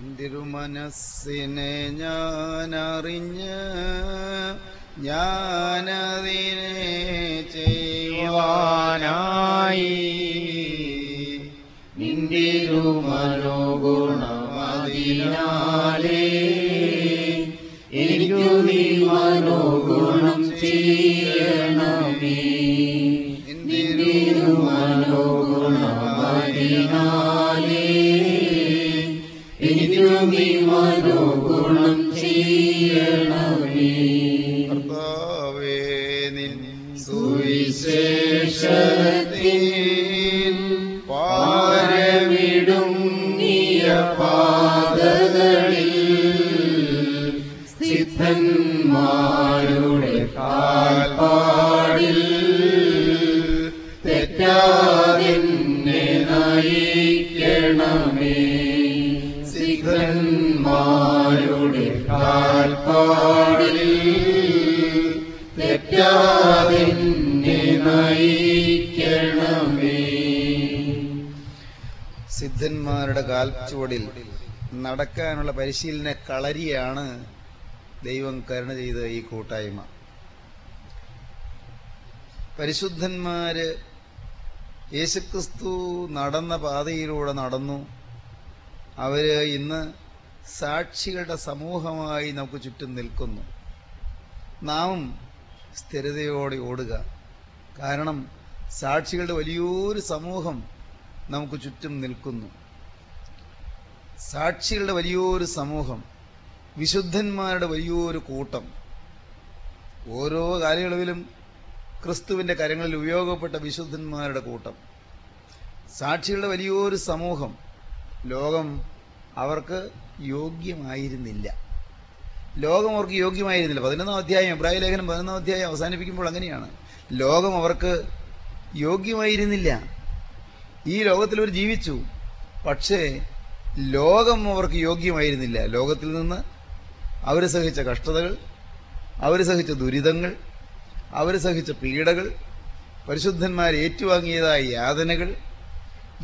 തിരുമനസ്സിനെ ഞാനറിഞ്ഞ് ഞാനതിനെ ചെയ്യുവാനായി. നിന്തിരുമനോഗുണമതിനാലേ എനിക്കു നീ മനോഗുണം ചെയ്യണമേ സിദ്ധന്മാരുടെ കാൽച്ചുവടിൽ നടക്കാനുള്ള പരിശീലന കളരിയാണ് ദൈവം കരുണ ചെയ്ത ഈ കൂട്ടായ്മ. പരിശുദ്ധന്മാര് യേശുക്രിസ്തു നടന്ന പാതയിലൂടെ നടന്നു. അവർ ഇന്ന് സാക്ഷികളുടെ സമൂഹമായി നമുക്ക് ചുറ്റും നിൽക്കുന്നു. നാം സ്ഥിരതയോടെ ഓടുക. കാരണം സാക്ഷികളുടെ വലിയൊരു സമൂഹം നമുക്ക് ചുറ്റും നിൽക്കുന്നു. സാക്ഷികളുടെ വലിയൊരു സമൂഹം വിശുദ്ധന്മാരുടെ വലിയൊരു കൂട്ടം. ഓരോ കാലയളവിലും ക്രിസ്തുവിന്റെ കരങ്ങളിൽ ഉപയോഗപ്പെട്ട വിശുദ്ധന്മാരുടെ കൂട്ടം. സാക്ഷികളുടെ വലിയൊരു സമൂഹം ലോകം അവർക്ക് യോഗ്യമായിരുന്നില്ല. ലോകം അവർക്ക് യോഗ്യമായിരുന്നില്ല. പതിനൊന്നാം അധ്യായം ഇബ്രാഹിം ലേഖനം പതിനൊന്നാം അധ്യായം അവസാനിപ്പിക്കുമ്പോൾ അങ്ങനെയാണ്. ലോകം അവർക്ക് യോഗ്യമായിരുന്നില്ല. ഈ ലോകത്തിൽ അവർ ജീവിച്ചു. പക്ഷേ ലോകം അവർക്ക് യോഗ്യമായിരുന്നില്ല. ലോകത്തിൽ നിന്ന് അവർ സഹിച്ച കഷ്ടതകൾ അവർ സഹിച്ച ദുരിതങ്ങൾ അവർ സഹിച്ച പീഡകൾ പരിശുദ്ധന്മാർ ഏറ്റുവാങ്ങിയതായ യാതനകൾ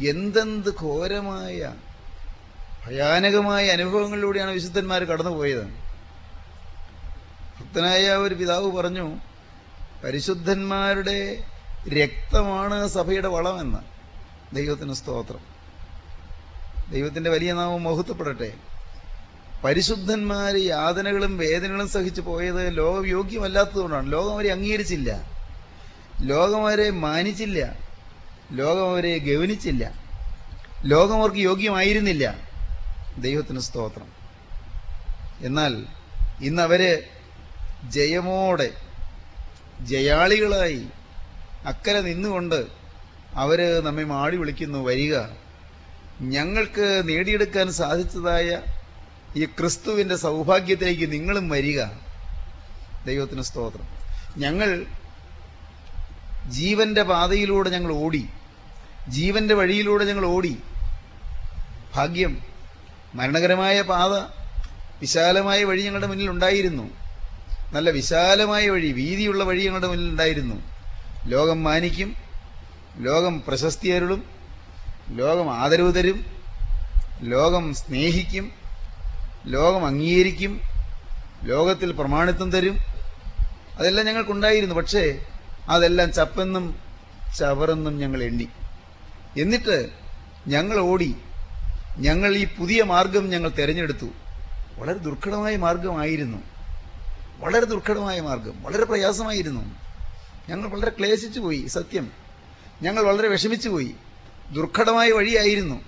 എന്തെന്ത് ഘോരമായ ഭയാനകമായ അനുഭവങ്ങളിലൂടെയാണ് വിശുദ്ധന്മാർ കടന്നുപോയത്. ഭക്തനായ ഒരു പിതാവ് പറഞ്ഞു പരിശുദ്ധന്മാരുടെ രക്തമാണ് സഭയുടെ വളമെന്ന് ദൈവത്തിന് സ്തോത്രം. ദൈവത്തിന്റെ വലിയ നാമം മഹത്വപ്പെടട്ടെ. പരിശുദ്ധന്മാർ യാതനകളും വേദനകളും സഹിച്ചു പോയത് ലോകം യോഗ്യമല്ലാത്തതുകൊണ്ടാണ് ലോകം അവരെ അംഗീകരിച്ചില്ല. ലോകം അവരെ മാനിച്ചില്ല. ലോകം അവരെ ഗവനിച്ചില്ല ലോകം അവർക്ക് യോഗ്യമായിരുന്നില്ല. ദൈവത്തിന് സ്തോത്രം. എന്നാൽ ഇന്നവര് ജയമോടെ ജയാളികളായി അക്കരെ നിന്നുകൊണ്ട് അവർ നമ്മെ മാടി വിളിക്കുന്നു വരിക. ഞങ്ങൾക്ക് നേടിയെടുക്കാൻ സാധിച്ചതായ ഈ ക്രിസ്തുവിന്റെ സൗഭാഗ്യത്തിലേക്ക് നിങ്ങളും വരിക. ദൈവത്തിന് സ്തോത്രം. ഞങ്ങൾ ജീവന്റെ പാതയിലൂടെ ഞങ്ങൾ ഓടി. ജീവന്റെ വഴിയിലൂടെ ഞങ്ങൾ ഓടി. ഭാഗ്യം മരണകരമായ പാത വിശാലമായ വഴി ഞങ്ങളുടെ മുന്നിൽ ഉണ്ടായിരുന്നു. നല്ല വിശാലമായ വഴി വീതിയുള്ള വഴി ഞങ്ങളുടെ മുന്നിൽ ഉണ്ടായിരുന്നു. ലോകം മാനിക്കും ലോകം പ്രശസ്തി അരുളും ലോകം ആദരവ് തരും ലോകം സ്നേഹിക്കും ലോകം അംഗീകരിക്കും ലോകത്തിൽ പ്രമാണിത്വം തരും. അതെല്ലാം ഞങ്ങൾക്കുണ്ടായിരുന്നു പക്ഷേ അതെല്ലാം ചപ്പെന്നും ചവറെന്നും ഞങ്ങൾ എണ്ണി. എന്നിട്ട് ഞങ്ങൾ ഓടി. ഞങ്ങൾ ഈ പുതിയ മാർഗം ഞങ്ങൾ തിരഞ്ഞെടുത്തു. വളരെ ദുർഘടമായ മാർഗമായിരുന്നു. വളരെ ദുർഘടമായ മാർഗം വളരെ പ്രയാസമായിരുന്നു. ഞങ്ങൾ വളരെ ക്ലേശിച്ചു പോയി സത്യം. ഞങ്ങൾ വളരെ വിഷമിച്ചു പോയി. ദുർഘടമായ വഴിയായിരുന്നു.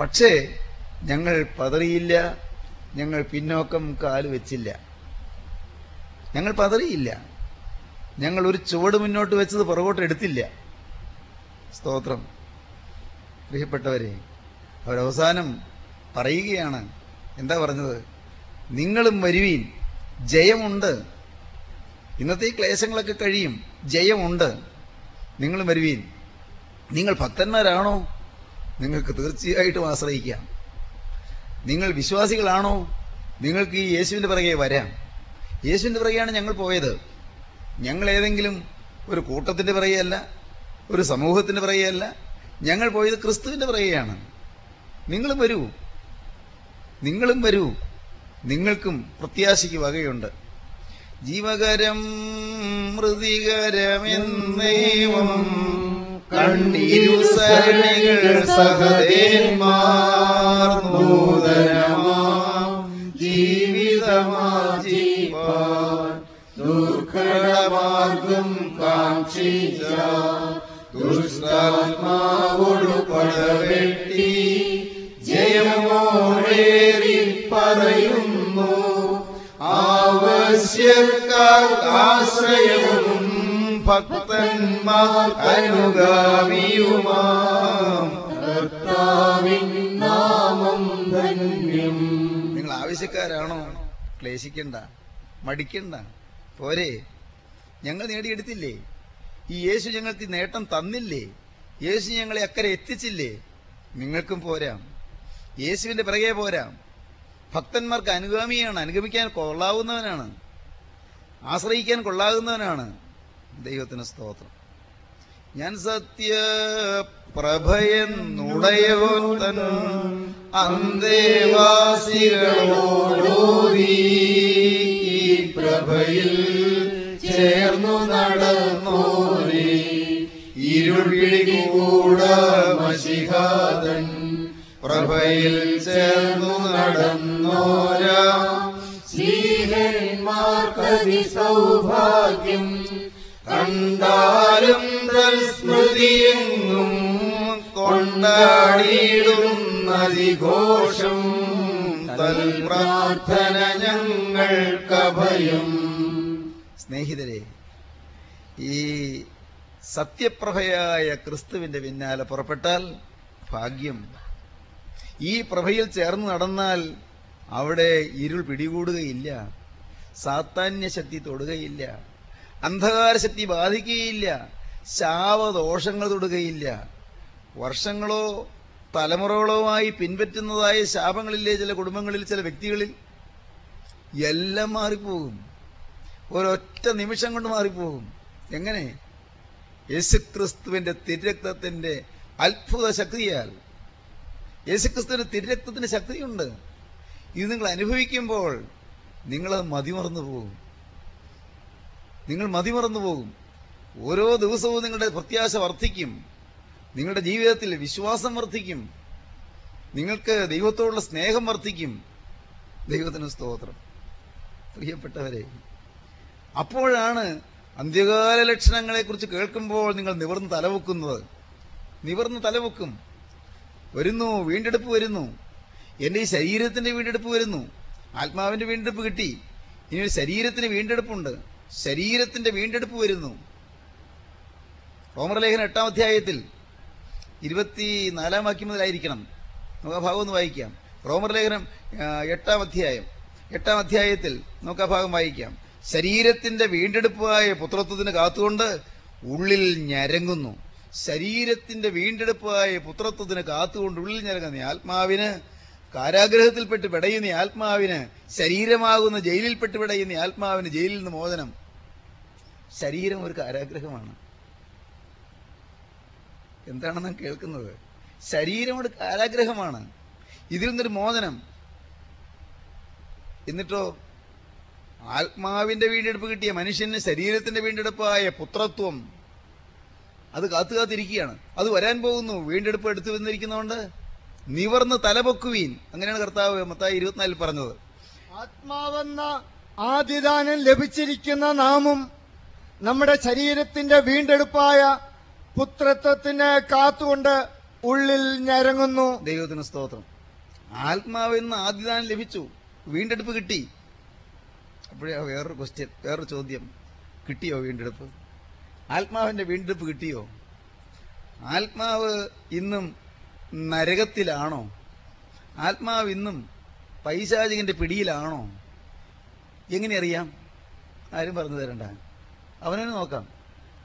പക്ഷേ ഞങ്ങൾ പതറിയില്ല ഞങ്ങൾ പിന്നോക്കം കാൽ വെച്ചില്ല. ഞങ്ങൾ പതറിയില്ല. ഞങ്ങൾ ഒരു ചുവട് മുന്നോട്ട് വെച്ചത് പുറകോട്ട് എടുത്തില്ല. സ്തോത്രം. പ്രിയപ്പെട്ടവരെ അവരവസാനം പറയുകയാണ് എന്താ പറഞ്ഞത്? നിങ്ങളും വരുവീൻ. ജയമുണ്ട്. ഇന്നത്തെ ഈ ക്ലേശങ്ങളൊക്കെ കഴിയും. ജയമുണ്ട്. നിങ്ങൾ വരുവീൻ. നിങ്ങൾ ഭക്തന്മാരാണോ? നിങ്ങൾക്ക് തീർച്ചയായിട്ടും ആശ്രയിക്കാം. നിങ്ങൾ വിശ്വാസികളാണോ? നിങ്ങൾക്ക് ഈ യേശുവിന്റെ പിറകെ വരാം. യേശുവിന്റെ പിറകെയാണ് ഞങ്ങൾ പോയത്. ഞങ്ങൾ ഏതെങ്കിലും ഒരു കൂട്ടത്തിന്റെ പിറകെയല്ല ഒരു സമൂഹത്തിന്റെ പിറകെയല്ല. ഞങ്ങൾ പോയത് ക്രിസ്തുവിന്റെ പിറകെയാണ്. നിങ്ങളും വരൂ. നിങ്ങളും വരൂ. നിങ്ങൾക്കും പ്രത്യാശയ്ക്ക് വകയുണ്ട്. ജീവകരം മൃതികരമെന്നേവം കണ്ണീരു സരണികൾ സഹദേന്മാർ പടവെട്ടി ആശ്രയവും ഭക്തന്മാർ അനുഗാമിയുമാം. കർത്താവിൻ നാമം ധന്യം. നിങ്ങൾ ആവശ്യക്കാരാണോ? ക്ലേശിക്കണ്ട മടിക്കണ്ട. പോരെ. ഞങ്ങൾ നേടിയെടുത്തില്ലേ? ഈ യേശു ഞങ്ങൾക്ക് നേട്ടം തന്നില്ലേ? യേശു ഞങ്ങളെ അക്കരെ എത്തിച്ചില്ലേ? നിങ്ങൾക്കും പോരാം. യേശുവിന്റെ പിറകെ പോരാം. ഭക്തന്മാർക്ക് അനുഗാമിയാണ് അനുഗമിക്കാൻ കൊള്ളാവുന്നവനാണ്. ആശ്രയിക്കാൻ കൊള്ളാകുന്നവനാണ് ദൈവത്തിന് സ്തോത്രം. ഞാൻ സത്യ പ്രഭയെന്നുടയോൻ തൻ അന്തേവാസികളോടോരീ ഈ പ്രഭയിൽ ചേർന്നു നടന്നോരി. ഇരുൾപിടികൂട മഷിഹാതൻ പ്രഭയിൽ ചേർന്നു നടന്നോരാ. ശ്രീഹന്മാർക്കതി സൗഭാഗ്യം. കണ്ടാലും തൽസ്മൃതിയെങ്ങും കൊണ്ടാടിയിടുന്നതിഘോഷം. തൽ പ്രാർത്ഥന ഞങ്ങൾക്കഭയം. സ്നേഹിതരെ ഈ സത്യപ്രഭയായ ക്രിസ്തുവിന്റെ പിന്നാലെ പുറപ്പെട്ടാൽ ഭാഗ്യം. ഈ പ്രഭയിൽ ചേർന്ന് നടന്നാൽ അവിടെ ഇരുൾ പിടികൂടുകയില്ല. സാത്താന്യ ശക്തി തൊടുകയില്ല. അന്ധകാര ശക്തി ബാധിക്കുകയില്ല. ശാപദോഷങ്ങൾ തൊടുകയില്ല. വർഷങ്ങളോ തലമുറകളോ ആയി പിൻപറ്റുന്നതായ ശാപങ്ങളില്ലേ ചില കുടുംബങ്ങളിൽ ചില വ്യക്തികളിൽ എല്ലാം മാറിപ്പോകും. ഒരൊറ്റ നിമിഷം കൊണ്ട് മാറിപ്പോകും. എങ്ങനെ? യേശുക്രിസ്തുവിന്റെ തിരക്തത്തിന്റെ അത്ഭുത ശക്തിയാൽ. യേശുക്രിസ്തുവിന്റെ തിരക്തത്തിന് ശക്തിയുണ്ട്. ഇത് നിങ്ങൾ അനുഭവിക്കുമ്പോൾ നിങ്ങളത് മതിമറന്നു പോകും. നിങ്ങൾ മതിമറന്നു പോകും. ഓരോ ദിവസവും നിങ്ങളുടെ പ്രത്യാശ വർദ്ധിക്കും. നിങ്ങളുടെ ജീവിതത്തിൽ വിശ്വാസം വർദ്ധിക്കും. നിങ്ങൾക്ക് ദൈവത്തോടുള്ള സ്നേഹം വർദ്ധിക്കും. ദൈവത്തിന് സ്തോത്രം. പ്രിയപ്പെട്ടവരെ അപ്പോഴാണ് അന്ത്യകാല ലക്ഷണങ്ങളെക്കുറിച്ച് കേൾക്കുമ്പോൾ നിങ്ങൾ നിവർന്ന് തലവെക്കുന്നത്. നിവർന്ന് തലവെക്കും. വരുന്നു വീണ്ടെടുപ്പ് വരുന്നു. എന്റെ ഈ ശരീരത്തിന്റെ വീണ്ടെടുപ്പ് വരുന്നു. ആത്മാവിന്റെ വീണ്ടെടുപ്പ് കിട്ടി. ഇനി ഒരു ശരീരത്തിന് വീണ്ടെടുപ്പുണ്ട്. ശരീരത്തിന്റെ വീണ്ടെടുപ്പ് വരുന്നു. റോമർലേഖനം എട്ടാം അധ്യായത്തിൽ ഇരുപത്തിനാലാം വാക്യം മുതലായിരിക്കണം. നമുക്ക് ആ ഭാഗം ഒന്ന് വായിക്കാം. റോമർലേഖനം എട്ടാം അധ്യായം. എട്ടാം അധ്യായത്തിൽ നമുക്ക് ആ ഭാഗം വായിക്കാം. ശരീരത്തിന്റെ വീണ്ടെടുപ്പായ പുത്രത്വത്തിന് കാത്തുകൊണ്ട് ഉള്ളിൽ ഞരങ്ങുന്നു. ശരീരത്തിന്റെ വീണ്ടെടുപ്പായ പുത്രത്വത്തിന് കാത്തുകൊണ്ട് ഉള്ളിൽ ഞരങ്ങുന്ന. ആത്മാവിന് കാരാഗ്രഹത്തിൽപ്പെട്ട് പിടയുന്ന ആത്മാവിന് ശരീരമാകുന്ന ജയിലിൽപ്പെട്ട് പിടയുന്ന ആത്മാവിന് ജയിലിൽ നിന്ന് മോചനം. ശരീരം ഒരു കാരാഗ്രഹമാണ്. എന്താണ് കേൾക്കുന്നത്? ശരീരം ഒരു കാരാഗ്രഹമാണ്. ഇതിൽ നിന്നൊരു മോചനം. എന്നിട്ടോ ആത്മാവിന്റെ വീണ്ടെടുപ്പ് കിട്ടിയ മനുഷ്യന് ശരീരത്തിന്റെ വീണ്ടെടുപ്പായ പുത്രത്വം. അത് കാത്തു കാത്തിരിക്കുകയാണ്. അത് വരാൻ പോകുന്നു. വീണ്ടെടുപ്പ് എടുത്തു വന്നിരിക്കുന്നതുകൊണ്ട് നിവർന്ന് തലപൊക്കുവീൻ. അങ്ങനെയാണ് കർത്താവ് മത്തായി ഇരുപത്തിനാലിൽ പറഞ്ഞത്. ആത്മാവെന്ന ആദിദാനം ലഭിച്ചിരിക്കുന്ന നാമും നമ്മുടെ ശരീരത്തിന്റെ വീണ്ടെടുപ്പായ പുത്രത്വത്തിനെ കാത്തുകൊണ്ട് ഉള്ളിൽ ഞരങ്ങുന്നു. ദൈവത്തിന് സ്തോത്രം. ആത്മാവെന്ന് ആദിദാനം ലഭിച്ചു. വീണ്ടെടുപ്പ് കിട്ടി. അപ്പോഴേ വേറൊരു ക്വസ്റ്റ്യൻ വേറൊരു ചോദ്യം. കിട്ടിയോ വീണ്ടെടുപ്പ്? ആത്മാവിന്റെ വീണ്ടെടുപ്പ് കിട്ടിയോ? ആത്മാവ് ഇന്നും നരകത്തിലാണോ? ആത്മാവ് ഇന്നും പൈശാചികന്റെ പിടിയിലാണോ? എങ്ങനെ അറിയാം? ആരും പറഞ്ഞു തരണ്ട. അവനെ നോക്കാം.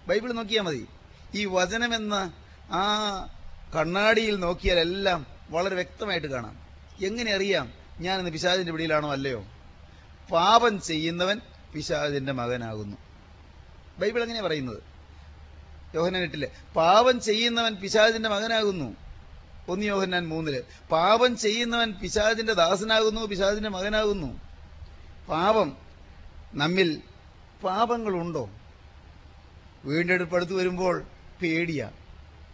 ബൈബിൾ നോക്കിയാൽ മതി. ഈ വചനമെന്ന ആ കണ്ണാടിയിൽ നോക്കിയാൽ എല്ലാം വളരെ വ്യക്തമായിട്ട് കാണാം. എങ്ങനെ അറിയാം? ഞാൻ ഇന്ന് പിശാചിന്റെ പിടിയിലാണോ അല്ലയോ? പാപം ചെയ്യുന്നവൻ പിശാചിന്റെ മകനാകുന്നു. ബൈബിൾ എങ്ങനെയാ പറയുന്നത്? യോഹനൻ എട്ടിൽ പാപം ചെയ്യുന്നവൻ പിശാചിന്റെ മകനാകുന്നു. ഒന്ന് യോഹന്നാൻ മൂന്നിൽ. പാപം ചെയ്യുന്നവൻ പിശാചിന്റെ ദാസനാകുന്നു പിശാചിന്റെ മകനാകുന്നു. പാപം നമ്മിൽ പാപങ്ങളുണ്ടോ? വീണ്ടെടുപ്പടുത്ത് വരുമ്പോൾ പേടിയാ.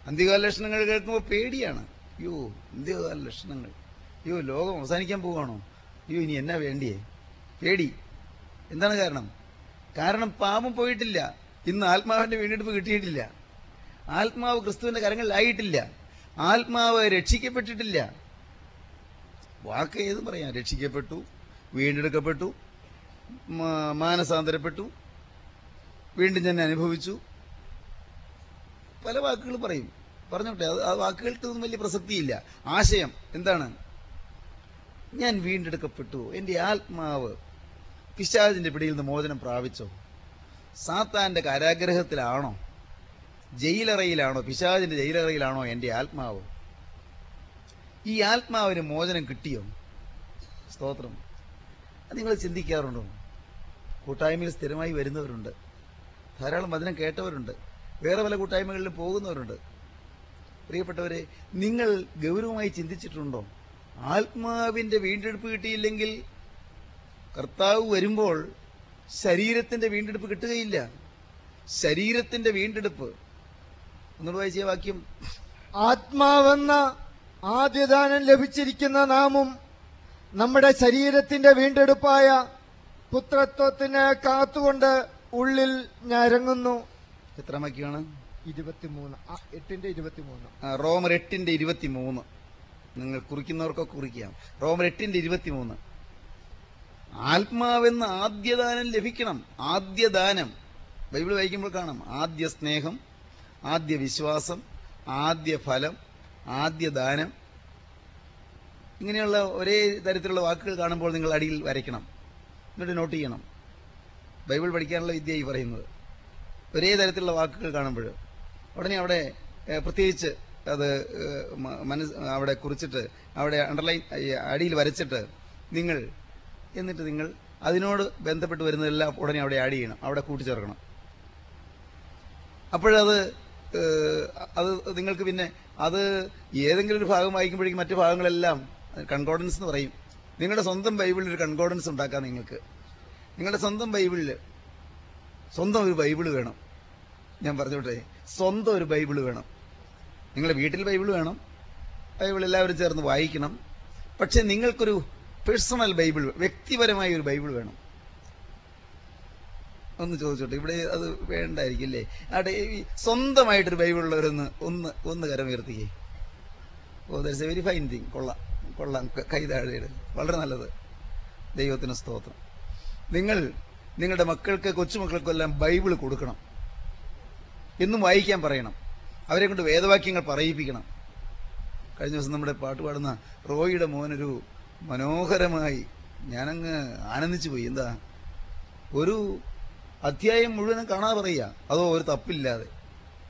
അന്ത്യകാല ലക്ഷണങ്ങൾ കേൾക്കുമ്പോൾ പേടിയാണ്. അയ്യോ അന്ത്യകാല ലക്ഷണങ്ങൾ. അയ്യോ ലോകം അവസാനിക്കാൻ പോവാണോ? അയ്യോ ഇനി എന്നാ വേണ്ടിയേ? പേടി. എന്താണ് കാരണം? കാരണം പാപം പോയിട്ടില്ല. ഇന്ന് ആത്മാവിന്റെ വീണ്ടെടുപ്പ് കിട്ടിയിട്ടില്ല. ആത്മാവ് ക്രിസ്തുവിന്റെ കരങ്ങളിലായിട്ടില്ല. ആത്മാവ് രക്ഷിക്കപ്പെട്ടിട്ടില്ല. വാക്ക് ഏതും പറയാം? രക്ഷിക്കപ്പെട്ടു വീണ്ടെടുക്കപ്പെട്ടു മാനസാന്തരപ്പെട്ടു വീണ്ടും ഞാൻ അനുഭവിച്ചു. പല വാക്കുകൾ പറയും. പറഞ്ഞോട്ടെ അത് ആ വാക്കുകൾക്കൊന്നും വലിയ പ്രസക്തിയില്ല. ആശയം എന്താണ്? ഞാൻ വീണ്ടെടുക്കപ്പെട്ടു. എന്റെ ആത്മാവ് പിശാചിന്റെ പിടിയിൽ നിന്ന് മോചനം പ്രാപിച്ചോ? സാത്താന്റെ കാരാഗ്രഹത്തിലാണോ? ജയിലറയിലാണോ പിശാചിന്റെ ജയിലറയിലാണോ എന്റെ ആത്മാവ്? ഈ ആത്മാവിന് മോചനം കിട്ടിയോ? സ്തോത്രം. അത് നിങ്ങൾ ചിന്തിക്കാറുണ്ടോ? കൂട്ടായ്മയിൽ സ്ഥിരമായി വരുന്നവരുണ്ട്. ധാരാളം വചനം കേട്ടവരുണ്ട്. വേറെ പല കൂട്ടായ്മകളിലും പോകുന്നവരുണ്ട്. പ്രിയപ്പെട്ടവരെ നിങ്ങൾ ഗൗരവമായി ചിന്തിച്ചിട്ടുണ്ടോ? ആത്മാവിന്റെ വീണ്ടെടുപ്പ് കിട്ടിയില്ലെങ്കിൽ കർത്താവ് വരുമ്പോൾ ശരീരത്തിന്റെ വീണ്ടെടുപ്പ് കിട്ടുകയില്ല. ശരീരത്തിന്റെ വീണ്ടെടുപ്പ് ഒന്നുകൂടെ വായിച്ച വാക്യം ആത്മാവെന്ന ആദ്യദാനം ലഭിച്ചിരിക്കുന്ന നാമും നമ്മുടെ ശരീരത്തിന്റെ വീണ്ടെടുപ്പായ പുത്രത്വത്തിന് കാത്തുകൊണ്ട് ഉള്ളിൽ ഞരങ്ങുന്നു. എത്ര വാക്യമാണ് ഇരുപത്തിമൂന്ന് എട്ടിന്റെ ഇരുപത്തിമൂന്ന്. റോമർ എട്ടിന്റെ ഇരുപത്തിമൂന്ന്. നിങ്ങൾ കുറിക്കുന്നവർക്കൊക്കെ കുറിക്കാം. റോമർ എട്ടിന്റെ ഇരുപത്തിമൂന്ന്. ആത്മാവെന്ന് ആദ്യദാനം ലഭിക്കണം. ആദ്യദാനം. ബൈബിൾ വായിക്കുമ്പോൾ കാണാം. ആദ്യ സ്നേഹം ആദ്യ വിശ്വാസം ആദ്യ ഫലം ആദ്യ ദാനം. ഇങ്ങനെയുള്ള ഒരേ തരത്തിലുള്ള വാക്കുകൾ കാണുമ്പോൾ നിങ്ങൾ അടിയിൽ വരയ്ക്കണം. എന്നിട്ട് നോട്ട് ചെയ്യണം. ബൈബിൾ പഠിക്കാനുള്ള വിദ്യ ഈ പറയുന്നത്. ഒരേ തരത്തിലുള്ള വാക്കുകൾ കാണുമ്പോൾ. ഉടനെ അവിടെ പ്രത്യേകിച്ച് അത് മനസ് അവിടെ കുറിച്ചിട്ട് അവിടെ അണ്ടർലൈൻ അടിയിൽ വരച്ചിട്ട് നിങ്ങൾ എന്നിട്ട് നിങ്ങൾ അതിനോട് ബന്ധപ്പെട്ട് വരുന്നതെല്ലാം ഉടനെ അവിടെ ആഡ് ചെയ്യണം. അവിടെ കൂട്ടിച്ചേർക്കണം. അപ്പോഴത് അത് നിങ്ങൾക്ക് പിന്നെ അത് ഏതെങ്കിലും ഒരു ഭാഗം വായിക്കുമ്പോഴേക്കും മറ്റു ഭാഗങ്ങളെല്ലാം കൺകോർഡൻസ് എന്ന് പറയും. നിങ്ങളുടെ സ്വന്തം ബൈബിളിൽ ഒരു കൺകോർഡൻസ് ഉണ്ടാക്കാം നിങ്ങൾക്ക്. നിങ്ങളുടെ സ്വന്തം ബൈബിളിൽ സ്വന്തം ഒരു ബൈബിൾ വേണം. ഞാൻ പറഞ്ഞോട്ടെ സ്വന്തം ഒരു ബൈബിൾ വേണം. നിങ്ങളുടെ വീട്ടിൽ ബൈബിൾ വേണം. ബൈബിൾ എല്ലാവരും ചേർന്ന് വായിക്കണം. പക്ഷെ നിങ്ങൾക്കൊരു പേഴ്സണൽ ബൈബിൾ വ്യക്തിപരമായ ഒരു ബൈബിൾ വേണം. ഒന്ന് ചോദിച്ചോട്ടെ. ഇവിടെ അത് വേണ്ടായിരിക്കില്ലേ? അവിടെ സ്വന്തമായിട്ടൊരു ബൈബിൾ ഉള്ളവരൊന്ന് ഒന്ന് ഒന്ന് കരമുയർത്തിക്കേ ഓ ദർസ് എ വെരി ഫൈൻ തിങ് കൊള്ളാം. കൊള്ളാം. കൈതാഴയുടെ വളരെ നല്ലത്. ദൈവത്തിന് സ്തോത്രം. നിങ്ങൾ നിങ്ങളുടെ മക്കൾക്ക് കൊച്ചുമക്കൾക്കെല്ലാം ബൈബിൾ കൊടുക്കണം. എന്നും വായിക്കാൻ പറയണം. അവരെ കൊണ്ട് വേദവാക്യങ്ങൾ പറയിപ്പിക്കണം. കഴിഞ്ഞ ദിവസം നമ്മുടെ പാട്ട് പാടുന്ന റോയിയുടെ മോനൊരു മനോഹരമായി ഞാനങ്ങ് ആനന്ദിച്ചു പോയി എന്താ? ഒരു അധ്യായം മുഴുവനും കാണാൻ പറയുക. അതോ ഒരു തപ്പില്ലാതെ.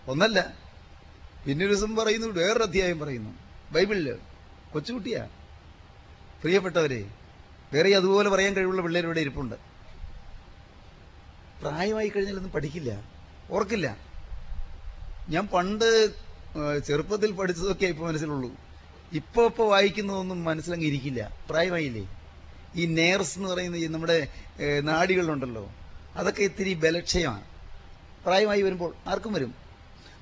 ഒന്നല്ല. പിന്നെ ഒരു ദിവസം പറയുന്നു വേറൊരു അധ്യായം പറയുന്നു. ബൈബിളിൽ. കൊച്ചുകുട്ടിയാ. പ്രിയപ്പെട്ടവരെ വേറെ അതുപോലെ പറയാൻ കഴിവുള്ള പിള്ളേരുടെ ഇരിപ്പുണ്ട്. പ്രായമായി കഴിഞ്ഞാലൊന്നും പഠിക്കില്ല. ഓർക്കില്ല. ഞാൻ പണ്ട് ചെറുപ്പത്തിൽ പഠിച്ചതൊക്കെ ഇപ്പൊ മനസ്സിലുള്ളൂ. ഇപ്പൊ ഇപ്പൊ വായിക്കുന്നതൊന്നും മനസ്സിലങ്ങിരിക്കില്ല പ്രായമായില്ലേ? ഈ നേർസ് എന്ന് പറയുന്ന നമ്മുടെ നാടികളിലുണ്ടല്ലോ അതൊക്കെ ഇത്തിരി ബലക്ഷയമാണ്. പ്രായമായി വരുമ്പോൾ ആർക്കും വരും.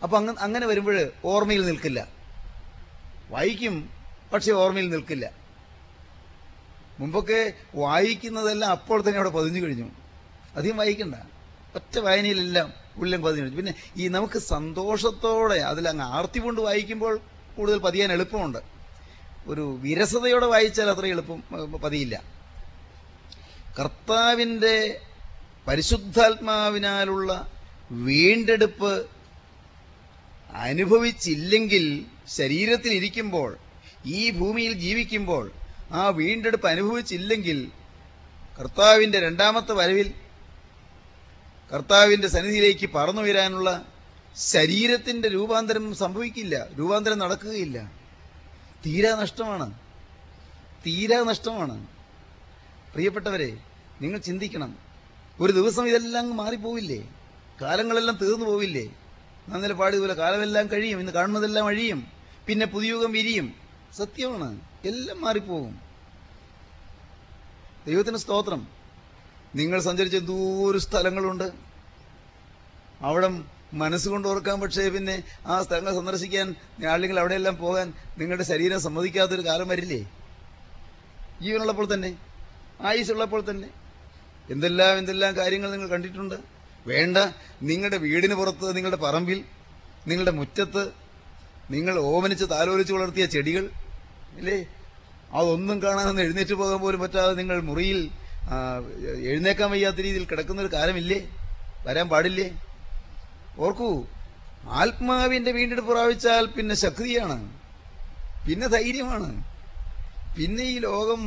അപ്പൊ അങ്ങ അങ്ങനെ വരുമ്പോൾ ഓർമ്മയിൽ നിൽക്കില്ല. വായിക്കും പക്ഷെ ഓർമ്മയിൽ നിൽക്കില്ല. മുമ്പൊക്കെ വായിക്കുന്നതെല്ലാം അപ്പോൾ തന്നെ അവിടെ പതിഞ്ഞു കഴിഞ്ഞു. അധികം വായിക്കണ്ട. ഒറ്റ വായനയിലെല്ലാം ഉള്ളിലും പതിഞ്ഞു കഴിഞ്ഞു. പിന്നെ ഈ നമുക്ക് സന്തോഷത്തോടെ അതിലങ്ങ് ആർത്തി കൊണ്ട് വായിക്കുമ്പോൾ കൂടുതൽ പതിയാൻ എളുപ്പമുണ്ട്. ഒരു വിരസതയോടെ വായിച്ചാൽ അത്ര എളുപ്പം പതിയില്ല. കർത്താവിന്റെ പരിശുദ്ധാത്മാവിനാലുള്ള വീണ്ടെടുപ്പ് അനുഭവിച്ചില്ലെങ്കിൽ ശരീരത്തിൽ ഇരിക്കുമ്പോൾ ഈ ഭൂമിയിൽ ജീവിക്കുമ്പോൾ ആ വീണ്ടെടുപ്പ് അനുഭവിച്ചില്ലെങ്കിൽ കർത്താവിന്റെ രണ്ടാമത്തെ വരവിൽ കർത്താവിന്റെ സന്നിധിയിലേക്ക് പറന്നു വരാനുള്ള ശരീരത്തിന്റെ രൂപാന്തരം സംഭവിക്കില്ല രൂപാന്തരം നടക്കുകയില്ല. തീരാ നഷ്ടമാണ്. തീരാ നഷ്ടമാണ്. പ്രിയപ്പെട്ടവരെ നിങ്ങൾ ചിന്തിക്കണം. ഒരു ദിവസം ഇതെല്ലാം മാറിപ്പോവില്ലേ? കാലങ്ങളെല്ലാം തീർന്നു പോവില്ലേ? നന്നലെ പാടിയതുപോലെ കാലമെല്ലാം കഴിയും ഇന്ന് കാണുന്നതെല്ലാം അഴിയും പിന്നെ പുതിയുഗം വിരിയും. സത്യമാണ് എല്ലാം മാറിപ്പോകും ദൈവത്തിന് സ്തോത്രം. നിങ്ങൾ സഞ്ചരിച്ച ദൂര സ്ഥലങ്ങളുണ്ട്. അവിടെ മനസ്സുകൊണ്ട് ഓർക്കാൻ പക്ഷേ പിന്നെ ആ സ്ഥലങ്ങൾ സന്ദർശിക്കാൻ അല്ലെങ്കിൽ അവിടെയെല്ലാം പോകാൻ നിങ്ങളുടെ ശരീരം സമ്മതിക്കാത്തൊരു കാലം വരില്ലേ? ജീവനുള്ളപ്പോൾ തന്നെ ആയുസുള്ളപ്പോൾ തന്നെ. എന്തെല്ലാം എന്തെല്ലാം കാര്യങ്ങൾ നിങ്ങൾ കണ്ടിട്ടുണ്ട്? വേണ്ട. നിങ്ങളുടെ വീടിന് പുറത്ത് നിങ്ങളുടെ പറമ്പിൽ നിങ്ങളുടെ മുറ്റത്ത് നിങ്ങൾ ഓമനിച്ച് താലോലിച്ച് വളർത്തിയ ചെടികൾ ഇല്ലേ? അതൊന്നും കാണാനൊന്നും എഴുന്നേറ്റ് പോകാൻ പോലും പറ്റാതെ നിങ്ങൾ മുറിയിൽ എഴുന്നേക്കാൻ വയ്യാത്ത രീതിയിൽ കിടക്കുന്ന ഒരു കാലമില്ലേ? വരാൻ പാടില്ലേ? ഓർക്കൂ ആത്മാവിന്റെ വീണ്ടെടുപ്പ് പ്രാപിച്ചാൽ പിന്നെ ശക്തിയാണ്. പിന്നെ ധൈര്യമാണ്. പിന്നെ ഈ ലോകം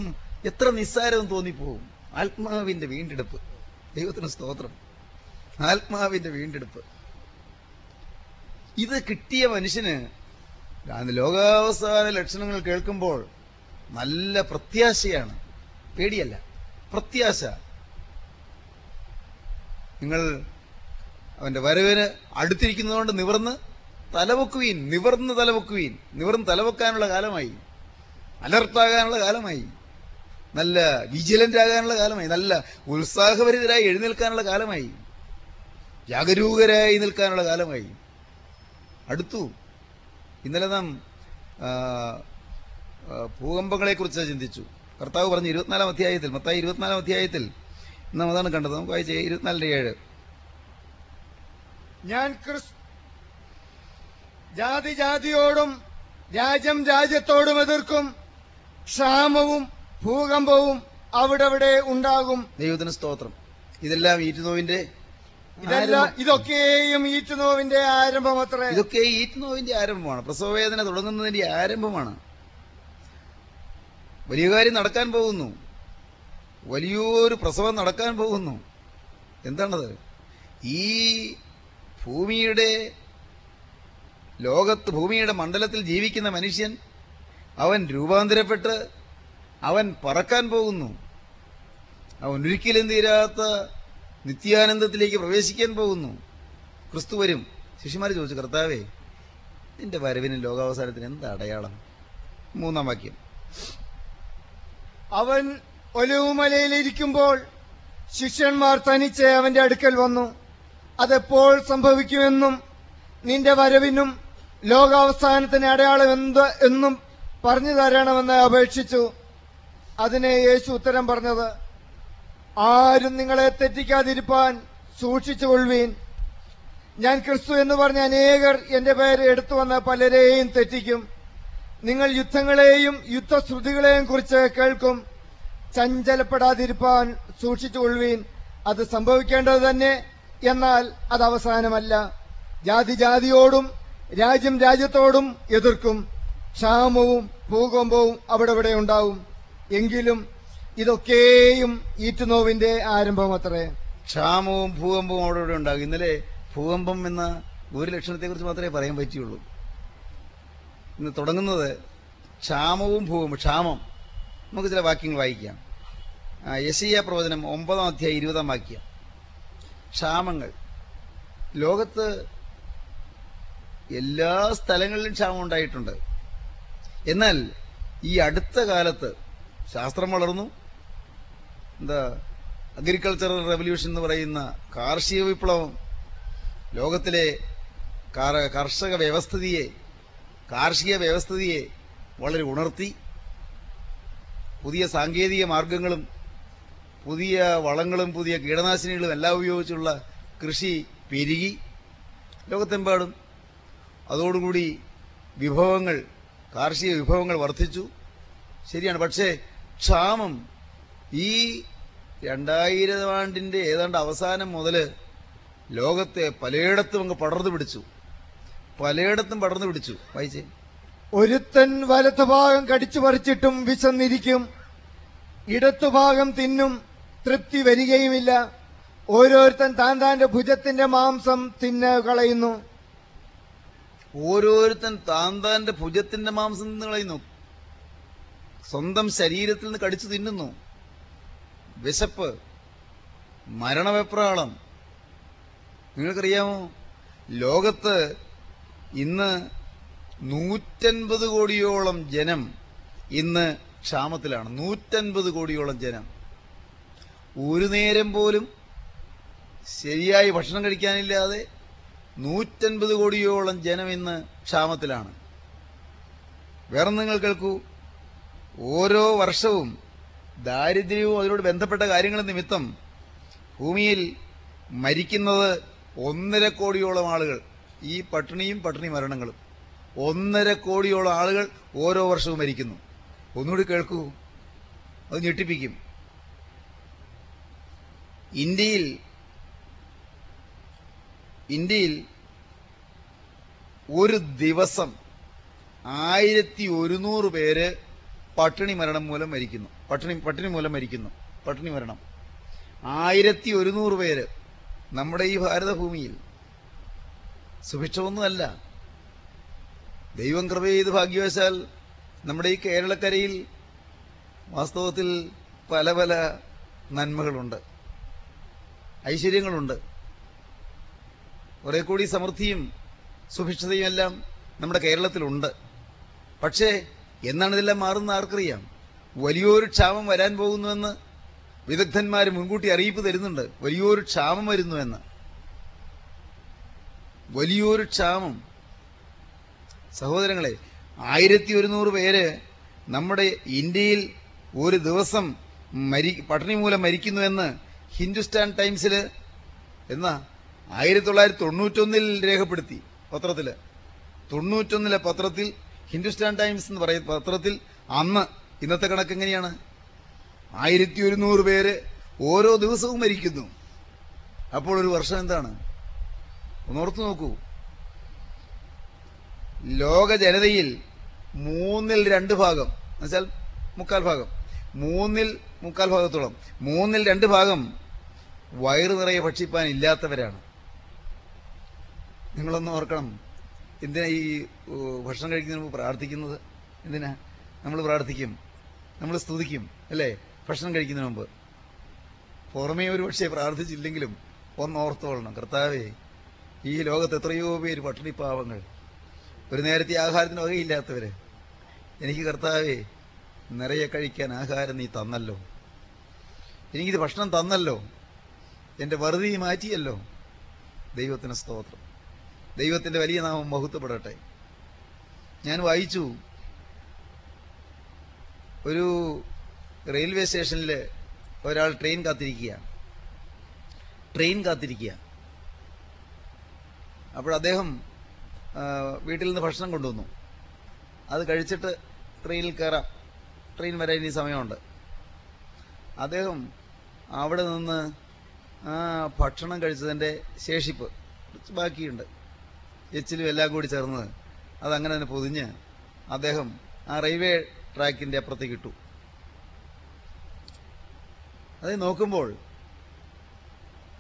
എത്ര നിസ്സാരം തോന്നിപ്പോകും ആത്മാവിന്റെ വീണ്ടെടുപ്പ്. ദൈവത്തിന് സ്തോത്രം. ആത്മാവിന്റെ വീണ്ടെടുപ്പ്. ഇത് കിട്ടിയ മനുഷ്യന് ലോകാവസാന ലക്ഷണങ്ങൾ കേൾക്കുമ്പോൾ നല്ല പ്രത്യാശയാണ്. പേടിയല്ല. പ്രത്യാശ. നിങ്ങൾ അവന്റെ വരവിന് അടുത്തിരിക്കുന്നതുകൊണ്ട് നിവർന്ന് തലവെക്കുവീൻ. നിവർന്ന് തലവെക്കുവീൻ. നിവർന്ന് തലവെക്കാനുള്ള കാലമായി. അലർട്ടാകാനുള്ള കാലമായി. നല്ല വിജിലന്റ് ആകാനുള്ള കാലമായി നല്ല ഉത്സാഹഭരിതരായി എഴുന്നേൽക്കാനുള്ള കാലമായി ജാഗരൂകരായി നിൽക്കാനുള്ള കാലമായി. അടുത്തു ഇന്നലെ നാം ഭൂകമ്പങ്ങളെക്കുറിച്ച് ചിന്തിച്ചു. കർത്താവ് പറഞ്ഞു ഇരുപത്തിനാലാം അധ്യായത്തിൽ മത്തായി ഇരുപത്തിനാലാം അധ്യായത്തിൽ നാം അതാണ് കണ്ടത്. നമുക്ക് വായിച്ച ഇരുപത്തിനാലിന്റെ ഏഴ്. ഞാൻ ജാതി ജാതിയോടും രാജ്യം രാജ്യത്തോടും എതിർക്കും ക്ഷാമവും ഭൂകമ്പവും അവിടെവിടെ ഉണ്ടാകും? ദൈവത്തിന് സ്തോത്രം. ഇതെല്ലാം ഈറ്റുനോവിന്റെ ഇതെല്ലാം ഇതൊക്കെയും ഈറ്റുനോവിന്റെ ആരംഭം അത്ര ഇതൊക്കെ ഈറ്റുനോവിന്റെ ആരംഭമാണ്. പ്രസവവേദന തുടങ്ങുന്നതിന്റെ ആരംഭമാണ്. വലിയ കാര്യം നടക്കാൻ പോകുന്നു. വലിയൊരു പ്രസവം നടക്കാൻ പോകുന്നു. എന്താണത്? ഈ ഭൂമിയുടെ ലോകത്ത് ഭൂമിയുടെ മണ്ഡലത്തിൽ ജീവിക്കുന്ന മനുഷ്യൻ അവൻ രൂപാന്തരപ്പെട്ട് അവൻ പറക്കാൻ പോകുന്നു. അവൻ ഒരിക്കലും തീരാത്ത നിത്യാനന്ദത്തിലേക്ക് പ്രവേശിക്കാൻ പോകുന്നു. ക്രിസ്തു വരും. ശിശുമാര് ചോദിച്ചു കർത്താവേ നിന്റെ വരവിന് ലോകാവസാനത്തിന് എന്ത് അടയാളം? മൂന്നാം വാക്യം. അവൻ ഒലിവുമലയിലിരിക്കുമ്പോൾ ശിഷ്യന്മാർ തനിച്ച് അവന്റെ അടുക്കൽ വന്നു. അതെപ്പോൾ സംഭവിക്കുമെന്നും നിന്റെ വരവിനും ലോകാവസാനത്തിന് അടയാളം എന്ത് എന്നും പറഞ്ഞു തരണമെന്ന് അപേക്ഷിച്ചു. അതിന് യേശു ഉത്തരം പറഞ്ഞത് ആരും നിങ്ങളെ തെറ്റിക്കാതിരിപ്പാൻ സൂക്ഷിച്ചുകൊള്ളുവീൻ ഞാൻ ക്രിസ്തു എന്ന് പറഞ്ഞ അനേകർ എന്റെ പേര് എടുത്തു വന്ന പലരെയും തെറ്റിക്കും. നിങ്ങൾ യുദ്ധങ്ങളെയും യുദ്ധശ്രുതികളെയും കുറിച്ച് കേൾക്കും. ചഞ്ചലപ്പെടാതിരിപ്പാൻ സൂക്ഷിച്ചുകൊള്ളുവീൻ അത് സംഭവിക്കേണ്ടത് തന്നെ എന്നാൽ അത് അവസാനമല്ല. ജാതി ജാതിയോടും രാജ്യം രാജ്യത്തോടും എതിർക്കും. ക്ഷാമവും ഭൂകമ്പവും അവിടെ ഇവിടെ ഉണ്ടാവും. എങ്കിലും ഇതൊക്കെയും ഈറ്റുനോവിന്റെ ആരംഭം അത്രേ. ക്ഷാമവും ഭൂകമ്പവും അവിടെ ഇവിടെ ഉണ്ടാകും. ഇന്നലെ ഭൂകമ്പം എന്ന ഒരു ലക്ഷണത്തെക്കുറിച്ച് മാത്രമേ പറയാൻ പറ്റിയുള്ളൂ. ഇന്ന് തുടങ്ങുന്നത് ക്ഷാമവും ഭൂകമ്പം ക്ഷാമം. നമുക്ക് ചില വാക്യങ്ങൾ വായിക്കാം. യെശയ്യ പ്രവചനം ഒമ്പതാം അധ്യായം ഇരുപതാം വാക്യം. ക്ഷാമങ്ങൾ. ലോകത്ത് എല്ലാ സ്ഥലങ്ങളിലും ക്ഷാമം ഉണ്ടായിട്ടുണ്ട്. എന്നാൽ ഈ അടുത്ത കാലത്ത് ശാസ്ത്രം വളർന്നു. എന്താ അഗ്രികൾച്ചറൽ റെവല്യൂഷൻ എന്ന് പറയുന്ന കാർഷിക വിപ്ലവം ലോകത്തിലെ കാർ- കർഷക വ്യവസ്ഥിതിയെ കാർഷിക വ്യവസ്ഥിതിയെ വളരെ ഉണർത്തി. പുതിയ സാങ്കേതിക മാർഗങ്ങളും പുതിയ വളങ്ങളും പുതിയ കീടനാശിനികളും എല്ലാം ഉപയോഗിച്ചുള്ള കൃഷി പെരുകി. ലോകത്തെമ്പാടും അതോടുകൂടി വിഭവങ്ങൾ കാർഷിക വിഭവങ്ങൾ വർദ്ധിച്ചു. ശരിയാണ്. പക്ഷേ ക്ഷാമം. ഈ രണ്ടായിരം ആണ്ടിന്റെ ഏതാണ്ട് അവസാനം മുതൽ ലോകത്തെ പലയിടത്തും അങ്ങ് പടർന്നു പിടിച്ചു. പലയിടത്തും പടർന്നു പിടിച്ചു. വായിച്ചേ. ഒരുത്തൻ വലത്തുഭാഗം കടിച്ചു പറിച്ചിട്ടും വിശന്നിരിക്കും. ഇടത്തുഭാഗം തിന്നും തൃപ്തി വരികയുമില്ല. ഓരോരുത്തൻ താൻ താന്റെ ഭുജത്തിന്റെ മാംസം തിന്ന് കളയുന്നു. ഓരോരുത്തൻ താൻ താന്റെ ഭുജത്തിന്റെ മാംസം തിന്ന് കളയുന്നു. സ്വന്തം ശരീരത്തിൽ നിന്ന് കടിച്ചു തിന്നുന്നു. വിശപ്പ് മരണവെപ്രാളം. നിങ്ങൾക്കറിയാമോ? ലോകത്ത് ഇന്ന് നൂറ്റൻപത് കോടിയോളം ജനം ഇന്ന് ക്ഷാമത്തിലാണ്. നൂറ്റൻപത് കോടിയോളം ജനം. ഒരു നേരം പോലും ശരിയായി ഭക്ഷണം കഴിക്കാനില്ലാതെ നൂറ്റൻപത് കോടിയോളം ജനം ഇന്ന് ക്ഷാമത്തിലാണ്. വേറെ നിങ്ങൾ കേൾക്കൂ. ഓരോ വർഷവും ദാരിദ്ര്യവും അതിനോട് ബന്ധപ്പെട്ട കാര്യങ്ങൾ നിമിത്തം ഭൂമിയിൽ മരിക്കുന്നത് ഒന്നര കോടിയോളം ആളുകൾ ഈ പട്ടിണിയും പട്ടിണി മരണങ്ങളും. ഒന്നര കോടിയോളം ആളുകൾ ഓരോ വർഷവും മരിക്കുന്നു. ഒന്നുകൂടി കേൾക്കൂ. അത് ഞെട്ടിപ്പിക്കും. ഇന്ത്യയിൽ ഇന്ത്യയിൽ ഒരു ദിവസം ആയിരത്തി ഒരുന്നൂറ് പേര് പട്ടിണി മരണം മൂലം മരിക്കുന്നു. പട്ടിണി പട്ടിണി മൂലം മരിക്കുന്നു. പട്ടിണി മരണം. ആയിരത്തി ഒരുന്നൂറ് പേര് നമ്മുടെ ഈ ഭാരതഭൂമിയിൽ സുഭിക്ഷമൊന്നുമല്ല. ദൈവം കൃപ ചെയ്ത് ഭാഗ്യവശാൽ നമ്മുടെ ഈ കേരളക്കരയിൽ വാസ്തവത്തിൽ പല പല നന്മകളുണ്ട്. ഐശ്വര്യങ്ങളുണ്ട്. കുറെ കൂടി സമൃദ്ധിയും സുഭിക്ഷതയും എല്ലാം നമ്മുടെ കേരളത്തിലുണ്ട്. പക്ഷേ എന്നാണ് ഇതെല്ലാം മാറുന്ന ആർക്കറിയാം? വലിയൊരു ക്ഷാമം വരാൻ പോകുന്നുവെന്ന് വിദഗ്ധന്മാർ മുൻകൂട്ടി അറിയിപ്പ് തരുന്നുണ്ട്. വലിയൊരു ക്ഷാമം വരുന്നുവെന്ന്. വലിയൊരു ക്ഷാമം. സഹോദരങ്ങളെ ആയിരത്തി ഒരുന്നൂറ് പേര് നമ്മുടെ ഇന്ത്യയിൽ ഒരു ദിവസം മരി പട്ടിണി മൂലം മരിക്കുന്നുവെന്ന് ഹിന്ദുസ്ഥാൻ ടൈംസിൽ എന്നാ ആയിരത്തി തൊള്ളായിരത്തി തൊണ്ണൂറ്റൊന്നിൽ രേഖപ്പെടുത്തി പത്രത്തിൽ തൊണ്ണൂറ്റൊന്നിലെ പത്രത്തിൽ ഹിന്ദുസ്ഥാൻ ടൈംസ് എന്ന് പറയുന്ന പത്രത്തിൽ അന്ന് ഇന്നത്തെ കണക്ക് എങ്ങനെയാണ്? ആയിരത്തി ഒരുന്നൂറ് പേര് ഓരോ ദിവസവും മരിക്കുന്നു. അപ്പോൾ ഒരു വർഷം എന്താണ്? ഒന്നോർത്ത് നോക്കൂ. ലോക ജനതയിൽ മൂന്നിൽ രണ്ട് ഭാഗം. എന്നുവെച്ചാൽ മുക്കാൽ ഭാഗം. മൂന്നിൽ മുക്കാൽ ഭാഗത്തോളം. മൂന്നിൽ രണ്ട് ഭാഗം വയറു നിറയെ ഭക്ഷിപ്പാൻ ഇല്ലാത്തവരാണ് നിങ്ങളൊന്ന് ഓർക്കണം. എന്തിനാ ഈ ഭക്ഷണം കഴിക്കുന്നതിന് മുമ്പ് പ്രാർത്ഥിക്കുന്നത്? എന്തിനാ? നമ്മൾ പ്രാർത്ഥിക്കും. നമ്മൾ സ്തുതിക്കും അല്ലേ? ഭക്ഷണം കഴിക്കുന്നതിന് മുമ്പ്. പുറമേ ഒരു പക്ഷേ പ്രാർത്ഥിച്ചില്ലെങ്കിലും ഒന്ന് ഓർത്തോളണം. കർത്താവേ ഈ ലോകത്ത് എത്രയോ പേര് പട്ടിണിപ്പാവങ്ങൾ. ഒരു നേരത്തെ ആഹാരത്തിന് വകയില്ലാത്തവര്. എനിക്ക് കർത്താവേ നിറയെ കഴിക്കാൻ ആഹാരം നീ തന്നല്ലോ. എനിക്കിത് ഭക്ഷണം തന്നല്ലോ. എന്റെ വെറുതെ മാറ്റിയല്ലോ. ദൈവത്തിന് സ്തോത്രം. ദൈവത്തിന്റെ വലിയ നാമം മഹത്വപ്പെടട്ടെ. ഞാൻ വായിച്ചു ഒരു റെയിൽവേ സ്റ്റേഷനിൽ ഒരാൾ ട്രെയിൻ കാത്തിരിക്കുക ട്രെയിൻ കാത്തിരിക്കുക അപ്പോൾ അദ്ദേഹം വീട്ടിൽ നിന്ന് ഭക്ഷണം കൊണ്ടുവന്നു. അത് കഴിച്ചിട്ട് ട്രെയിനിൽ കയറാം. ട്രെയിൻ വരാൻ ഇനി സമയമുണ്ട്. അദ്ദേഹം അവിടെ നിന്ന് ആ ഭക്ഷണം കഴിച്ചതിന്റെ ശേഷിപ്പ് ബാക്കിയുണ്ട്. എച്ചിലും എല്ലാം കൂടി ചേർന്നത് അതങ്ങനെ തന്നെ പൊതിഞ്ഞ് അദ്ദേഹം ആ റെയിൽവേ ട്രാക്കിന്റെ അപ്പുറത്തേക്ക് ഇട്ടു. അത് നോക്കുമ്പോൾ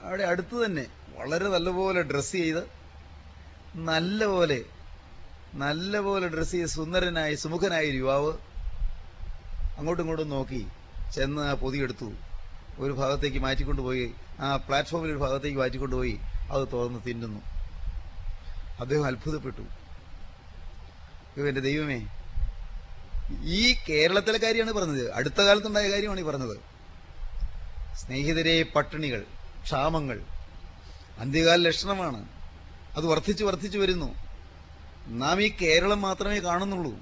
അവിടെ അടുത്ത് തന്നെ വളരെ നല്ലപോലെ ഡ്രസ്സ് ചെയ്ത് നല്ലപോലെ നല്ലപോലെ ഡ്രസ്സ് ചെയ്ത് സുന്ദരനായി സുമുഖനായ യുവാവ് അങ്ങോട്ടും ഇങ്ങോട്ടും നോക്കി ചെന്ന് ആ പൊതിയെടുത്തു ഒരു ഭാഗത്തേക്ക് മാറ്റിക്കൊണ്ടുപോയി ആ പ്ലാറ്റ്ഫോമിൽ ഒരു ഭാഗത്തേക്ക് മാറ്റിക്കൊണ്ടുപോയി അത് തുറന്ന് തിന്നുന്നു. അദ്ദേഹം അത്ഭുതപ്പെട്ടു. എന്റെ ദൈവമേ. ഈ കേരളത്തിലെ കാര്യമാണ് പറഞ്ഞത്. അടുത്ത കാലത്തുണ്ടായ കാര്യമാണ് ഈ പറഞ്ഞത്. സ്നേഹിതരെ പട്ടിണികൾ ക്ഷാമങ്ങൾ അന്ത്യകാല ലക്ഷണമാണ്. അത് വർദ്ധിച്ചു വർദ്ധിച്ചു വരുന്നു. നാം ഈ കേരളം മാത്രമേ കാണുന്നുള്ളൂ.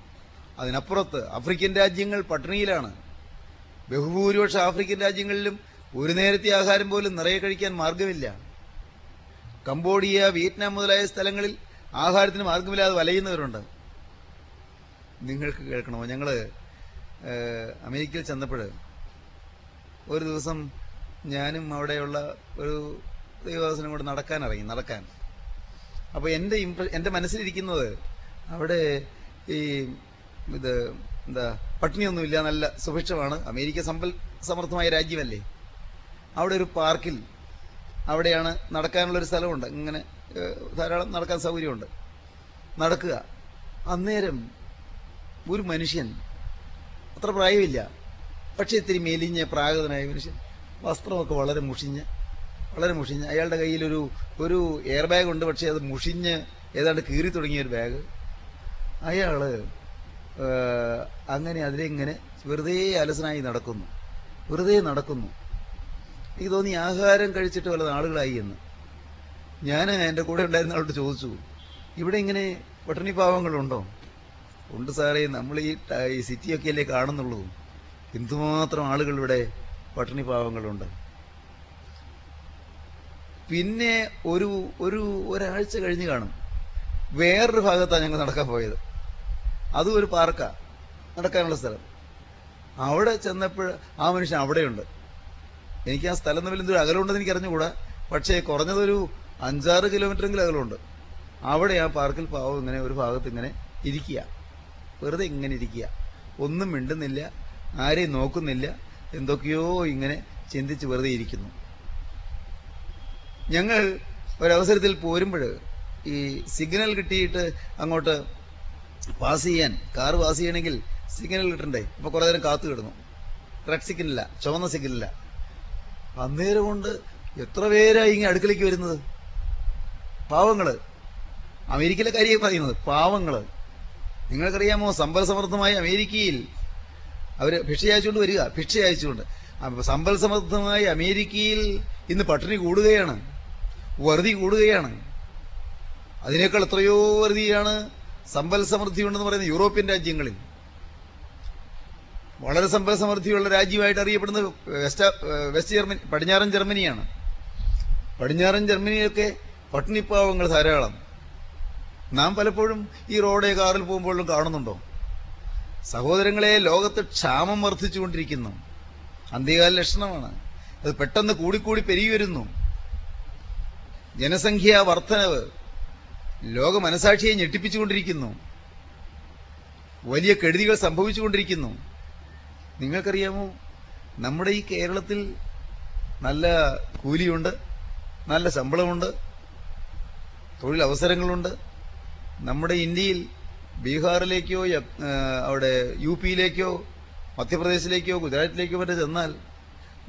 അതിനപ്പുറത്ത് ആഫ്രിക്കൻ രാജ്യങ്ങൾ പട്ടിണിയിലാണ്. ബഹുഭൂരിപക്ഷ ആഫ്രിക്കൻ രാജ്യങ്ങളിലും ഒരു നേരത്തെ ആഹാരം പോലും നിറയെ കഴിക്കാൻ മാർഗമില്ല കംബോഡിയ വിയറ്റ്നാം മുതലായ സ്ഥലങ്ങളിൽ ആഹാരത്തിന് മാർഗമില്ലാതെ വലയുന്നവരുണ്ട്. നിങ്ങൾക്ക് കേൾക്കണമോ? ഞങ്ങൾ അമേരിക്കയിൽ ചെന്നപ്പോൾ ഒരു ദിവസം ഞാനും അവിടെയുള്ള ഒരു ദൈവദാസനും കൂടെ നടക്കാൻ ഇറങ്ങി നടക്കാൻ. അപ്പൊ എന്റെ ഇംപ്ര- എന്റെ മനസ്സിലിരിക്കുന്നത് അവിടെ ഈ ഇത് എന്താ പട്ടിണിയൊന്നുമില്ല നല്ല സുഭിക്ഷമാണ്. അമേരിക്ക സമ്പൽ സമൃദ്ധമായ രാജ്യമല്ലേ? അവിടെ ഒരു പാർക്കിൽ അവിടെയാണ് നടക്കാനുള്ള ഒരു സ്ഥലമുണ്ട്. ഇങ്ങനെ ധാരാളം നടക്കാൻ സൗകര്യമുണ്ട്. നടക്കുക. അന്നേരം ഒരു മനുഷ്യൻ അത്ര പ്രായമില്ല പക്ഷേ ഇത്തിരി മെലിഞ്ഞ പ്രാകൃതനായ മനുഷ്യൻ വസ്ത്രമൊക്കെ വളരെ മുഷിഞ്ഞ് വളരെ മുഷിഞ്ഞ്. അയാളുടെ കയ്യിലൊരു ഒരു എയർ ബാഗ് ഉണ്ട് പക്ഷേ അത് മുഷിഞ്ഞ് ഏതാണ്ട് കീറി തുടങ്ങിയ ഒരു ബാഗ് അയാൾ അങ്ങനെ അതിലിങ്ങനെ വെറുതെ അലസനായി നടക്കുന്നു. വെറുതെ നടക്കുന്നു. എനിക്ക് തോന്നി ആഹാരം കഴിച്ചിട്ട് വല്ല നാളുകളായി എന്ന്. ഞാൻ എന്റെ കൂടെ ഉണ്ടായിരുന്ന ആളോട് ചോദിച്ചു ഇവിടെ ഇങ്ങനെ പട്ടിണി പാവങ്ങളുണ്ടോ? ഉണ്ട് സാറേ നമ്മൾ ഈ സിറ്റിയൊക്കെ അല്ലേ കാണുന്നുള്ളൂ. എന്തുമാത്രം ആളുകൾ ഇവിടെ പട്ടിണി പാവങ്ങളുണ്ട്. പിന്നെ ഒരു ഒരു ഒരാഴ്ച കഴിഞ്ഞ് കാണും. വേറൊരു ഭാഗത്താണ് ഞങ്ങൾ നടക്കാൻ പോയത്. അതും ഒരു പാർക്കാ നടക്കാനുള്ള സ്ഥലം. അവിടെ ചെന്നപ്പോൾ ആ മനുഷ്യൻ അവിടെയുണ്ട്. എനിക്ക് ആ സ്ഥലം തമ്മിൽ എന്തൊരു അകലമുണ്ടെന്ന് എനിക്ക് അറിഞ്ഞുകൂടാ പക്ഷേ കുറഞ്ഞതൊരു അഞ്ചാറ് കിലോമീറ്ററെങ്കിലും അകലുണ്ട് അവിടെ ആ പാർക്കിൽ പാവം ഇങ്ങനെ ഒരു ഭാഗത്ത് ഇങ്ങനെ ഇരിക്കുക. വെറുതെ ഇങ്ങനെ ഇരിക്കുക. ഒന്നും മിണ്ടുന്നില്ല ആരെയും നോക്കുന്നില്ല എന്തൊക്കെയോ ഇങ്ങനെ ചിന്തിച്ച് വെറുതെ ഇരിക്കുന്നു. ഞങ്ങൾ ഒരവസരത്തിൽ പോരുമ്പോൾ ഈ സിഗ്നൽ കിട്ടിയിട്ട് അങ്ങോട്ട് പാസ് ചെയ്യാൻ കാർ പാസ് ചെയ്യണമെങ്കിൽ സിഗ്നൽ കിട്ടണ്ടേ? അപ്പൊ കുറെ നേരം കാത്തു കിടന്നു. റെഡ് സിഗ്നലില്ല ചുവന്ന സിഗ്നലില്ല അന്നേരം കൊണ്ട് എത്ര പേരായി ഇങ്ങനെ അടുക്കളയ്ക്ക് വരുന്നത്? പാവങ്ങൾ. അമേരിക്കയിലെ കാര്യം പറയുന്നത് പാവങ്ങൾ. നിങ്ങൾക്കറിയാമോ സമ്പൽ സമൃദ്ധമായ അമേരിക്കയിൽ അവർ ഭിക്ഷ അയച്ചുകൊണ്ട് വരിക ഭിക്ഷ അയച്ചുകൊണ്ട്. സമ്പൽ സമൃദ്ധമായ അമേരിക്കയിൽ ഇന്ന് പട്ടിണി കൂടുകയാണ് വറുതി കൂടുകയാണ്. അതിനേക്കാൾ എത്രയോ വറുതിയാണ് സമ്പൽ സമൃദ്ധി ഉണ്ടെന്ന് പറയുന്ന യൂറോപ്യൻ രാജ്യങ്ങളിൽ. വളരെ സമ്പൽ സമൃദ്ധിയുള്ള രാജ്യമായിട്ട് അറിയപ്പെടുന്നത് വെസ്റ്റ് വെസ്റ്റ് ജർമ്മനി പടിഞ്ഞാറൻ ജർമ്മനിയാണ്. പടിഞ്ഞാറൻ ജർമ്മനിയൊക്കെ പട്ടിണിപ്പാവങ്ങൾ ധാരാളം. നാം പലപ്പോഴും ഈ റോഡേ കാറിൽ പോകുമ്പോഴും കാണുന്നുണ്ടോ? സഹോദരങ്ങളെ ലോകത്ത് ക്ഷാമം വർദ്ധിച്ചുകൊണ്ടിരിക്കുന്നു. അന്ത്യകാല ലക്ഷണമാണ്. അത് പെട്ടെന്ന് കൂടിക്കൂടി പെരുകി വരുന്നു ജനസംഖ്യാ വർധനവ് ലോക മനസാക്ഷിയെ ഞെട്ടിപ്പിച്ചുകൊണ്ടിരിക്കുന്നു. വലിയ കെടുതികൾ സംഭവിച്ചുകൊണ്ടിരിക്കുന്നു. നിങ്ങൾക്കറിയാമോ? നമ്മുടെ ഈ കേരളത്തിൽ നല്ല കൂലിയുണ്ട് നല്ല ശമ്പളമുണ്ട് തൊഴിലവസരങ്ങളുണ്ട്. നമ്മുടെ ഇന്ത്യയിൽ ബീഹാറിലേക്കോ അവിടെ യു പിയിലേക്കോ മധ്യപ്രദേശിലേക്കോ ഗുജറാത്തിലേക്കോ മറ്റേ ചെന്നാൽ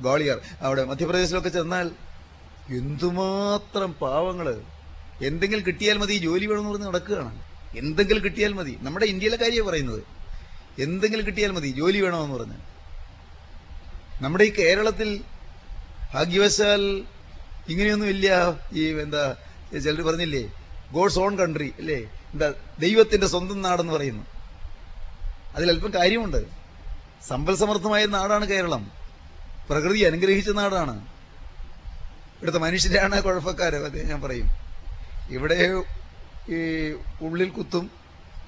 ഗോളിയർ അവിടെ മധ്യപ്രദേശിലൊക്കെ ചെന്നാൽ എന്തുമാത്രം പാവങ്ങൾ. എന്തെങ്കിലും കിട്ടിയാൽ മതി ജോലി വേണമെന്ന് പറഞ്ഞ് നടക്കുകയാണ്. എന്തെങ്കിലും കിട്ടിയാൽ മതി. നമ്മുടെ ഇന്ത്യയിലെ കാര്യമാണ് പറയുന്നത്. എന്തെങ്കിലും കിട്ടിയാൽ മതി ജോലി വേണമെന്ന് പറഞ്ഞ്. നമ്മുടെ ഈ കേരളത്തിൽ ഭാഗ്യവശാൽ ഇങ്ങനെയൊന്നുമില്ല ഈ എന്താ ചിലർ പറഞ്ഞില്ലേ ഗോഡ്സ് ഓൺ കൺട്രി അല്ലേ? എന്താ ദൈവത്തിന്റെ സ്വന്തം നാടെന്ന് പറയുന്നു. അതിലല്പം കാര്യമുണ്ട്. സമ്പൽ സമൃദ്ധമായ നാടാണ് കേരളം. പ്രകൃതി അനുഗ്രഹിച്ച നാടാണ്. ഇവിടുത്തെ മനുഷ്യരാണ് കുഴപ്പക്കാര് അത് ഞാൻ പറയും. ഇവിടെ ഈ ഉള്ളിൽ കുത്തും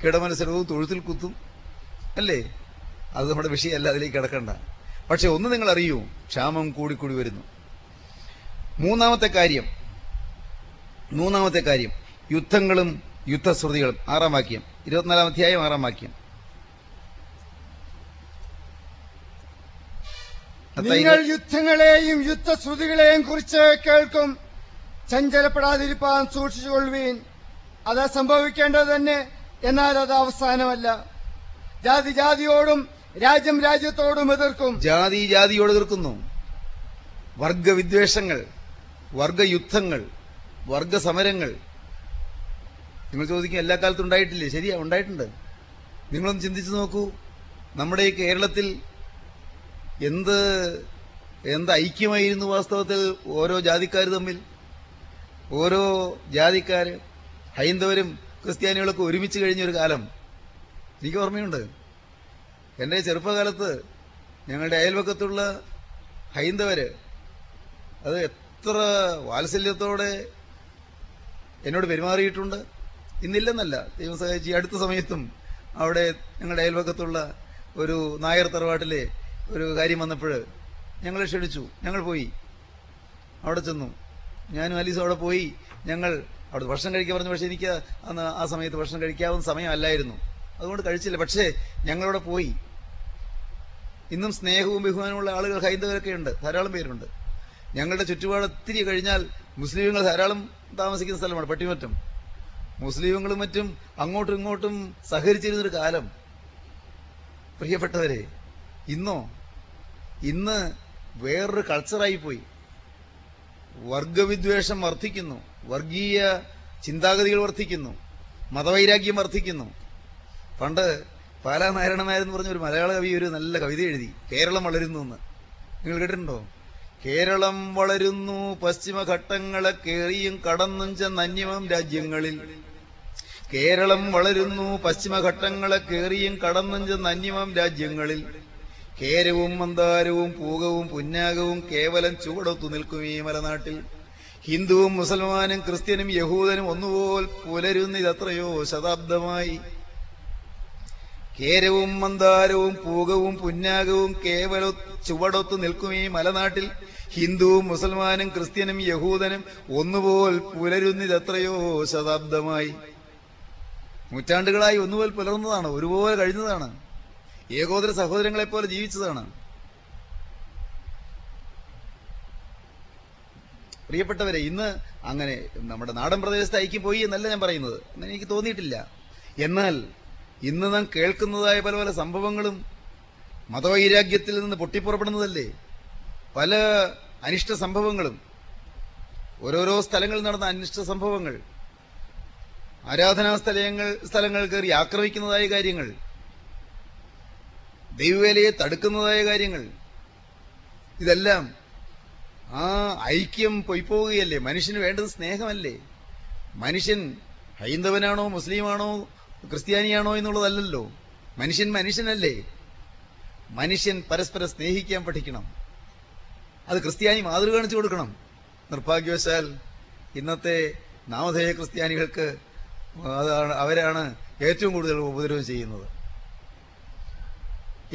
കിടമത്സരവും തൊഴുത്തിൽ കുത്തും അല്ലേ? അത് നമ്മുടെ വിഷയമല്ല അതിലേക്ക് കിടക്കണ്ട. പക്ഷെ ഒന്ന് നിങ്ങൾ അറിയൂ ക്ഷാമം കൂടിക്കൂടി വരുന്നു. മൂന്നാമത്തെ കാര്യം മൂന്നാമത്തെ കാര്യം യുദ്ധങ്ങളും യുദ്ധശ്രുതികളും ആറാം വാക്യം. ഇരുപത്തിനാലാം അധ്യായം ആറാം വാക്യം. നിങ്ങൾ യുദ്ധങ്ങളെയും യുദ്ധശ്രുതികളെയും കുറിച്ച് കേൾക്കും. ചഞ്ചലപ്പെടാതിരിപ്പാൻ സൂക്ഷിച്ചുകൊള്ളുവീൻ. അത് സംഭവിക്കേണ്ടത് തന്നെ എന്നാൽ അത് അവസാനമല്ല. ജാതി ജാതിയോടും രാജ്യം രാജ്യത്തോടും എതിർക്കും. ജാതി ജാതിയോട് എതിർക്കുന്നു. വർഗവിദ്വേഷങ്ങൾ വർഗയുദ്ധങ്ങൾ വർഗസമരങ്ങൾ. നിങ്ങൾ ചോദിക്കും എല്ലാ കാലത്തും ഉണ്ടായിട്ടില്ലേ? ശരിയാ ഉണ്ടായിട്ടുണ്ട്. നിങ്ങളൊന്ന് ചിന്തിച്ചു നോക്കൂ. നമ്മുടെ ഈ കേരളത്തിൽ എന്ത് എന്ത് ഐക്യമായിരുന്നു വാസ്തവത്തിൽ ഓരോ ജാതിക്കാർ തമ്മിൽ? ഓരോ ജാതിക്കാർ ഹൈന്ദവരും ക്രിസ്ത്യാനികളൊക്കെ ഒരുമിച്ച് കഴിഞ്ഞ ഒരു കാലം. എനിക്ക് ഓർമ്മയുണ്ട്. എന്റെ ചെറുപ്പകാലത്ത് ഞങ്ങളുടെ അയൽവക്കത്തുള്ള ഹൈന്ദവര് അത് എത്ര വാത്സല്യത്തോടെ എന്നോട് പെരുമാറിയിട്ടുണ്ട്. ഇന്നില്ലെന്നല്ല. ദൈവം സഹായിച്ച് അടുത്ത സമയത്തും അവിടെ ഞങ്ങളുടെ അയൽവക്കത്തുള്ള ഒരു നായർ തറവാട്ടിലെ ഒരു കാര്യം വന്നപ്പോൾ ഞങ്ങളെ ക്ഷണിച്ചു. ഞങ്ങൾ പോയി. അവിടെ ചെന്നു. ഞാനും അലീസും അവിടെ പോയി. ഞങ്ങൾ അവിടെ ഭക്ഷണം കഴിക്കാൻ പറഞ്ഞു. പക്ഷെ എനിക്ക് അന്ന് ആ സമയത്ത് ഭക്ഷണം കഴിക്കാവുന്ന സമയമല്ലായിരുന്നു. അതുകൊണ്ട് കഴിച്ചില്ല. പക്ഷേ ഞങ്ങളവിടെ പോയി. ഇന്നും സ്നേഹവും ബഹുമാനമുള്ള ആളുകൾ ഹൈന്ദവരൊക്കെ ഉണ്ട് ധാരാളം പേരുണ്ട്. ഞങ്ങളുടെ ചുറ്റുപാട് ഒത്തിരി കഴിഞ്ഞാൽ മുസ്ലിങ്ങൾ ധാരാളം താമസിക്കുന്ന സ്ഥലമാണ് പട്ടിമറ്റം. മുസ്ലിങ്ങളും മറ്റും അങ്ങോട്ടും ഇങ്ങോട്ടും സഹകരിച്ചിരുന്നൊരു കാലം. പ്രിയപ്പെട്ടവരെ ഇന്നോ ഇന്ന് വേറൊരു കൾച്ചറായി പോയി. വർഗവിദ്വേഷം വർദ്ധിക്കുന്നു വർഗീയ ചിന്താഗതികൾ വർദ്ധിക്കുന്നു മതവൈരാഗ്യം വർദ്ധിക്കുന്നു. പണ്ട് പാലാ നാരായണ നായർ എന്ന് പറഞ്ഞ ഒരു മലയാള കവി ഒരു നല്ല കവിത എഴുതി കേരളം വളരുന്നു എന്ന്. നിങ്ങൾ കേട്ടിട്ടുണ്ടോ? കേരളം വളരുന്നു. പശ്ചിമഘട്ടങ്ങളെ കേറിയും കടന്നും ചെന്ന അന്യമം രാജ്യങ്ങളിൽ. കേരളം വളരുന്നു. പശ്ചിമഘട്ടങ്ങളെ കേറിയും കടന്നും ചെന്ന അന്യമം രാജ്യങ്ങളിൽ. കേരവും മന്ദാരവും പൂകവും പുന്നാകവും കേവലം ചുവടൊത്തു നിൽക്കും ഈ മലനാട്ടിൽ. ഹിന്ദുവും മുസൽമാനും ക്രിസ്ത്യനും യഹൂദനും ഒന്നുപോൽ പുലരുന്നിതത്രയോ ശതാബ്ദമായി. കേരവും മന്ദാരവും പൂകവും പുന്നാകവും കേവല ചുവടൊത്തു നിൽക്കും ഈ മലനാട്ടിൽ. ഹിന്ദുവും മുസൽമാനും ക്രിസ്ത്യനും യഹൂദനും ഒന്നുപോൽ പുലരുന്നിതെത്രയോ ശതാബ്ദമായി. നൂറ്റാണ്ടുകളായി ഒന്നുപോൽ പുലർന്നതാണ് ഒരുപോലെ കഴിഞ്ഞതാണ്. ഏകോദര സഹോദരങ്ങളെ പോലെ ജീവിച്ചതാണ്. പ്രിയപ്പെട്ടവരെ ഇന്ന് അങ്ങനെ നമ്മുടെ നാടൻ പ്രദേശത്ത് ഐക്യം പോയി എന്നല്ല ഞാൻ പറയുന്നത്. അങ്ങനെ എനിക്ക് തോന്നിയിട്ടില്ല. എന്നാൽ ഇന്ന് നാം കേൾക്കുന്നതായ പല പല സംഭവങ്ങളും മതവൈരാഗ്യത്തിൽ നിന്ന് പൊട്ടിപ്പുറപ്പെടുന്നതല്ലേ? പല അനിഷ്ട സംഭവങ്ങളും. ഓരോരോ സ്ഥലങ്ങളിൽ നടന്ന അനിഷ്ട സംഭവങ്ങൾ. ആരാധനാ സ്ഥലങ്ങൾ സ്ഥലങ്ങൾ കയറി ആക്രമിക്കുന്നതായ കാര്യങ്ങൾ. ദൈവവേലയെ തടുക്കുന്നതായ കാര്യങ്ങൾ. ഇതെല്ലാം ആ ഐക്യം പൊയ്പോവുകയല്ലേ? മനുഷ്യന് വേണ്ടത് സ്നേഹമല്ലേ? മനുഷ്യൻ ഹൈന്ദവനാണോ മുസ്ലിമാണോ ക്രിസ്ത്യാനിയാണോ എന്നുള്ളതല്ലല്ലോ. മനുഷ്യൻ മനുഷ്യനല്ലേ. മനുഷ്യൻ പരസ്പരം സ്നേഹിക്കാൻ പഠിക്കണം. അത് ക്രിസ്ത്യാനി മാതൃക കാണിച്ചു കൊടുക്കണം. നിർഭാഗ്യവശാൽ ഇന്നത്തെ നാമധേയ ക്രിസ്ത്യാനികൾക്ക് അതാണ് അവരാണ് ഏറ്റവും കൂടുതൽ ഉപദ്രവം ചെയ്യുന്നത്.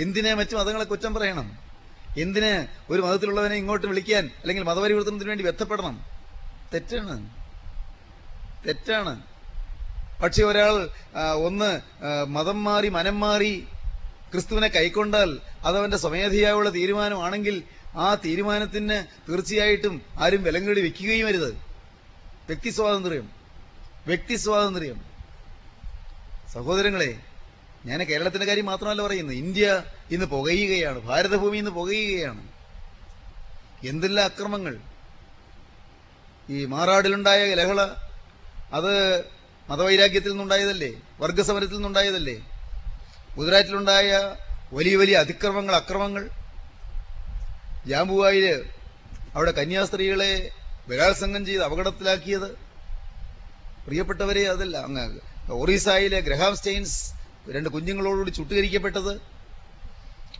എന്തിനെ മറ്റു മതങ്ങളെ കുറ്റം പറയണം. എന്തിന് ഒരു മതത്തിലുള്ളവനെ ഇങ്ങോട്ട് വിളിക്കാൻ അല്ലെങ്കിൽ മതപരിവർത്തനത്തിന് വേണ്ടി ബന്ധപ്പെടണം. തെറ്റാണ്. തെറ്റാണ്. പക്ഷെ ഒരാൾ ഒന്ന് മതം മാറി മനം മാറി ക്രിസ്തുവിനെ കൈക്കൊണ്ടാൽ അതവന്റെ സ്വമേധയായുള്ള തീരുമാനമാണെങ്കിൽ ആ തീരുമാനത്തിന് തീർച്ചയായിട്ടും ആരും വിലങ്ങേടി വെക്കുകയും അരുത്. വ്യക്തി സ്വാതന്ത്ര്യം വ്യക്തി സ്വാതന്ത്ര്യം. സഹോദരങ്ങളെ ഞാൻ കേരളത്തിന്റെ കാര്യം മാത്രമല്ല പറയുന്നത് ഇന്ത്യ ഇന്ന് പുകയുകയാണ് ഭാരതഭൂമി ഇന്ന് പുകയുകയാണ്. എന്തെല്ലാം അക്രമങ്ങൾ? ഈ മാറാടിലുണ്ടായ ലഹള അത് മതവൈരാഗ്യത്തിൽ നിന്നുണ്ടായതല്ലേ? വർഗസമരത്തിൽ നിന്നുണ്ടായതല്ലേ? ഗുജറാത്തിലുണ്ടായ വലിയ വലിയ അതിക്രമങ്ങൾ അക്രമങ്ങൾ. ജാമ്പുവായിൽ അവിടെ കന്യാസ്ത്രീകളെ ബലാത്സംഗം ചെയ്ത് അപകടത്തിലാക്കിയത്. പ്രിയപ്പെട്ടവരെ അതല്ല അങ്ങ് ഒറീസായിലെ ഗ്രഹാം സ്റ്റെയിൻസ് രണ്ട് കുഞ്ഞുങ്ങളോടുകൂടി ചുട്ടുകരിക്കപ്പെട്ടത്.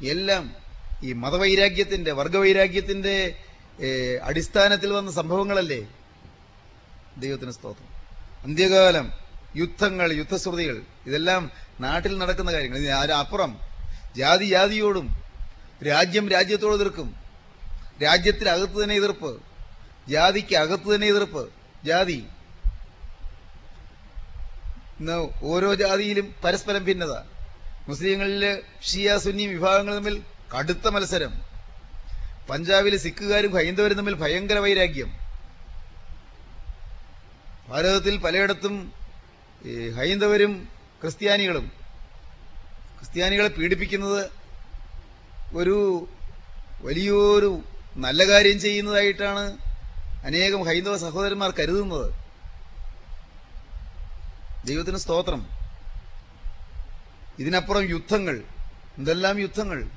എല്ലാം ഈ മതവൈരാഗ്യത്തിന്റെ വർഗവൈരാഗ്യത്തിന്റെ അടിസ്ഥാനത്തിൽ വന്ന സംഭവങ്ങളല്ലേ? ദൈവത്തിന് സ്തോത്രം. അന്ത്യകാലം യുദ്ധങ്ങൾ യുദ്ധശ്രുതികൾ ഇതെല്ലാം നാട്ടിൽ നടക്കുന്ന കാര്യങ്ങൾ. അപ്പുറം? ജാതി ജാതിയോടും രാജ്യം രാജ്യത്തോട് എതിർക്കും. രാജ്യത്തിനകത്ത് തന്നെ എതിർപ്പ്. ജാതിക്ക് അകത്ത് തന്നെ എതിർപ്പ്. ജാതി. ഇന്ന് ഓരോ ജാതിയിലും പരസ്പരം ഭിന്നത. മുസ്ലിങ്ങളിൽ ഷിയ സുന്നി വിഭാഗങ്ങൾ തമ്മിൽ കടുത്ത മത്സരം. പഞ്ചാബിലെ സിഖുകാരും ഹൈന്ദവരും തമ്മിൽ ഭയങ്കര വൈരാഗ്യം. ഭാരതത്തിൽ പലയിടത്തും ഈ ഹൈന്ദവരും ക്രിസ്ത്യാനികളും ക്രിസ്ത്യാനികളെ പീഡിപ്പിക്കുന്നത് ഒരു വലിയൊരു നല്ല കാര്യം ചെയ്യുന്നതായിട്ടാണ് അനേകം ഹൈന്ദവ സഹോദരന്മാർ കരുതുന്നത്. ദൈവത്തിന് സ്തോത്രം. ഇതിനപ്പുറം യുദ്ധങ്ങൾ എന്തെല്ലാം യുദ്ധങ്ങൾ?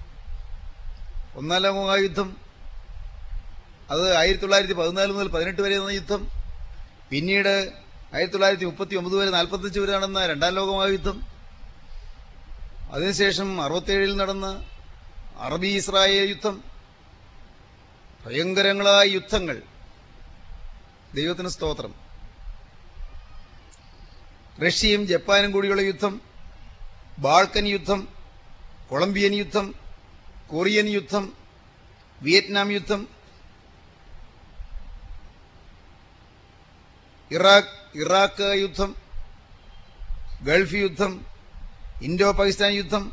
ഒന്നാം ലോക മഹായുദ്ധം അത് ആയിരത്തി തൊള്ളായിരത്തി പതിനാല് മുതൽ പതിനെട്ട് വരെ നടന്ന യുദ്ധം പിന്നീട് ആയിരത്തി തൊള്ളായിരത്തി മുപ്പത്തി ഒമ്പത് വരെ നാൽപ്പത്തഞ്ച് വരെ നടന്ന രണ്ടാം ലോക മഹായുദ്ധം അതിനുശേഷം അറുപത്തേഴിൽ നടന്ന അറബി ഇസ്രായേൽ യുദ്ധം. ഭയങ്കരങ്ങളായ യുദ്ധങ്ങൾ. ദൈവത്തിന് സ്തോത്രം. റഷ്യയും ജപ്പാനും കൂടിയുള്ള യുദ്ധം ബാൾക്കൻ യുദ്ധം കൊളംബിയൻ യുദ്ധം കൊറിയൻ യുദ്ധം വിയറ്റ്നാം യുദ്ധം ഇറാഖ് ഇറാഖ് യുദ്ധം ഗൾഫ് യുദ്ധം ഇൻഡോ പാകിസ്ഥാൻ യുദ്ധം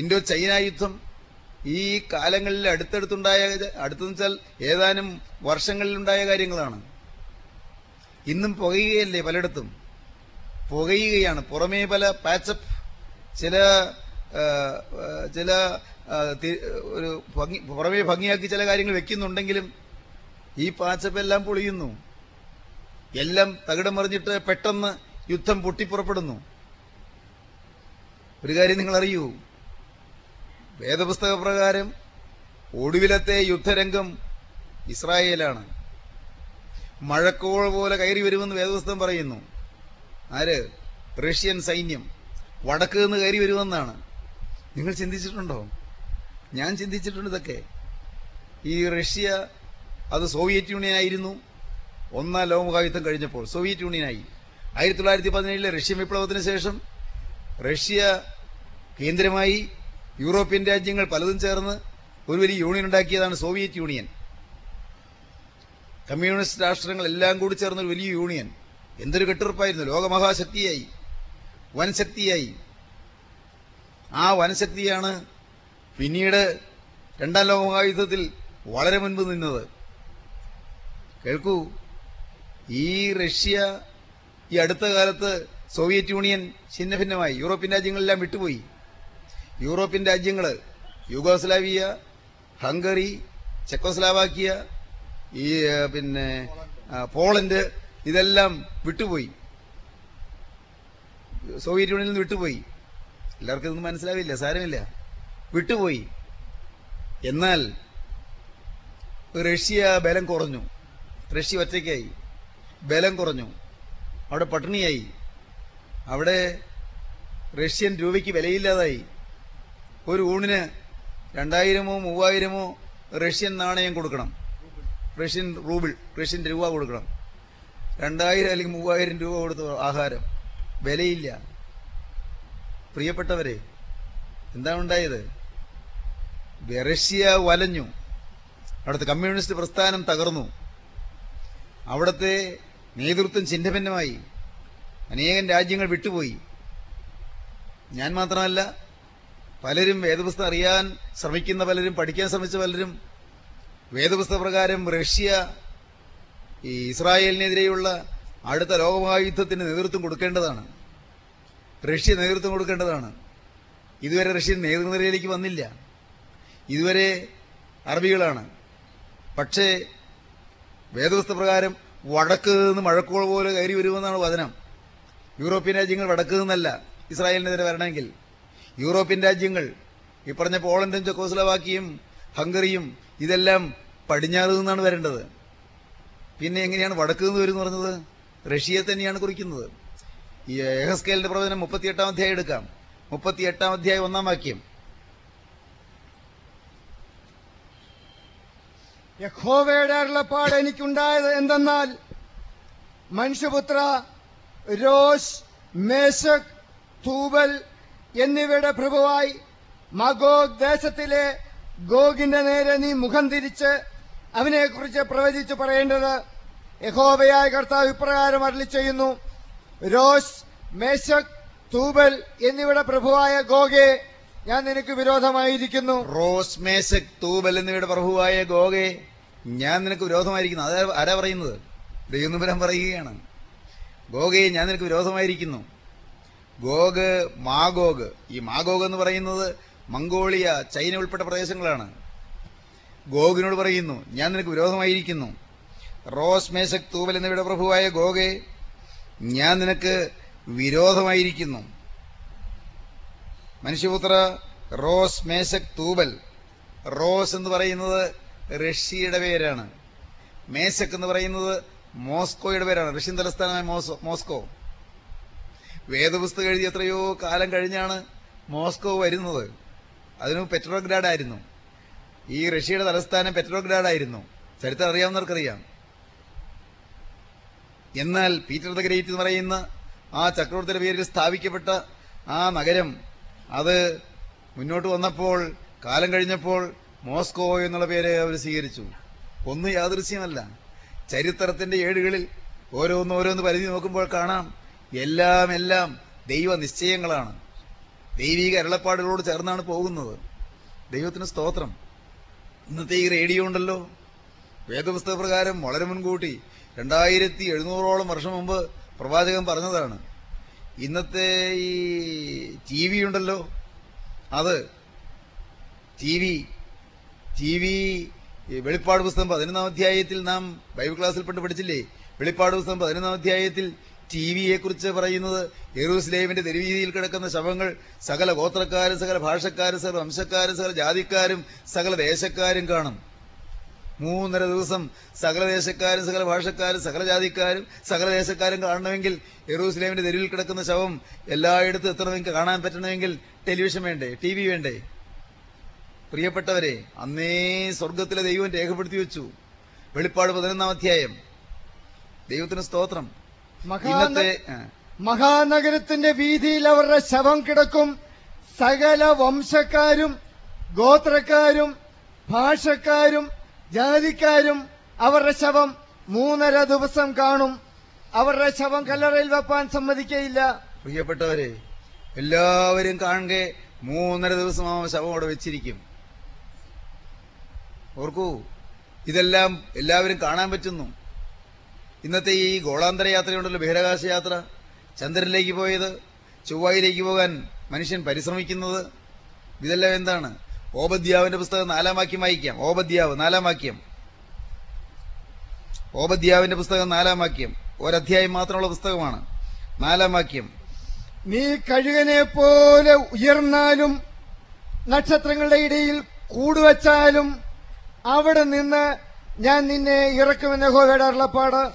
ഇൻഡോ ചൈന യുദ്ധം ഈ കാലങ്ങളിൽ അടുത്തടുത്തുണ്ടായ അടുത്തെന്ന് വെച്ചാൽ ഏതാനും വർഷങ്ങളിലുണ്ടായ കാര്യങ്ങളാണ്. ഇന്നും പുകയുകയല്ലേ പലയിടത്തും? പുകയുകയാണ്. പുറമേ പല പാച്ചപ്പ് ചില ചില ഒരു ഭംഗി പുറമേ ഭംഗിയാക്കി ചില കാര്യങ്ങൾ വെക്കുന്നുണ്ടെങ്കിലും ഈ പാച്ചപ്പ് എല്ലാം പൊളിയുന്നു. എല്ലാം തകിടം മറിഞ്ഞിട്ട് പെട്ടെന്ന് യുദ്ധം പൊട്ടിപ്പുറപ്പെടുന്നു. ഒരു കാര്യം നിങ്ങൾ അറിയൂ വേദപുസ്തക പ്രകാരം ഒടുവിലത്തെ യുദ്ധരംഗം ഇസ്രായേലാണ്. മഴക്കോൾ പോലെ കയറി വരുമെന്ന് വേദപുസ്തകം പറയുന്നു. ആര്? റഷ്യൻ സൈന്യം. വടക്ക് നിന്ന് കയറി വരുമെന്നാണ്. നിങ്ങൾ ചിന്തിച്ചിട്ടുണ്ടോ? ഞാൻ ചിന്തിച്ചിട്ടുണ്ട് ഇതൊക്കെ. ഈ റഷ്യ അത് സോവിയറ്റ് യൂണിയൻ ആയിരുന്നു ഒന്നാം ലോകമഹായുദ്ധം കഴിഞ്ഞപ്പോൾ സോവിയറ്റ് യൂണിയനായി. ആയിരത്തി തൊള്ളായിരത്തി പതിനേഴിലെ റഷ്യൻ വിപ്ലവത്തിന് ശേഷം റഷ്യ കേന്ദ്രമായി യൂറോപ്യൻ രാജ്യങ്ങൾ പലതും ചേർന്ന് ഒരു വലിയ യൂണിയൻ ഉണ്ടാക്കിയതാണ് സോവിയറ്റ് യൂണിയൻ. കമ്മ്യൂണിസ്റ്റ് രാഷ്ട്രങ്ങൾ എല്ലാം കൂടി ചേർന്ന ഒരു വലിയ യൂണിയൻ. എന്തൊരു കെട്ടുറപ്പായിരുന്നു. ലോകമഹാശക്തിയായി. വൻശക്തിയായി. ആ വൻശക്തിയാണ് പിന്നീട് രണ്ടാം ലോകമഹായുദ്ധത്തിൽ വളരെ മുൻപ് നിന്നത്. കേൾക്കൂ ഈ റഷ്യ ഈ അടുത്ത കാലത്ത് സോവിയറ്റ് യൂണിയൻ ഛിന്നഭിന്നമായി യൂറോപ്യൻ രാജ്യങ്ങളെല്ലാം വിട്ടുപോയി. യൂറോപ്യൻ രാജ്യങ്ങൾ യുഗോസ്ലാവിയ ഹംഗറി ചെക്കോസ്ലാവാക്കിയ ഈ പിന്നെ പോളണ്ട് ഇതെല്ലാം വിട്ടുപോയി. സോവിയറ്റ് യൂണിയനിൽ നിന്ന് വിട്ടുപോയി. എല്ലാവർക്കും ഇതൊന്നും മനസ്സിലാവില്ല സാരമില്ല. വിട്ടുപോയി. എന്നാൽ റഷ്യ ബലം കുറഞ്ഞു. റഷ്യ ഒറ്റയ്ക്കായി. ബലം കുറഞ്ഞു. അവിടെ പട്ടിണിയായി. അവിടെ റഷ്യൻ രൂപയ്ക്ക് വിലയില്ലാതായി. ഒരു ഊണിന് രണ്ടായിരമോ മൂവായിരമോ റഷ്യൻ നാണയം കൊടുക്കണം. റഷ്യൻ റൂബിൾ റഷ്യൻ രൂപ കൊടുക്കണം. രണ്ടായിരം അല്ലെങ്കിൽ മൂവായിരം രൂപ കൊടുത്ത ആഹാരം. വിലയില്ല. പ്രിയപ്പെട്ടവരെ എന്താണ് ഉണ്ടായത്? റഷ്യ വലഞ്ഞു. അവിടുത്തെ കമ്മ്യൂണിസ്റ്റ് പ്രസ്ഥാനം തകർന്നു. അവിടുത്തെ നേതൃത്വം ചിഹ്നഭിന്നമായി. അനേകം രാജ്യങ്ങൾ വിട്ടുപോയി. ഞാൻ മാത്രമല്ല പലരും വേദപുസ്തകം അറിയാൻ ശ്രമിക്കുന്ന പലരും പഠിക്കാൻ ശ്രമിച്ച പലരും വേദപുസ്തക പ്രകാരം റഷ്യ ഈ ഇസ്രായേലിനെതിരെയുള്ള അടുത്ത ലോകമഹായുദ്ധത്തിന് നേതൃത്വം കൊടുക്കേണ്ടതാണ്. റഷ്യ നേതൃത്വം കൊടുക്കേണ്ടതാണ്. ഇതുവരെ റഷ്യൻ നേതൃനിരയിലേക്ക് വന്നില്ല. ഇതുവരെ അറബികളാണ്. പക്ഷേ വേദവസ്ഥ പ്രകാരം വടക്ക് നിന്ന് മഴക്കോൾ പോലെ കയറി വരുമെന്നാണ് വചനം. യൂറോപ്യൻ രാജ്യങ്ങൾ വടക്ക് നിന്നല്ല ഇസ്രായേലിനെതിരെ വരണമെങ്കിൽ. യൂറോപ്യൻ രാജ്യങ്ങൾ ഈ പറഞ്ഞ പോളണ്ടും ചെക്കോസ്ലവാക്കിയും ഹംഗറിയും ഇതെല്ലാം പടിഞ്ഞാറ് നിന്നാണ് വരേണ്ടത്. പിന്നെ എങ്ങനെയാണ് വടക്ക് നിന്ന് വരും പറഞ്ഞത്? റഷ്യയെ തന്നെയാണ് കുറിക്കുന്നത്. ഈ എഹസ്കേലിന്റെ പ്രവചനം മുപ്പത്തിയെട്ടാം അധ്യായം എടുക്കാം. മുപ്പത്തിയെട്ടാം അധ്യായം ഒന്നാം വാക്യം. യഹോവയുടെ അരുളപ്പാട് എനിക്കുണ്ടായത് എന്തെന്നാൽ മനുഷ്യപുത്ര രോഷ് മേശക് തൂബൽ എന്നിവയുടെ പ്രഭുവായി മഗോ ദേശത്തിലെ ഗോഗിന്റെ നേരെ നീ മുഖം തിരിച്ച് അവനെക്കുറിച്ച് പ്രവചിച്ചു പറയേണ്ടത് യഹോവയായ കർത്താവ് ഇപ്രകാരം അരളി ചെയ്യുന്നു. രോഷ് മേശക് തൂബൽ എന്നിവയുടെ പ്രഭുവായ ഗോഗെ ഞാൻ നിനക്ക് വിരോധമായിരിക്കുന്നു. റോസ് മേസക് തൂബൽ എന്നിവയുടെ പ്രഭുവായ ഗോഗെ ഞാൻ നിനക്ക് വിരോധമായിരിക്കുന്നു. അത് ആരാ പറയുന്നത്? ദൈവനുപുരം പറയുകയാണ്. ഗോഗെ ഞാൻ നിനക്ക് വിരോധമായിരിക്കുന്നു. Gog Magog. ഈ മാഗോഗ് എന്ന് പറയുന്നത് മംഗോളിയ ചൈന ഉൾപ്പെട്ട പ്രദേശങ്ങളാണ്. ഗോഗിനോട് പറയുന്നു ഞാൻ നിനക്ക് വിരോധമായിരിക്കുന്നു. റോസ് മേശക് തൂവൽ എന്നിവയുടെ പ്രഭുവായ ഗോഗെ ഞാൻ നിനക്ക് വിരോധമായിരിക്കുന്നു. മനുഷ്യപുത്ര റോസ് മേശക് തൂബൽ റോസ് എന്ന് പറയുന്നത് റഷ്യയുടെ പേരാണ്. മേശക് എന്ന് പറയുന്നത് മോസ്കോയുടെ പേരാണ്. റഷ്യൻ തലസ്ഥാനമായ മോസോ മോസ്കോ. വേദപുസ്തകം എഴുതി എത്രയോ കാലം കഴിഞ്ഞാണ് മോസ്കോ വരുന്നത്. അതിന് പെട്രോഗ്രാഡ് ആയിരുന്നു ഈ റഷ്യയുടെ തലസ്ഥാനം പെട്രോഗ്രാഡ് ആയിരുന്നു ചരിത്രം അറിയാവുന്നവർക്കറിയാം. എന്നാൽ പീറ്റർ ദ ഗ്രേറ്റ് എന്ന് പറയുന്ന ആ ചക്രവർത്തിയുടെ പേരിൽ സ്ഥാപിക്കപ്പെട്ട ആ നഗരം അത് മുന്നോട്ട് വന്നപ്പോൾ കാലം കഴിഞ്ഞപ്പോൾ മോസ്കോ എന്നുള്ള പേര് അവർ സ്വീകരിച്ചു. ഒന്നും യാദൃശ്യമല്ല ചരിത്രത്തിന്റെ ഏടുകളിൽ ഓരോന്ന് ഓരോന്ന് പരിധി നോക്കുമ്പോൾ കാണാം എല്ലാം എല്ലാം ദൈവ നിശ്ചയങ്ങളാണ്. ദൈവിക അരുളപ്പാടുകളോട് ചേർന്നാണ് പോകുന്നത്. ദൈവത്തിന് സ്തോത്രം. ഇന്നത്തെ ഈ റേഡിയോ ഉണ്ടല്ലോ. വേദപുസ്തക പ്രകാരം വളരെ മുൻകൂട്ടി രണ്ടായിരത്തി എഴുന്നൂറോളം വർഷം മുമ്പ് പ്രവാചകൻ പറഞ്ഞതാണ് ഇന്നത്തെ ഈ ടി വി ഉണ്ടല്ലോ. അത് ടി വി ടി വി വെളിപ്പാട് പുസ്തകം പതിനൊന്നാം അധ്യായത്തിൽ നാം ബൈബിൾ ക്ലാസ്സിൽ പെട്ട് പഠിച്ചില്ലേ? വെളിപ്പാട് പുസ്തകം പതിനൊന്നാം അധ്യായത്തിൽ ടി വിയെ കുറിച്ച് പറയുന്നത് യെറൂസലേമിന്റെ തെരുവീതിയിൽ കിടക്കുന്ന ശവങ്ങൾ സകല ഗോത്രക്കാരും സകല ഭാഷക്കാരും സകല വംശക്കാരും സകല ജാതിക്കാരും സകല ദേശക്കാരും കാണും. മൂന്നര ദിവസം സകല ദേശക്കാരും സകല ഭാഷക്കാരും സകല ജാതിക്കാരും സകല ദേശക്കാരും കാണണമെങ്കിൽ യെറൂസലേമിന്റെ തെരുവിൽ കിടക്കുന്ന ശവം എല്ലായിടത്തും എത്തണമെങ്കിൽ കാണാൻ പറ്റണമെങ്കിൽ ടെലിവിഷൻ വേണ്ടേ ടി വി വേണ്ടേ? പ്രിയപ്പെട്ടവരെ അന്നേ സ്വർഗത്തിലെ ദൈവം രേഖപ്പെടുത്തി വെച്ചു. വെളിപ്പാട് പതിനൊന്നാം അധ്യായം. ദൈവത്തിന് സ്തോത്രം. ഇന്നത്തെ മഹാനഗരത്തിന്റെ വീതിയിൽ അവരുടെ ശവം കിടക്കും. സകല വംശക്കാരും ഗോത്രക്കാരും ഭാഷക്കാരും ജാതിക്കാരും അവരുടെ ശവം മൂന്നര ദിവസം കാണും. അവരുടെ ശവം കല്ലറയിൽ വെപ്പാൻ സമ്മതിക്കയില്ല. പ്രിയപ്പെട്ടവരെ എല്ലാവരും കാണുക മൂന്നര ദിവസം ആ ശവം അവിടെ വെച്ചിരിക്കും. ഓർക്കൂ ഇതെല്ലാം എല്ലാവരും കാണാൻ പറ്റുന്നു. ഇന്നത്തെ ഈ ഗോളാന്തര യാത്രയുണ്ടല്ലോ ബഹിരാകാശ യാത്ര. ചന്ദ്രനിലേക്ക് പോയത് ചൊവ്വായിലേക്ക് പോകാൻ മനുഷ്യൻ പരിശ്രമിക്കുന്നത്. ഇതെല്ലാം എന്താണ്? ഓപദ്യാവിന്റെ പുസ്തകം നാലാം വാക്യം വായിക്കാം. ഓപദ്യാവ് നാലാം വാക്യം. ഓപദ്യാവിന്റെ പുസ്തകം നാലാം വാക്യം. ഒരധ്യായം മാത്രമുള്ള പുസ്തകമാണ്. നാലാം വാക്യം. നീ കഴുകനെ പോലെ ഉയർന്നാലും നക്ഷത്രങ്ങളുടെ ഇടയിൽ കൂടുവച്ചാലും അവിടെ നിന്ന് ഞാൻ നിന്നെ ഇറക്കുമെന്ന് ഹോവയുടെ അരുളപ്പാട്.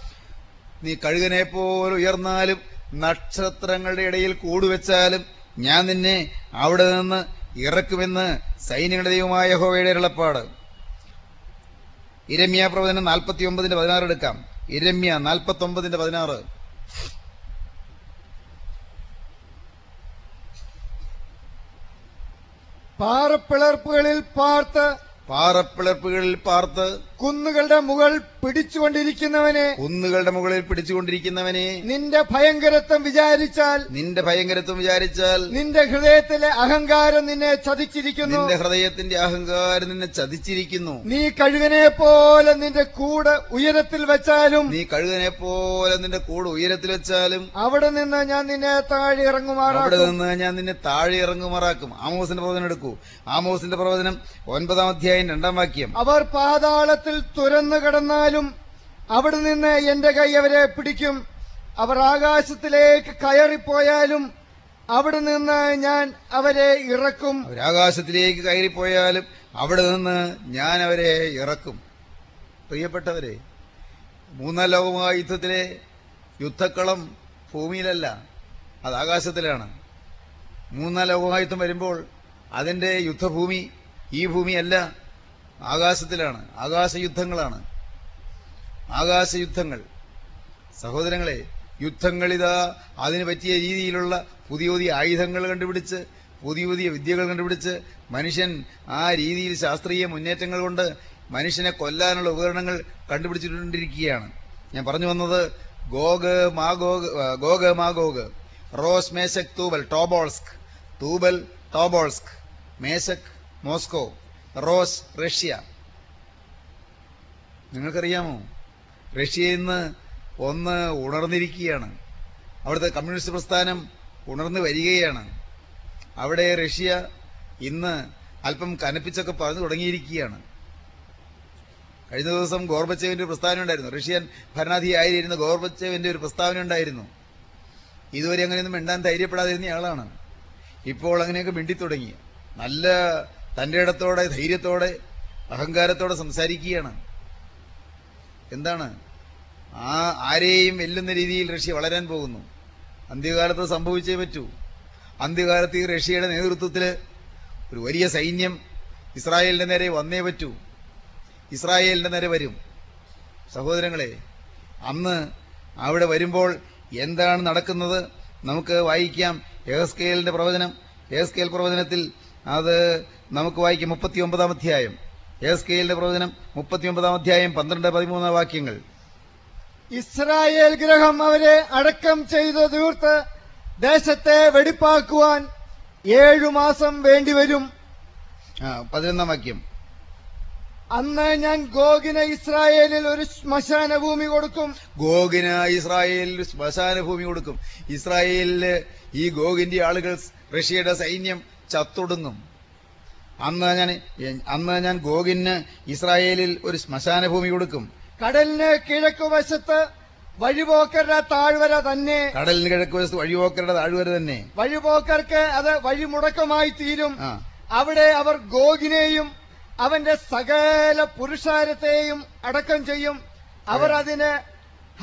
നീ കഴുകനെ പോലെ ഉയർന്നാലും നക്ഷത്രങ്ങളുടെ ഇടയിൽ കൂടുവെച്ചാലും ഞാൻ നിന്നെ അവിടെ നിന്ന് ഇറക്കുമെന്ന് സൈന്യങ്ങളുടെ ദൈവമായ യഹോവയുടെ ഇരളപ്പാട് ഇരമ്യ പ്രവചനം നാൽപ്പത്തി ഒമ്പതിന്റെ പതിനാറ് എടുക്കാം. ഇരമ്യ നാൽപ്പത്തി ഒമ്പതിന്റെ പതിനാറ്. പാറപ്പിളർപ്പുകളിൽ പാർത്ത് പാറപ്പിളർപ്പുകളിൽ പാർത്ത് കുന്നുകളുടെ മുകൾ പിടിച്ചുകൊണ്ടിരിക്കുന്നവനെ. കുന്നുകളുടെ മുകളിൽ പിടിച്ചുകൊണ്ടിരിക്കുന്നവനെ. നിന്റെ ഭയങ്കരത്വം വിചാരിച്ചാൽ നിന്റെ ഭയങ്കരത്വം വിചാരിച്ചാൽ നിന്റെ ഹൃദയത്തിലെ അഹങ്കാരം നിന്നെ ചതിച്ചിരിക്കുന്നു. നിന്റെ ഹൃദയത്തിന്റെ അഹങ്കാരം നിന്നെ ചതിച്ചിരിക്കുന്നു. നീ കഴുകനെ പോലെ നിന്റെ കൂട് ഉയരത്തിൽ വെച്ചാലും നീ കഴുകനെ പോലെ നിന്റെ കൂട് ഉയരത്തിൽ വെച്ചാലും അവിടെ നിന്ന് ഞാൻ നിന്നെ താഴെ ഇറങ്ങുമാറാക്കും. അവിടെ നിന്ന് ഞാൻ നിന്നെ താഴെ ഇറങ്ങുമാറാക്കും. ആമോസിന്റെ പ്രവചനം എടുക്കൂ. ആമോസിന്റെ പ്രവചനം ഒൻപതാം അധ്യായം രണ്ടാം വാക്യം. അവർ പാതാളത്തിൽ തുരന്നു കിടന്നാലും അവിടെ നിന്ന് എന്റെ കൈ അവരെ പിടിക്കും. അവർ ആകാശത്തിലേക്ക് കയറിപ്പോയാലും അവിടെ നിന്ന് ഞാൻ അവരെ ഇറക്കും. അവരാകാശത്തിലേക്ക് കയറിപ്പോയാലും അവിടെ നിന്ന് ഞാൻ അവരെ ഇറക്കും. പ്രിയപ്പെട്ടവരെ മൂന്നാം ലോകമായ യുദ്ധത്തിലെ യുദ്ധക്കളം ഭൂമിയിലല്ല അത് ആകാശത്തിലാണ്. മൂന്നാം ലോകമായുദ്ധം വരുമ്പോൾ അതിന്റെ യുദ്ധഭൂമി ഈ ഭൂമിയല്ല. ആകാശത്തിലാണ്. ആകാശ യുദ്ധങ്ങളാണ് ആകാശ യുദ്ധങ്ങൾ സഹോദരങ്ങളെ യുദ്ധങ്ങളിതാ അതിന് പറ്റിയ രീതിയിലുള്ള പുതിയ പുതിയ ആയുധങ്ങൾ കണ്ടുപിടിച്ച് പുതിയ പുതിയ വിദ്യകൾ കണ്ടുപിടിച്ച് മനുഷ്യൻ ആ രീതിയിൽ ശാസ്ത്രീയ മുന്നേറ്റങ്ങൾ കൊണ്ട് മനുഷ്യനെ കൊല്ലാനുള്ള ഉപകരണങ്ങൾ കണ്ടുപിടിച്ചിട്ടുണ്ടിരിക്കുകയാണ് ഞാൻ പറഞ്ഞു വന്നത് Gog Magog Gog Magog Rosh Meshech Tubal Tobolsk Tubal Tobolsk Meshech Moscow Rosh Russia. നിങ്ങൾക്കറിയാമോ? റഷ്യയിൽ നിന്ന് ഒന്ന് ഉണർന്നിരിക്കുകയാണ്. അവിടുത്തെ കമ്മ്യൂണിസ്റ്റ് പ്രസ്ഥാനം ഉണർന്നു വരികയാണ്. അവിടെ റഷ്യ ഇന്ന് അല്പം കനപ്പിച്ചൊക്കെ പറഞ്ഞു തുടങ്ങിയിരിക്കുകയാണ്. കഴിഞ്ഞ ദിവസം ഗോർബച്ചേവിന്റെ പ്രസ്താവന ഉണ്ടായിരുന്നു. റഷ്യൻ ഭരണാധികാരിയായിരുന്ന ഗോർബച്ചേവിന്റെ ഒരു പ്രസ്താവന ഉണ്ടായിരുന്നു. ഇതുവരെ അങ്ങനെയൊന്നും മിണ്ടാൻ ധൈര്യപ്പെടാതിരുന്ന ആളാണ്. ഇപ്പോൾ അങ്ങനെയൊക്കെ മിണ്ടിത്തുടങ്ങി. നല്ല തന്റെ ഇടത്തോടെ ധൈര്യത്തോടെ അഹങ്കാരത്തോടെ സംസാരിക്കുകയാണ്. എന്താണ്? ആ ആരെയും വെല്ലുന്ന രീതിയിൽ റഷ്യ വളരാൻ പോകുന്നു. അന്ത്യകാലത്ത് സംഭവിച്ചേ പറ്റൂ. അന്ത്യകാലത്ത് ഈ റഷ്യയുടെ നേതൃത്വത്തിൽ ഒരു വലിയ സൈന്യം ഇസ്രായേലിന്റെ നേരെ വന്നേ പറ്റൂ. ഇസ്രായേലിന്റെ നേരെ വരും. സഹോദരങ്ങളെ അന്ന് അവിടെ വരുമ്പോൾ എന്താണ് നടക്കുന്നത്? നമുക്ക് വായിക്കാം. എഹസ്കേലിന്റെ പ്രവചനം. എഹസ്കേൽ പ്രവചനത്തിൽ അത് നമുക്ക് വായിക്കാം മുപ്പത്തി ഒമ്പതാം അധ്യായം. എഹസ്കേലിന്റെ പ്രവചനം മുപ്പത്തി ഒമ്പതാം അധ്യായം പന്ത്രണ്ട് പതിമൂന്ന് വാക്യങ്ങൾ. ഇസ്രായേൽ ഗ്രഹം അവരെ അടക്കം ചെയ്ത് തീർത്ത് ദേശത്തെ വെടിപ്പാക്കുവാൻ ഏഴു മാസം വേണ്ടിവരും. പതിനൊന്നാം വാക്യം. അന്ന് ഞാൻ ഗോഗിന് ഇസ്രായേലിൽ ഒരു ശ്മശാന ഭൂമി കൊടുക്കും. ഗോഗിന് ഇസ്രായേലിൽ ഒരു ശ്മശാന ഭൂമി കൊടുക്കും. ഇസ്രായേലിൽ ഈ ഗോഗിന്റെ ആളുകൾ റഷ്യയുടെ സൈന്യം ചത്തൊടുങ്ങും. അന്ന് ഞാൻ അന്ന് ഞാൻ ഗോഗിന് ഇസ്രായേലിൽ ഒരു ശ്മശാന ഭൂമി കൊടുക്കും. കടലിന് കിഴക്ക് വശത്ത് വഴിപോക്കരുടെ താഴ്വര തന്നെ. കടലിന് കിഴക്ക് വശത്ത് വഴിപോക്കരുടെ താഴ്വര തന്നെ. വഴിപോക്കർക്ക് അത് വഴിമുടക്കമായി തീരും. അവിടെ അവർ ഗോഗിനെയും അവന്റെ സകല പുരുഷാരത്തെയും അടക്കം ചെയ്യും. അവർ അതിന്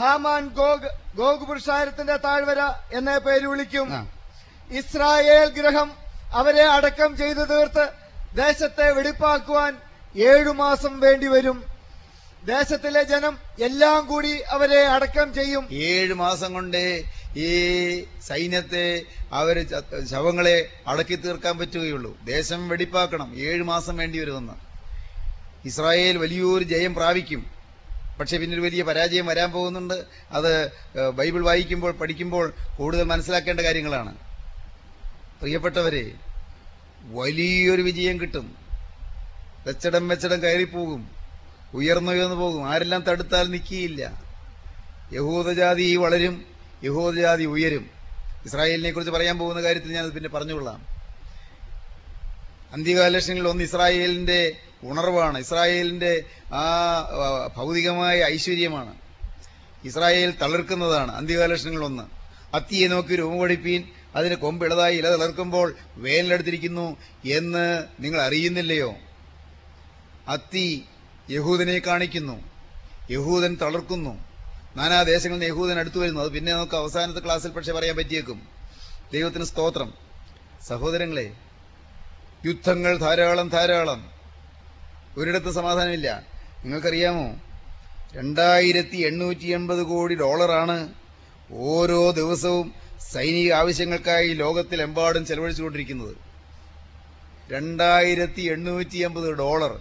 ഹാമാൻ ഗോഗ് ഗോഗ് പുരുഷാരത്തിന്റെ താഴ്വര എന്ന പേര് വിളിക്കും. ഇസ്രായേൽ ഗ്രഹം അവരെ അടക്കം ചെയ്തു തീർത്ത് ദേശത്തെ വെടിപ്പാക്കുവാൻ ഏഴു മാസം വേണ്ടിവരും ദേശത്തിലെ ജനം എല്ലാം കൂടി അവരെ അടക്കം ചെയ്യും. ഏഴ് മാസം കൊണ്ട് ഈ സൈന്യത്തെ അവർ ശവങ്ങളെ അടക്കി തീർക്കാൻ പറ്റുകയുള്ളൂ. ദേശം വെടിപ്പാക്കണം. ഏഴ് മാസം വേണ്ടി വരുമെന്ന്. ഇസ്രായേൽ വലിയൊരു ജയം പ്രാപിക്കും. പക്ഷെ പിന്നൊരു വലിയ പരാജയം വരാൻ പോകുന്നുണ്ട്. അത് ബൈബിൾ വായിക്കുമ്പോൾ പഠിക്കുമ്പോൾ കൂടുതൽ മനസ്സിലാക്കേണ്ട കാര്യങ്ങളാണ്. പ്രിയപ്പെട്ടവരെ വലിയൊരു വിജയം കിട്ടും. വെച്ചടം വെച്ചടം കയറിപ്പോകും ഉയർന്നുയർന്നു പോകും. ആരെല്ലാം തടുത്താൽ നിൽക്കിയില്ല യഹൂദജാതി വളരും. യഹൂദജാതി ഉയരും. ഇസ്രായേലിനെ കുറിച്ച് പറയാൻ പോകുന്ന കാര്യത്തിൽ ഞാൻ പിന്നെ പറഞ്ഞുകൊള്ളാം. അന്ത്യകാലക്ഷണിൽ ഒന്ന് ഇസ്രായേലിന്റെ ഉണർവാണ്. ഇസ്രായേലിന്റെ ആ ഭൗതികമായ ഐശ്വര്യമാണ്. ഇസ്രായേൽ തളിർക്കുന്നതാണ് അന്ത്യകാലക്ഷണങ്ങൾ ഒന്ന്. അത്തിയെ നോക്കി രൂപടിപ്പീൻ അതിന് കൊമ്പിളതായി ഇല തളർക്കുമ്പോൾ വേനലെടുത്തിരിക്കുന്നു എന്ന് നിങ്ങൾ അറിയുന്നില്ലയോ? അത്തി യഹൂദനെ കാണിക്കുന്നു. യഹൂദൻ തളർക്കുന്നു. നാനാദേശങ്ങളിൽ നിന്ന് യഹൂദൻ അടുത്തു വരുന്നു. അത് പിന്നെ നമുക്ക് അവസാനത്തെ ക്ലാസ്സിൽ പക്ഷെ പറയാൻ പറ്റിയേക്കും. ദൈവത്തിന് സ്തോത്രം. സഹോദരങ്ങളെ യുദ്ധങ്ങൾ ധാരാളം ധാരാളം. ഒരിടത്ത് സമാധാനമില്ല. നിങ്ങൾക്കറിയാമോ? രണ്ടായിരത്തി എണ്ണൂറ്റി എൺപത് കോടി ഡോളറാണ് ഓരോ ദിവസവും സൈനിക ആവശ്യങ്ങൾക്കായി ലോകത്തിലെമ്പാടും ചെലവഴിച്ചുകൊണ്ടിരിക്കുന്നത് രണ്ടായിരത്തി എണ്ണൂറ്റി എൺപത് ഡോളർ.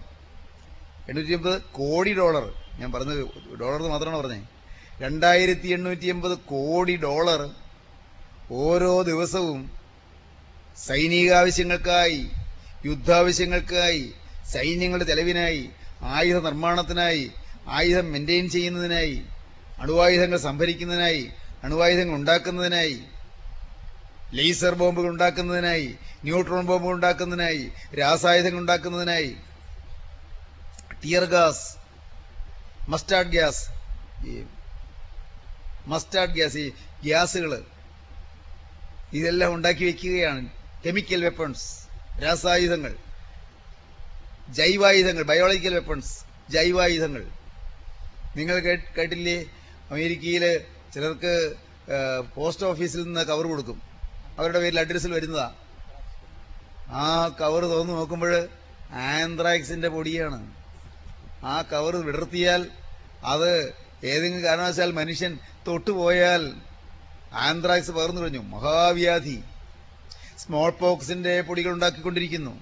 എണ്ണൂറ്റി എൺപത് കോടി ഡോളർ. ഞാൻ പറഞ്ഞത് ഡോളർ മാത്രമാണ് പറഞ്ഞത് രണ്ടായിരത്തി എണ്ണൂറ്റി എൺപത് കോടി ഡോളർ ഓരോ ദിവസവും സൈനികാവശ്യങ്ങൾക്കായി യുദ്ധാവശ്യങ്ങൾക്കായി സൈന്യങ്ങളുടെ ചെലവിനായി ആയുധ നിർമ്മാണത്തിനായി ആയുധം മെയിന്റെയിൻ ചെയ്യുന്നതിനായി അണുവായുധങ്ങൾ സംഭരിക്കുന്നതിനായി അണുവായുധങ്ങൾ ഉണ്ടാക്കുന്നതിനായി ലേസർ ബോംബുകൾ ഉണ്ടാക്കുന്നതിനായി ന്യൂട്രോൺ ബോംബുകൾ ഉണ്ടാക്കുന്നതിനായി രാസായുധങ്ങൾ ഉണ്ടാക്കുന്നതിനായി ടിയർ ഗ്യാസ് മസ്റ്റാർഡ് ഗ്യാസ് ഈ മസ്റ്റാർഡ് ഗ്യാസ് ഈ ഗ്യാസുകൾ ഇതെല്ലാം ഉണ്ടാക്കി വെക്കുകയാണ്. കെമിക്കൽ വെപ്പൺസ് രാസായുധങ്ങൾ ജൈവായുധങ്ങൾ ബയോളജിക്കൽ വെപ്പൺസ് ജൈവായുധങ്ങൾ. നിങ്ങൾ കേട്ട്- കേട്ടില്ലേ? അമേരിക്കയിൽ ചിലർക്ക് പോസ്റ്റ് ഓഫീസിൽ നിന്ന് കവർ കൊടുക്കും. അവരുടെ പേരിൽ അഡ്രസ്സിൽ വരുന്നതാ. ആ കവർ തുറന്നു നോക്കുമ്പോൾ ആന്ത്രാക്സിന്റെ പൊടിയാണ്. ആ കവർ വിടർത്തിയാൽ അത് ഏതെങ്കിലും കാരണവശാൽ മനുഷ്യൻ തൊട്ടുപോയാൽ ആന്ത്രാക്സ് പകർന്നു കഴിഞ്ഞു മഹാവ്യാധി. സ്മോൾ പോക്സിന്റെ പൊടികൾ ഉണ്ടാക്കിക്കൊണ്ടിരിക്കുന്നു.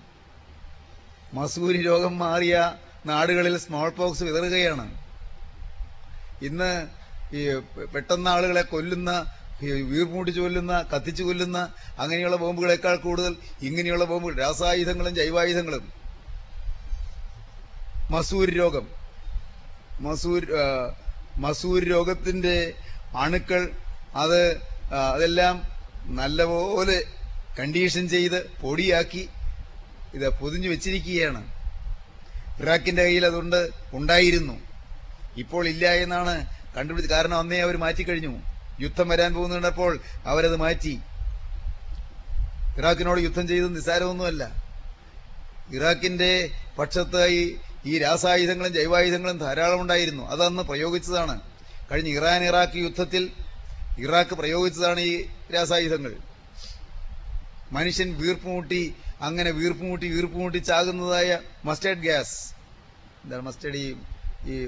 മസൂരി രോഗം മാറിയ നാടുകളിൽ സ്മോൾ പോക്സ് വിതറുകയാണ്. ഇന്ന് ഈ പെട്ടെന്ന് ആളുകളെ കൊല്ലുന്ന ഈ ചൊല്ലുന്ന കത്തിച്ചു കൊല്ലുന്ന അങ്ങനെയുള്ള ബോംബുകളേക്കാൾ കൂടുതൽ ഇങ്ങനെയുള്ള ബോംബുകൾ രാസായുധങ്ങളും ജൈവായുധങ്ങളും. മസൂർ രോഗം. മസൂർ മസൂർ രോഗത്തിന്റെ അണുക്കൾ അത് അതെല്ലാം നല്ലപോലെ കണ്ടീഷൻ ചെയ്ത് പൊടിയാക്കി ഇത് പൊതിഞ്ഞു വെച്ചിരിക്കുകയാണ്. ഇറാഖിന്റെ കയ്യിൽ അതുകൊണ്ട് ഉണ്ടായിരുന്നു. ഇപ്പോൾ ഇല്ല എന്നാണ് കണ്ടുപിടിച്ചത് കാരണം അന്നേ അവർ മാറ്റിക്കഴിഞ്ഞു യുദ്ധം വരാൻ പോകുന്നുണ്ടപ്പോൾ അവരത് മാറ്റി. ഇറാഖിനോട് യുദ്ധം ചെയ്തത് നിസ്സാരമൊന്നുമല്ല. ഇറാഖിന്റെ പക്ഷത്തായി ഈ രാസായുധങ്ങളും ജൈവായുധങ്ങളും ധാരാളം ഉണ്ടായിരുന്നു. അതന്ന് പ്രയോഗിച്ചതാണ്. കഴിഞ്ഞ ഇറാൻ ഇറാഖ് യുദ്ധത്തിൽ ഇറാഖ് പ്രയോഗിച്ചതാണ് ഈ രാസായുധങ്ങൾ. മനുഷ്യൻ വീർപ്പുമുട്ടി അങ്ങനെ വീർപ്പുമുട്ടി വീർപ്പുമുട്ടി ചാകുന്നതായ മസ്റ്റേഡ് ഗ്യാസ്. എന്താണ് മസ്റ്റേഡ് ഈ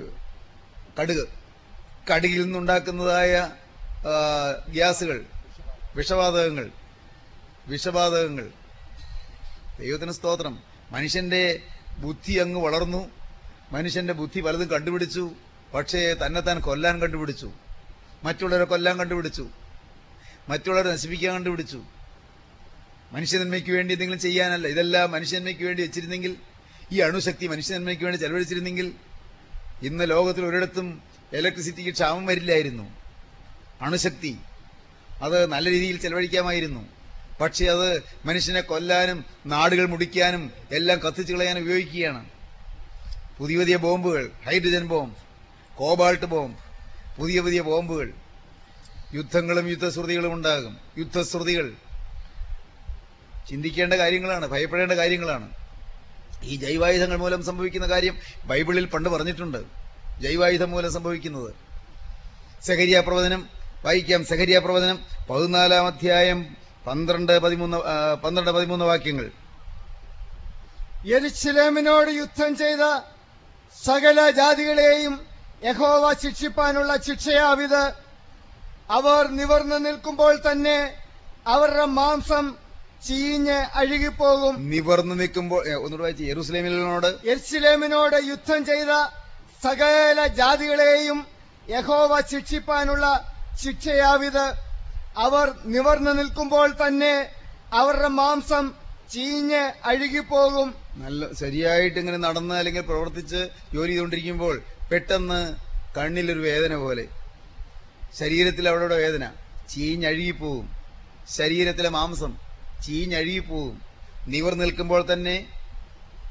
കടുക്. കടുകിൽ നിന്നുണ്ടാക്കുന്നതായ ഗ്യാസുകൾ വിഷവാതകങ്ങൾ വിഷവാതകങ്ങൾ. ദൈവത്തിന് സ്തോത്രം. മനുഷ്യന്റെ ബുദ്ധി അങ്ങ് വളർന്നു. മനുഷ്യന്റെ ബുദ്ധി പലതും കണ്ടുപിടിച്ചു. പക്ഷേ തന്നെ തന്നെത്താൻ കൊല്ലാൻ കണ്ടുപിടിച്ചു. മറ്റുള്ളവരെ കൊല്ലാൻ കണ്ടുപിടിച്ചു. മറ്റുള്ളവരെ നശിപ്പിക്കാൻ കണ്ടുപിടിച്ചു. മനുഷ്യനന്മയ്ക്ക് വേണ്ടി എന്തെങ്കിലും ചെയ്യാനല്ല. ഇതെല്ലാം മനുഷ്യനന്മയ്ക്ക് വേണ്ടി വെച്ചിരുന്നെങ്കിൽ ഈ അണുശക്തി മനുഷ്യനന്മയ്ക്ക് വേണ്ടി ചെലവഴിച്ചിരുന്നെങ്കിൽ ഇന്ന് ലോകത്തിൽ ഒരിടത്തും ഇലക്ട്രിസിറ്റിക്ക് ക്ഷാമം വരില്ലായിരുന്നു. അണുശക്തി. അത് നല്ല രീതിയിൽ ചെലവഴിക്കാമായിരുന്നു. പക്ഷെ അത് മനുഷ്യനെ കൊല്ലാനും നാടുകൾ മുടിക്കാനും എല്ലാം കത്തിച്ചു കളയാനും ഉപയോഗിക്കുകയാണ്. പുതിയ പുതിയ ബോംബുകൾ ഹൈഡ്രജൻ ബോംബ് കോബാൾട്ട് ബോംബ് പുതിയ പുതിയ ബോംബുകൾ. യുദ്ധങ്ങളും യുദ്ധശ്രുതികളും ഉണ്ടാകും. യുദ്ധശ്രുതികൾ ചിന്തിക്കേണ്ട കാര്യങ്ങളാണ് ഭയപ്പെടേണ്ട കാര്യങ്ങളാണ്. ഈ ജൈവായുധങ്ങൾ മൂലം സംഭവിക്കുന്ന കാര്യം ബൈബിളിൽ പണ്ട് പറഞ്ഞിട്ടുണ്ട്. ജൈവായുധം മൂലം സംഭവിക്കുന്നത്. സഹരിയ പ്രവചനം വായിക്കാം. സഹരിയ പ്രവചനം പതിനാലാം അധ്യായം പന്ത്രണ്ട് പതിമൂന്ന് പന്ത്രണ്ട് പതിമൂന്ന് വാക്യങ്ങൾ. യെരുശലേമിനോട് യുദ്ധം ചെയ്ത സകല ജാതികളെയും യഹോവ ശിക്ഷിപ്പാനുള്ള ശിക്ഷയാവിത്. അവർ നിവർന്നു നിൽക്കുമ്പോൾ തന്നെ അവരുടെ മാംസം ചീഞ്ഞ് അഴുകിപ്പോകും. നിവർന്നു നിൽക്കുമ്പോൾ ഒന്നുകൂടെ വായിച്ചു. യെറൂസലേമിനോട് യെരുശലേമിനോട് യുദ്ധം ചെയ്ത സകല ജാതികളെയും യഹോവ ശിക്ഷിപ്പാനുള്ള ശിക്ഷയാവിത്. അവർ നിവർന്നു നിൽക്കുമ്പോൾ തന്നെ അവരുടെ മാംസം ചീഞ്ഞ് അഴുകിപ്പോകും. നല്ല ശരിയായിട്ട് ഇങ്ങനെ നടന്ന് അല്ലെങ്കിൽ പ്രവർത്തിച്ച് ജോലി ചെയ്തുകൊണ്ടിരിക്കുമ്പോൾ പെട്ടെന്ന് കണ്ണിലൊരു വേദന പോലെ. ശരീരത്തിൽ അവിടെ വേദന ചീഞ്ഞഴുകിപ്പോവും ശരീരത്തിലെ മാംസം ചീഞ്ഞഴുകിപ്പോവും നിവർ നിൽക്കുമ്പോൾ തന്നെ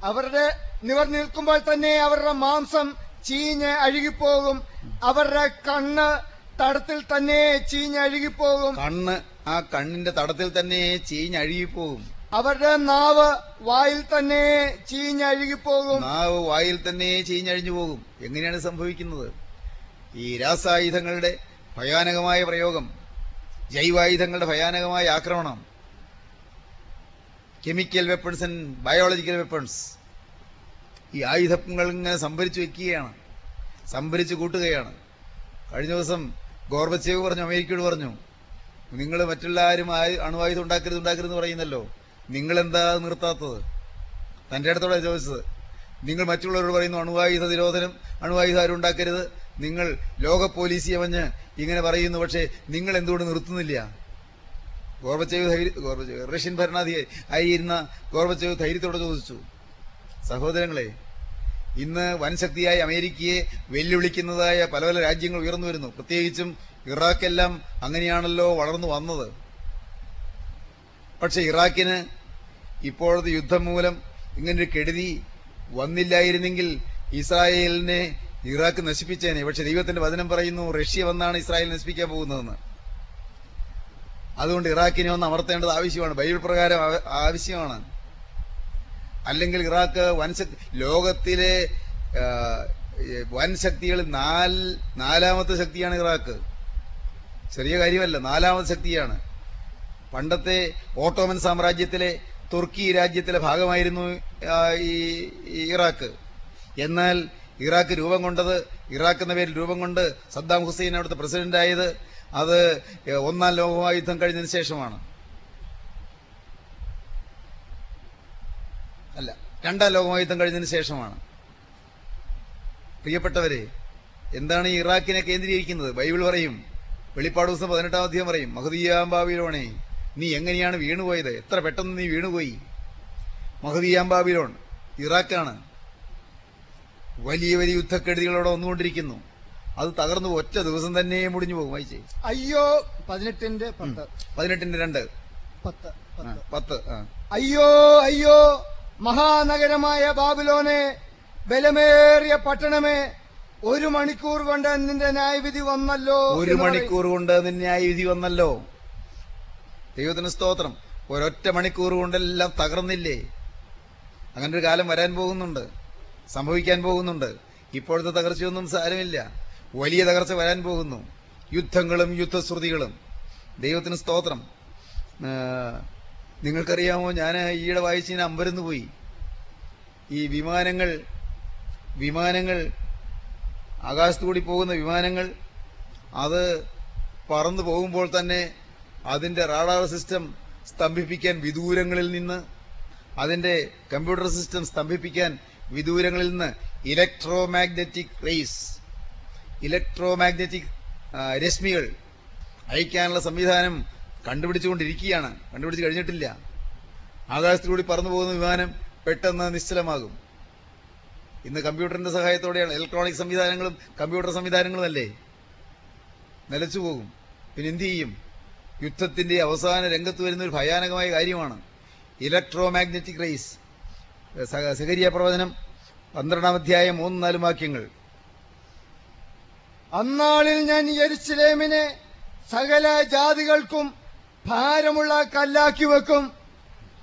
അവരുടെ നിവർ നിൽക്കുമ്പോൾ തന്നെ അവരുടെ മാംസം ചീഞ്ഞ് അഴുകിപ്പോകും. അവരുടെ കണ്ണ് തടത്തിൽ തന്നെ ചീഞ്ഞ് അഴുകിപ്പോകും. കണ്ണ് ആ കണ്ണിന്റെ തടത്തിൽ തന്നെ ചീഞ്ഞഴുകിപ്പോവും അവരുടെ നാവ് വായിൽ തന്നെ ചീഞ്ഞ് അഴുകിപ്പോകും. നാവ് വായിൽ തന്നെ ചീഞ്ഞഴിഞ്ഞു പോകും. എങ്ങനെയാണ് സംഭവിക്കുന്നത്? ഈ രാസായുധങ്ങളുടെ ഭയാനകമായ പ്രയോഗം ജൈവായുധങ്ങളുടെ ഭയാനകമായ ആക്രമണം chemical weapons and biological weapons ഈ ആയുധങ്ങൾ ഇങ്ങനെ സംഭരിച്ചു വെക്കുകയാണ്. സംഭരിച്ചു കൂട്ടുകയാണ്. കഴിഞ്ഞ ദിവസം ഗോർബച്ചേവ് പറഞ്ഞു അമേരിക്കയോട് പറഞ്ഞു നിങ്ങൾ മറ്റുള്ള ആരും അണുവായുധം ഉണ്ടാക്കരുത് ഉണ്ടാക്കരുതെന്ന് പറയുന്നല്ലോ. നിങ്ങൾ എന്താ നിർത്താത്തത്? തന്റെ അടുത്തോടെ ചോദിച്ചത് നിങ്ങൾ മറ്റുള്ളവരോട് പറയുന്നു അണുവായുധ നിരോധനം അണുവായുധം ആരും ഉണ്ടാക്കരുത്. നിങ്ങൾ ലോക പോലീസ് ഇങ്ങനെ പറയുന്നു പക്ഷേ നിങ്ങൾ എന്തുകൊണ്ട് നിർത്തുന്നില്ല? ഗോർബച്ചേവ് ധൈര്യ ഗോർബച്ചേവ് റഷ്യൻ ഭരണാധികാരി ആയിരുന്ന ഗോർബച്ചേവ് ധൈര്യത്തോടെ ചോദിച്ചു സഹോദരങ്ങളെ ഇന്ന് വൻശക്തിയായ അമേരിക്കയെ വെല്ലുവിളിക്കുന്നതായ പല പല രാജ്യങ്ങൾ ഉയർന്നു വരുന്നു. പ്രത്യേകിച്ചും ഇറാഖെല്ലാം അങ്ങനെയാണല്ലോ വളർന്നു വന്നത്. പക്ഷെ ഇറാഖിന് ഇപ്പോഴത്തെ യുദ്ധം മൂലം ഇങ്ങനൊരു കെടുതി വന്നില്ലായിരുന്നെങ്കിൽ ഇസ്രായേലിനെ ഇറാഖ് നശിപ്പിച്ചേനെ. പക്ഷെ ദൈവത്തിന്റെ വചനം പറയുന്നു റഷ്യ വന്നാണ് ഇസ്രായേൽ നശിപ്പിക്കാൻ പോകുന്നതെന്ന്. അതുകൊണ്ട് ഇറാഖിനെ ഒന്ന് അമർത്തേണ്ടത് ആവശ്യമാണ്. ബൈബിൾ പ്രകാരം ആവശ്യമാണ്. അല്ലെങ്കിൽ ഇറാഖ് വൻശക്തി ലോകത്തിലെ വൻശക്തികൾ നാൽ നാലാമത്തെ ശക്തിയാണ് ഇറാഖ്. ചെറിയ കാര്യമല്ല നാലാമത്തെ ശക്തിയാണ്. പണ്ടത്തെ ഓട്ടോമൻ സാമ്രാജ്യത്തിലെ തുർക്കി രാജ്യത്തിലെ ഭാഗമായിരുന്നു ഈ ഈ ഇറാഖ്. എന്നാൽ ഇറാഖ് രൂപം കൊണ്ടത് ഇറാഖ് എന്ന പേരിൽ രൂപം കൊണ്ട് സദ്ദാം ഹുസൈൻ അവിടുത്തെ പ്രസിഡന്റായത് അത് ഒന്നാം ലോകമഹായുദ്ധം കഴിഞ്ഞതിന് ശേഷമാണ്. അല്ല രണ്ടാം ലോകമഹായുദ്ധം കഴിഞ്ഞതിന് ശേഷമാണ്. പ്രിയപ്പെട്ടവരെ എന്താണ് ഈ ഇറാഖിനെ കേന്ദ്രീകരിക്കുന്നത്? ബൈബിൾ പറയും വെളിപ്പാട് ദിവസം പതിനെട്ടാം അധ്യായം പറയും മഹദിയാംബാബിലോണേ നീ എങ്ങനെയാണ് വീണുപോയത്? എത്ര പെട്ടെന്ന് നീ വീണുപോയി? മഹദിയാംബാബിലോൺ ഇറാഖാണ്. വലിയ വലിയ യുദ്ധക്കെടുതികളോടെ വന്നുകൊണ്ടിരിക്കുന്നു. അത് തകർന്നു ഒറ്റ ദിവസം തന്നെ മുടിഞ്ഞു പോകും. വായിച്ചേ. അയ്യോ പതിനെട്ടിന്റെ പത്ത്. പതിനെട്ടിന്റെ രണ്ട്. പത്ത് പത്ത്. അയ്യോ അയ്യോ. മഹാനഗരമായ ബാബിലോനെ ബലമേറിയ പട്ടണമേ ഒരു മണിക്കൂർ കൊണ്ട് നിന്റെ ന്യായവിധി വന്നല്ലോ ഒരു. മണിക്കൂർ കൊണ്ട് നിന്റെ ന്യായവിധി വന്നല്ലോ. ദൈവത്തിന് സ്തോത്രം. ഒരൊറ്റ മണിക്കൂർ കൊണ്ടെല്ലാം തകർന്നില്ലേ? അങ്ങനെ ഒരു കാലം വരാൻ പോകുന്നുണ്ട്. സംഭവിക്കാൻ പോകുന്നുണ്ട്. ഇപ്പോഴത്തെ തകർച്ചയൊന്നും സാരമില്ല. വലിയ തകർച്ച വരാൻ പോകുന്നു. യുദ്ധങ്ങളും യുദ്ധശ്രുതികളും ദൈവത്തിന് സ്തോത്രം. നിങ്ങൾക്കറിയാമോ ഞാൻ ഈയിടെ വായിച്ച് ഞാൻ അമ്പരന്ന് പോയി. ഈ വിമാനങ്ങൾ വിമാനങ്ങൾ ആകാശത്തുകൂടി പോകുന്ന വിമാനങ്ങൾ അത് പറന്നു പോകുമ്പോൾ തന്നെ അതിന്റെ റാഡാർ സിസ്റ്റം സ്തംഭിപ്പിക്കാൻ വിദൂരങ്ങളിൽ നിന്ന് അതിന്റെ കമ്പ്യൂട്ടർ സിസ്റ്റം സ്തംഭിപ്പിക്കാൻ വിദൂരങ്ങളിൽ നിന്ന് electromagnetic rays electromagnetic രശ്മികൾ അയക്കാനുള്ള സംവിധാനം കണ്ടുപിടിച്ചുകൊണ്ടിരിക്കുകയാണ്. കണ്ടുപിടിച്ച് കഴിഞ്ഞിട്ടില്ല. ആകാശത്തിലൂടെ പറന്നു പോകുന്ന വിമാനം പെട്ടെന്ന് നിശ്ചലമാകും. ഇന്ന് കമ്പ്യൂട്ടറിന്റെ സഹായത്തോടെയാണ് ഇലക്ട്രോണിക് സംവിധാനങ്ങളും കമ്പ്യൂട്ടർ സംവിധാനങ്ങളും അല്ലേ നിലച്ചു പോകും പിന്നെ എന്ത് ചെയ്യും? യുദ്ധത്തിന്റെ അവസാന രംഗത്ത് വരുന്ന ഒരു ഭയാനകമായ കാര്യമാണ്. ഇലക്ട്രോ മാഗ്നറ്റിക് റേസ് സഹരിയ പ്രവചനം പന്ത്രണ്ടാം അധ്യായം മൂന്ന് നാലും വാക്യങ്ങൾ. അന്നാളിൽ ഞാൻ യരിശിലേമിനെ സകല ജാതികൾക്കും ഭാരമുള്ള കല്ലാക്കി വെക്കും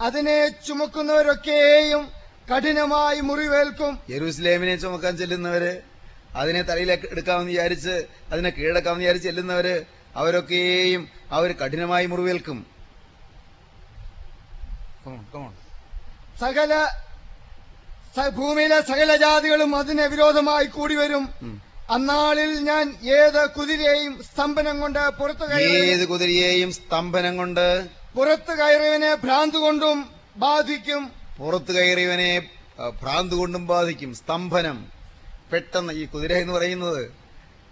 അതിനെ ചുമക്കുന്നവരൊക്കെയും കഠിനമായി മുറിവേൽക്കും യെരുസലേമിനെ ചുമക്കാൻ ചെല്ലുന്നവര് അതിനെ തലയിൽ എടുക്കാമെന്ന് വിചാരിച്ച് അതിനെ കീഴടക്കാമെന്ന് വിചാരിച്ച് ചെല്ലുന്നവര് അവരൊക്കെയും അവർ കഠിനമായി മുറിവേൽക്കും. സകല ഭൂമിയിലെ സകല ജാതികളും അതിനെ വിരോധമായി കൂടി വരും. അന്നാളിൽ ഞാൻ ഏത് കുതിരയെയും സ്തംഭനം കൊണ്ട് പുറത്തു ഏത് കുതിരയെയും സ്തംഭനം കൊണ്ട് പുറത്തു കയറിയവനെ ഭ്രാന്ത് കൊണ്ടും ബാധിക്കും. പുറത്തു കയറിയവനെ ഭ്രാന്ത് കൊണ്ടും ബാധിക്കും. സ്തംഭനം. പെട്ടെന്ന് ഈ കുതിര എന്ന് പറയുന്നത്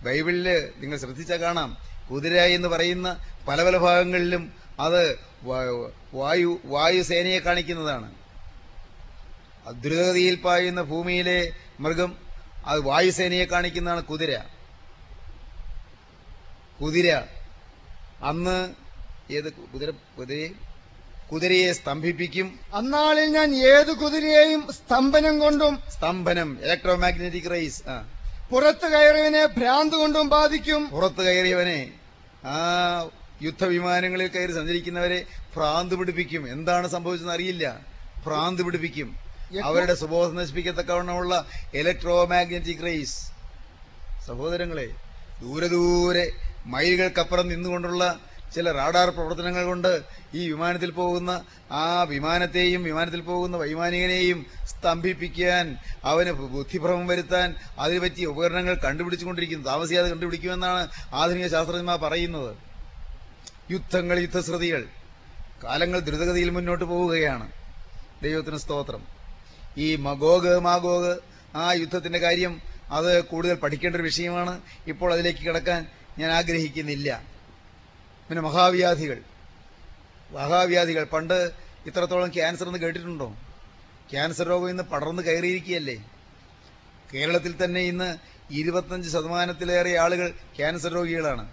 ബൈബിളിൽ നിങ്ങൾ ശ്രദ്ധിച്ചാൽ കാണാം. കുതിര എന്ന് പറയുന്ന പല പല ഭാഗങ്ങളിലും അത് വായു വായുസേനയെ കാണിക്കുന്നതാണ്. ദ്രുതഗതിയിൽ പായുന്ന ഭൂമിയിലെ മൃഗം അത് വായുസേനയെ കാണിക്കുന്നതാണ് കുതിര. കുതിര. അന്ന് ഏത് കുതിര കുതിരയെ? കുതിരയെ സ്തംഭിപ്പിക്കും. അന്നാളിൽ ഞാൻ ഏത് കുതിരയെയും സ്തംഭനം കൊണ്ടും സ്തംഭനം ഇലക്ട്രോമാഗ്നറ്റിക് റേസ് ആ. പുറത്തു കയറിയവനെ ഭ്രാന്ത് കൊണ്ടും ബാധിക്കും. പുറത്തു കയറിയവനെ ആ യുദ്ധവിമാനങ്ങളിൽ കയറി സഞ്ചരിക്കുന്നവരെ ഭ്രാന്ത് പിടിപ്പിക്കും. എന്താണ് സംഭവിച്ചതെന്ന് അറിയില്ല. ഭ്രാന്ത് പിടിപ്പിക്കും. അവരുടെ സുബോധം നശിപ്പിക്കത്തക്കവണ്ണമുള്ള ഇലക്ട്രോ മാഗ്നറ്റിക് റേസ് സഹോദരങ്ങളെ ദൂരെ ദൂരെ മൈലുകൾക്കപ്പുറം നിന്നുകൊണ്ടുള്ള ചില റാഡാർ പ്രവർത്തനങ്ങൾ കൊണ്ട് ഈ വിമാനത്തിൽ പോകുന്ന ആ വിമാനത്തെയും വിമാനത്തിൽ പോകുന്ന വൈമാനികനെയും സ്തംഭിപ്പിക്കാൻ അവന് ബുദ്ധിഭ്രമം വരുത്താൻ അതിന് പറ്റിയ ഉപകരണങ്ങൾ കണ്ടുപിടിച്ചുകൊണ്ടിരിക്കുന്നു. താമസിയാതെ കണ്ടുപിടിക്കുമെന്നാണ് ആധുനിക ശാസ്ത്രജ്ഞന്മാർ പറയുന്നത്. യുദ്ധങ്ങൾ യുദ്ധശ്രുതികൾ കാലങ്ങൾ ദ്രുതഗതിയിൽ മുന്നോട്ട് പോവുകയാണ്. ദൈവത്തിന് സ്തോത്രം. ഈ മഗോഗ് മാഗോഗ് ആ യുദ്ധത്തിന്റെ കാര്യം അത് കൂടുതൽ പഠിക്കേണ്ട ഒരു വിഷയമാണ്. ഇപ്പോൾ അതിലേക്ക് കിടക്കാൻ ഞാൻ ആഗ്രഹിക്കുന്നില്ല. പിന്നെ മഹാവ്യാധികൾ. മഹാവ്യാധികൾ. പണ്ട് ഇത്രത്തോളം ക്യാൻസർ എന്ന് കേട്ടിട്ടുണ്ടോ? ക്യാൻസർ രോഗം ഇന്ന് പടർന്ന് കയറിയിരിക്കുകയല്ലേ? കേരളത്തിൽ തന്നെ ഇന്ന് ഇരുപത്തഞ്ച് ശതമാനത്തിലേറെ ആളുകൾ ക്യാൻസർ രോഗികളാണ്.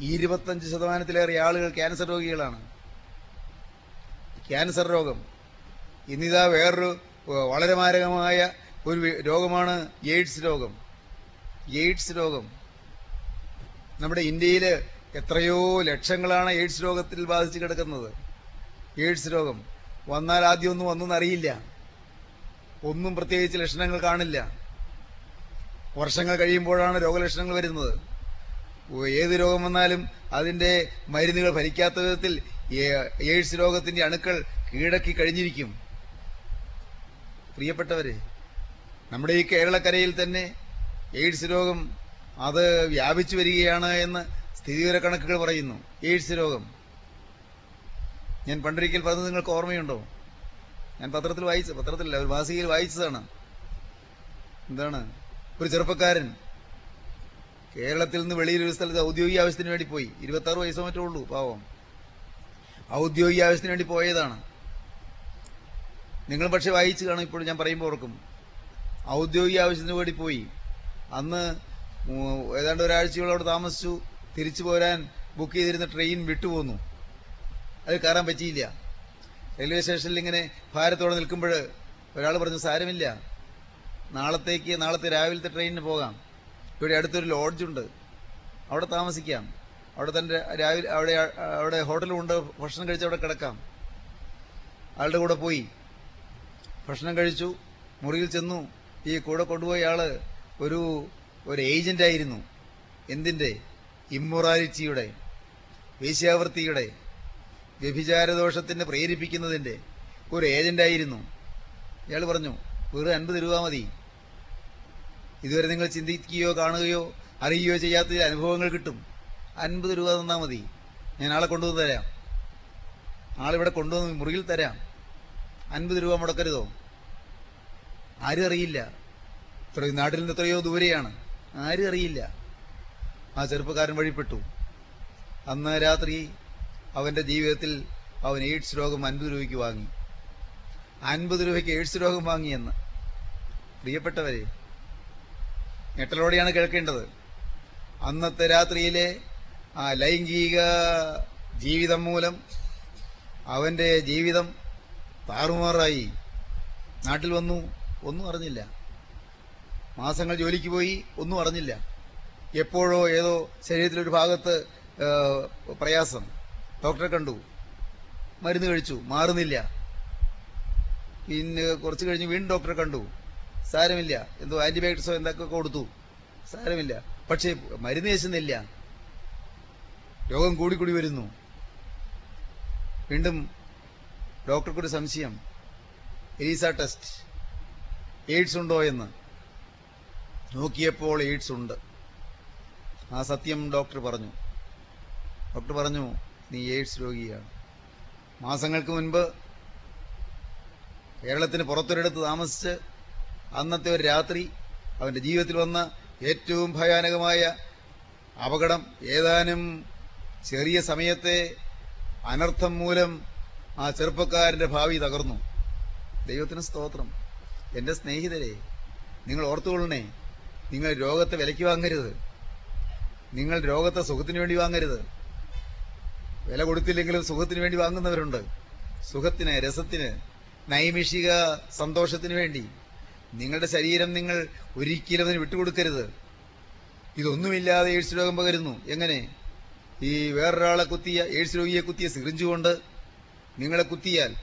ഇരുപത്തഞ്ച് ശതമാനത്തിലേറെ ആളുകൾ ക്യാൻസർ രോഗികളാണ്. ക്യാൻസർ രോഗം. ഇന്നിതാ വേറൊരു വളരെ മാരകമായ ഒരു രോഗമാണ് എയ്ഡ്സ് രോഗം. എയ്ഡ്സ് രോഗം. നമ്മുടെ ഇന്ത്യയിൽ എത്രയോ ലക്ഷങ്ങളാണ് എയ്ഡ്സ് രോഗത്തിൽ ബാധിച്ച് കിടക്കുന്നത്. എയ്ഡ്സ് രോഗം. വന്നാൽ ആദ്യം ഒന്നും വന്നൊന്നും അറിയില്ല ഒന്നും പ്രത്യേകിച്ച് ലക്ഷണങ്ങൾ കാണില്ല. വർഷങ്ങൾ കഴിയുമ്പോഴാണ് രോഗലക്ഷണങ്ങൾ വരുന്നത്. ഏത് രോഗം വന്നാലും അതിന്റെ മരുന്നുകൾ ഭരിക്കാത്ത വിധത്തിൽ എയ്ഡ്സ് രോഗത്തിന്റെ അണുക്കൾ കീഴടക്കി കഴിഞ്ഞിരിക്കും. പ്രിയപ്പെട്ടവരെ നമ്മുടെ ഈ കേരളക്കരയിൽ തന്നെ എയ്ഡ്സ് രോഗം അത് വ്യാപിച്ചു വരികയാണ് എന്ന് സ്ഥിതിവിവര കണക്കുകൾ പറയുന്നു. എയ്ഡ്സ് രോഗം. ഞാൻ പണ്ടൊരിക്കൽ പറഞ്ഞത് നിങ്ങൾക്ക് ഓർമ്മയുണ്ടോ? ഞാൻ പത്രത്തിൽ വായിച്ച പത്രത്തിലല്ല ഒരു മാസികയിൽ വായിച്ചതാണ്. എന്താണ്? ഒരു ചെറുപ്പക്കാരൻ കേരളത്തിൽ നിന്ന് വെളിയിൽ ഒരു സ്ഥലത്ത് ഔദ്യോഗിക ആവശ്യത്തിന് വേണ്ടി പോയി. ഇരുപത്തി ആറ് വയസ്സോ മറ്റോ ഉള്ളൂ പാവം. ഔദ്യോഗിക ആവശ്യത്തിന് വേണ്ടി പോയതാണ്. നിങ്ങൾ പക്ഷെ വായിച്ചു കാണും. ഇപ്പോൾ ഞാൻ പറയുമ്പോൾ ഓർക്കും. ഔദ്യോഗിക ആവശ്യത്തിന് വേണ്ടി പോയി. അന്ന് ഏതാണ്ട് ഒരാഴ്ചയോളം അവിടെ താമസിച്ചു. തിരിച്ചു പോരാൻ ബുക്ക് ചെയ്തിരുന്ന ട്രെയിൻ വിട്ടുപോന്നു. അത് കയറാൻ പറ്റിയില്ല. റെയിൽവേ സ്റ്റേഷനിൽ ഇങ്ങനെ ഭാരത്തോടെ നിൽക്കുമ്പോൾ ഒരാൾ പറഞ്ഞു സാരമില്ല. നാളത്തേക്ക് നാളത്തെ രാവിലത്തെ ട്രെയിനിന് പോകാം. ഇവിടെ അടുത്തൊരു ലോഡ്ജുണ്ട് അവിടെ താമസിക്കാം. അവിടെ തന്നെ രാവിലെ അവിടെ അവിടെ ഹോട്ടലുണ്ട് ഭക്ഷണം കഴിച്ച് അവിടെ കിടക്കാം. ആളുടെ കൂടെ പോയി. ഭക്ഷണം കഴിച്ചു മുറിയിൽ ചെന്നു. ഈ കൂടെ കൊണ്ടുപോയ ആൾ ഒരു ഒരു ഏജന്റ് ആയിരുന്നു. എന്തിന്റെ? ഇമ്മൊറാലിറ്റിയുടെ വേശ്യാവൃത്തിയുടെ വ്യഭിചാരദോഷത്തിന് പ്രേരിപ്പിക്കുന്നതിന്റെ ഒരു ഏജന്റ് ആയിരുന്നു. ഇയാൾ പറഞ്ഞു വെറും അൻപത് രൂപ മതി. ഇതുവരെ നിങ്ങൾ ചിന്തിക്കുകയോ കാണുകയോ അറിയുകയോ ചെയ്യാത്ത അനുഭവങ്ങൾ കിട്ടും. അൻപത് രൂപ തന്നാൽ മതി. ഞാൻ ആളെ കൊണ്ടുവന്ന് തരാം. ആളിവിടെ കൊണ്ടുവന്ന് മുറിയിൽ തരാം. അൻപത് രൂപ മുടക്കരുതോ? ആരും അറിയില്ല ഇത്രയും നാട്ടിൽ നിന്ന് എത്രയോ ദൂരെയാണ്. ആരും അറിയില്ല ആ ചെറുപ്പക്കാരൻ വഴിപ്പെട്ടു. അന്ന് രാത്രി അവന്റെ ജീവിതത്തിൽ അവൻ എയ്ഡ്സ് രോഗം അൻപത് രൂപയ്ക്ക് വാങ്ങി. അൻപത് രൂപയ്ക്ക് എയ്ഡ്സ് രോഗം വാങ്ങിയെന്ന് പ്രിയപ്പെട്ടവരെ ഞെട്ടലോടെയാണ് കേൾക്കേണ്ടത്. അന്നത്തെ രാത്രിയിലെ ആ ലൈംഗിക ജീവിതം മൂലം അവന്റെ ജീവിതം താറുമാറായി. നാട്ടിൽ വന്നു. ഒന്നും അറിഞ്ഞില്ല. മാസങ്ങൾ ജോലിക്ക് പോയി ഒന്നും അറിഞ്ഞില്ല. എപ്പോഴോ ഏതോ ശരീരത്തിലൊരു ഭാഗത്ത് പ്രയാസം. ഡോക്ടറെ കണ്ടു. മരുന്ന് കഴിച്ചു. മാറുന്നില്ല. പിന്നെ കുറച്ച് കഴിഞ്ഞ് വീണ്ടും ഡോക്ടറെ കണ്ടു. സാരമില്ല. എന്തോ ആന്റിബയോട്ടിക്സോ എന്തൊക്കെ കൊടുത്തു. സാരമില്ല. പക്ഷേ മരുന്ന് ചേച്ചുന്നില്ല രോഗം കൂടിക്കൂടി വരുന്നു. വീണ്ടും ഡോക്ടർക്കൊരു സംശയം. Elisa test. എയ്ഡ്സ് ഉണ്ടോ എന്ന് നോക്കിയപ്പോൾ എയ്ഡ്സ് ഉണ്ട്. ആ സത്യം ഡോക്ടർ പറഞ്ഞു. ഡോക്ടർ പറഞ്ഞു നീ എയ്ഡ്സ് രോഗിയാണ്. മാസങ്ങൾക്ക് മുൻപ് കേരളത്തിന് പുറത്തൊരിടത്ത് താമസിച്ച് അന്നത്തെ ഒരു രാത്രി അവന്റെ ജീവിതത്തിൽ വന്ന ഏറ്റവും ഭയാനകമായ അപകടം ഏതാനും ചെറിയ സമയത്തെ അനർത്ഥം മൂലം ആ ചെറുപ്പക്കാരന്റെ ഭാവി തകർന്നു. ദൈവത്തിന് സ്തോത്രം. എന്റെ സ്നേഹിതരെ നിങ്ങൾ ഓർത്തുകൊള്ളണേ നിങ്ങൾ രോഗത്തെ വിലയ്ക്ക് വാങ്ങരുത്. നിങ്ങൾ രോഗത്തെ സുഖത്തിന് വേണ്ടി വാങ്ങരുത്. വില കൊടുത്തില്ലെങ്കിലും സുഖത്തിന് വേണ്ടി വാങ്ങുന്നവരുണ്ട്. സുഖത്തിന് രസത്തിന് നൈമിഷിക സന്തോഷത്തിന് വേണ്ടി. നിങ്ങളുടെ ശരീരം നിങ്ങൾ ഒരിക്കലും അതിന് വിട്ടുകൊടുക്കരുത്. ഇതൊന്നുമില്ലാതെ എയ്ഡ്സ് രോഗം പകരുന്നു. എങ്ങനെ? ഈ വേറൊരാളെ കുത്തിയ എയ്ഡ്സ് രോഗിയെ കുത്തിയ സിറിഞ്ച് കൊണ്ട് നിങ്ങളെ കുത്തിയാൽ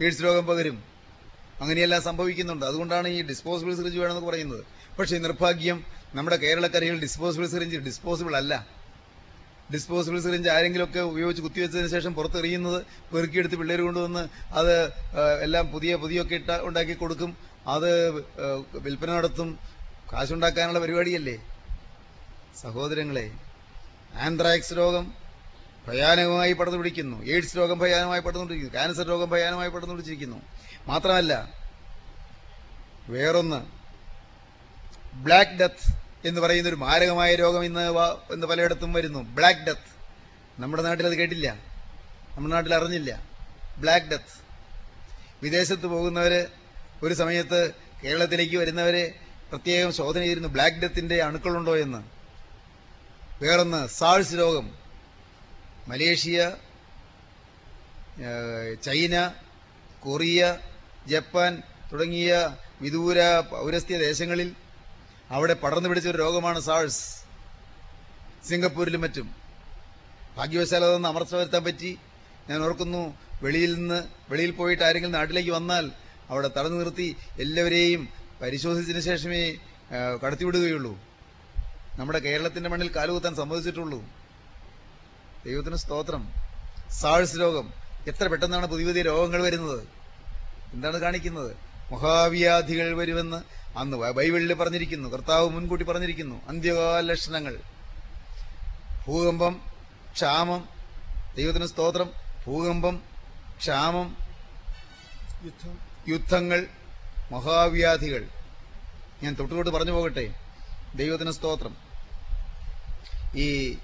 എയ്ഡ്സ് രോഗം പകരും. അങ്ങനെയെല്ലാം സംഭവിക്കുന്നുണ്ട്. അതുകൊണ്ടാണ് ഈ ഡിസ്പോസിബിൾ സിറിഞ്ച് വേണമെന്ന് പറയുന്നത്. പക്ഷേ നിർഭാഗ്യം നമ്മുടെ കേരളക്കരയിൽ ഡിസ്പോസിബിൾ സിറിഞ്ച് ഡിസ്പോസിബിൾ അല്ല. ഡിസ്പോസിബിൾ സിറിഞ്ച് ആരെങ്കിലുമൊക്കെ ഉപയോഗിച്ച് കുത്തിവെച്ചതിന് ശേഷം പുറത്തെറിയുന്നത് പെറുക്കിയെടുത്ത് പിള്ളേർ കൊണ്ടുവന്ന് അത് എല്ലാം പുതിയ പുതിയൊക്കെ ഇട്ട ഉണ്ടാക്കി കൊടുക്കും. അത് വിൽപ്പന നടത്തും. കാശുണ്ടാക്കാനുള്ള പരിപാടിയല്ലേ? സഹോദരങ്ങളെ ആന്ത്രാക്സ് രോഗം ഭയാനകമായി പടർന്നു പിടിക്കുന്നു എയ്ഡ്സ് രോഗം ഭയാനകമായി പടർന്നു പിടിക്കുന്നു ക്യാൻസർ രോഗം ഭയാനകമായി പടർന്നു പിടിച്ചിരിക്കുന്നു മാത്രമല്ല വേറൊന്ന് ബ്ലാക്ക് ഡെത്ത് എന്ന് പറയുന്ന ഒരു മാരകമായ രോഗം ഇന്ന് എന്ന് പലയിടത്തും വരുന്നു. ബ്ലാക്ക് ഡെത്ത് നമ്മുടെ നാട്ടിൽ അത് കേട്ടില്ല. നമ്മുടെ നാട്ടിൽ അറിഞ്ഞില്ല. ബ്ലാക്ക് ഡെത്ത് വിദേശത്ത് പോകുന്നവര് ഒരു സമയത്ത് കേരളത്തിലേക്ക് വരുന്നവരെ പ്രത്യേകം ശോധന ചെയ്തിരുന്നു ബ്ലാക്ക് ഡെത്തിന്റെ അണുക്കളുണ്ടോ എന്ന്. വേറൊന്ന് സാൾസ് രോഗം. മലേഷ്യ ചൈന കൊറിയ ജപ്പാൻ തുടങ്ങിയ വിദൂര പൗരസ്ത്യ ദേശങ്ങളിൽ അവിടെ പടർന്നു പിടിച്ച ഒരു രോഗമാണ് സാഴ്സ് സിംഗപ്പൂരിലും മറ്റും. ഭാഗ്യവശാൽ അതൊന്ന് അമർച്ച വരുത്താൻ പറ്റി. ഞാൻ ഓർക്കുന്നു വെളിയിൽ നിന്ന് വെളിയിൽ പോയിട്ട് ആരെങ്കിലും നാട്ടിലേക്ക് വന്നാൽ അവിടെ തടഞ്ഞു നിർത്തി എല്ലാവരെയും പരിശോധിച്ചതിന് ശേഷമേ കടത്തിവിടുകയുള്ളൂ. നമ്മുടെ കേരളത്തിന്റെ മണ്ണിൽ കാലുകുത്താൻ സമ്മതിച്ചിട്ടുള്ളൂ. ദൈവത്തിന് സ്തോത്രം. സാഴ്സ് രോഗം. എത്ര പെട്ടെന്നാണ് പുതിയ പുതിയ രോഗങ്ങൾ വരുന്നത്? എന്താണ് കാണിക്കുന്നത്? മഹാവ്യാധികൾ വരുമെന്ന് അന്ന് ബൈബിളിൽ പറഞ്ഞിരിക്കുന്നു കർത്താവ് മുൻകൂട്ടി പറഞ്ഞിരിക്കുന്നു അന്ത്യകാല ലക്ഷണങ്ങൾ. ഭൂകമ്പം ക്ഷാമം ദൈവത്തിന് സ്തോത്രം ഭൂകമ്പം ക്ഷാമം യുദ്ധങ്ങൾ മഹാവ്യാധികൾ. ഞാൻ തൊട്ടുതൊട്ട് പറഞ്ഞു പോകട്ടെ ദൈവത്തിന് സ്തോത്രം. ഈ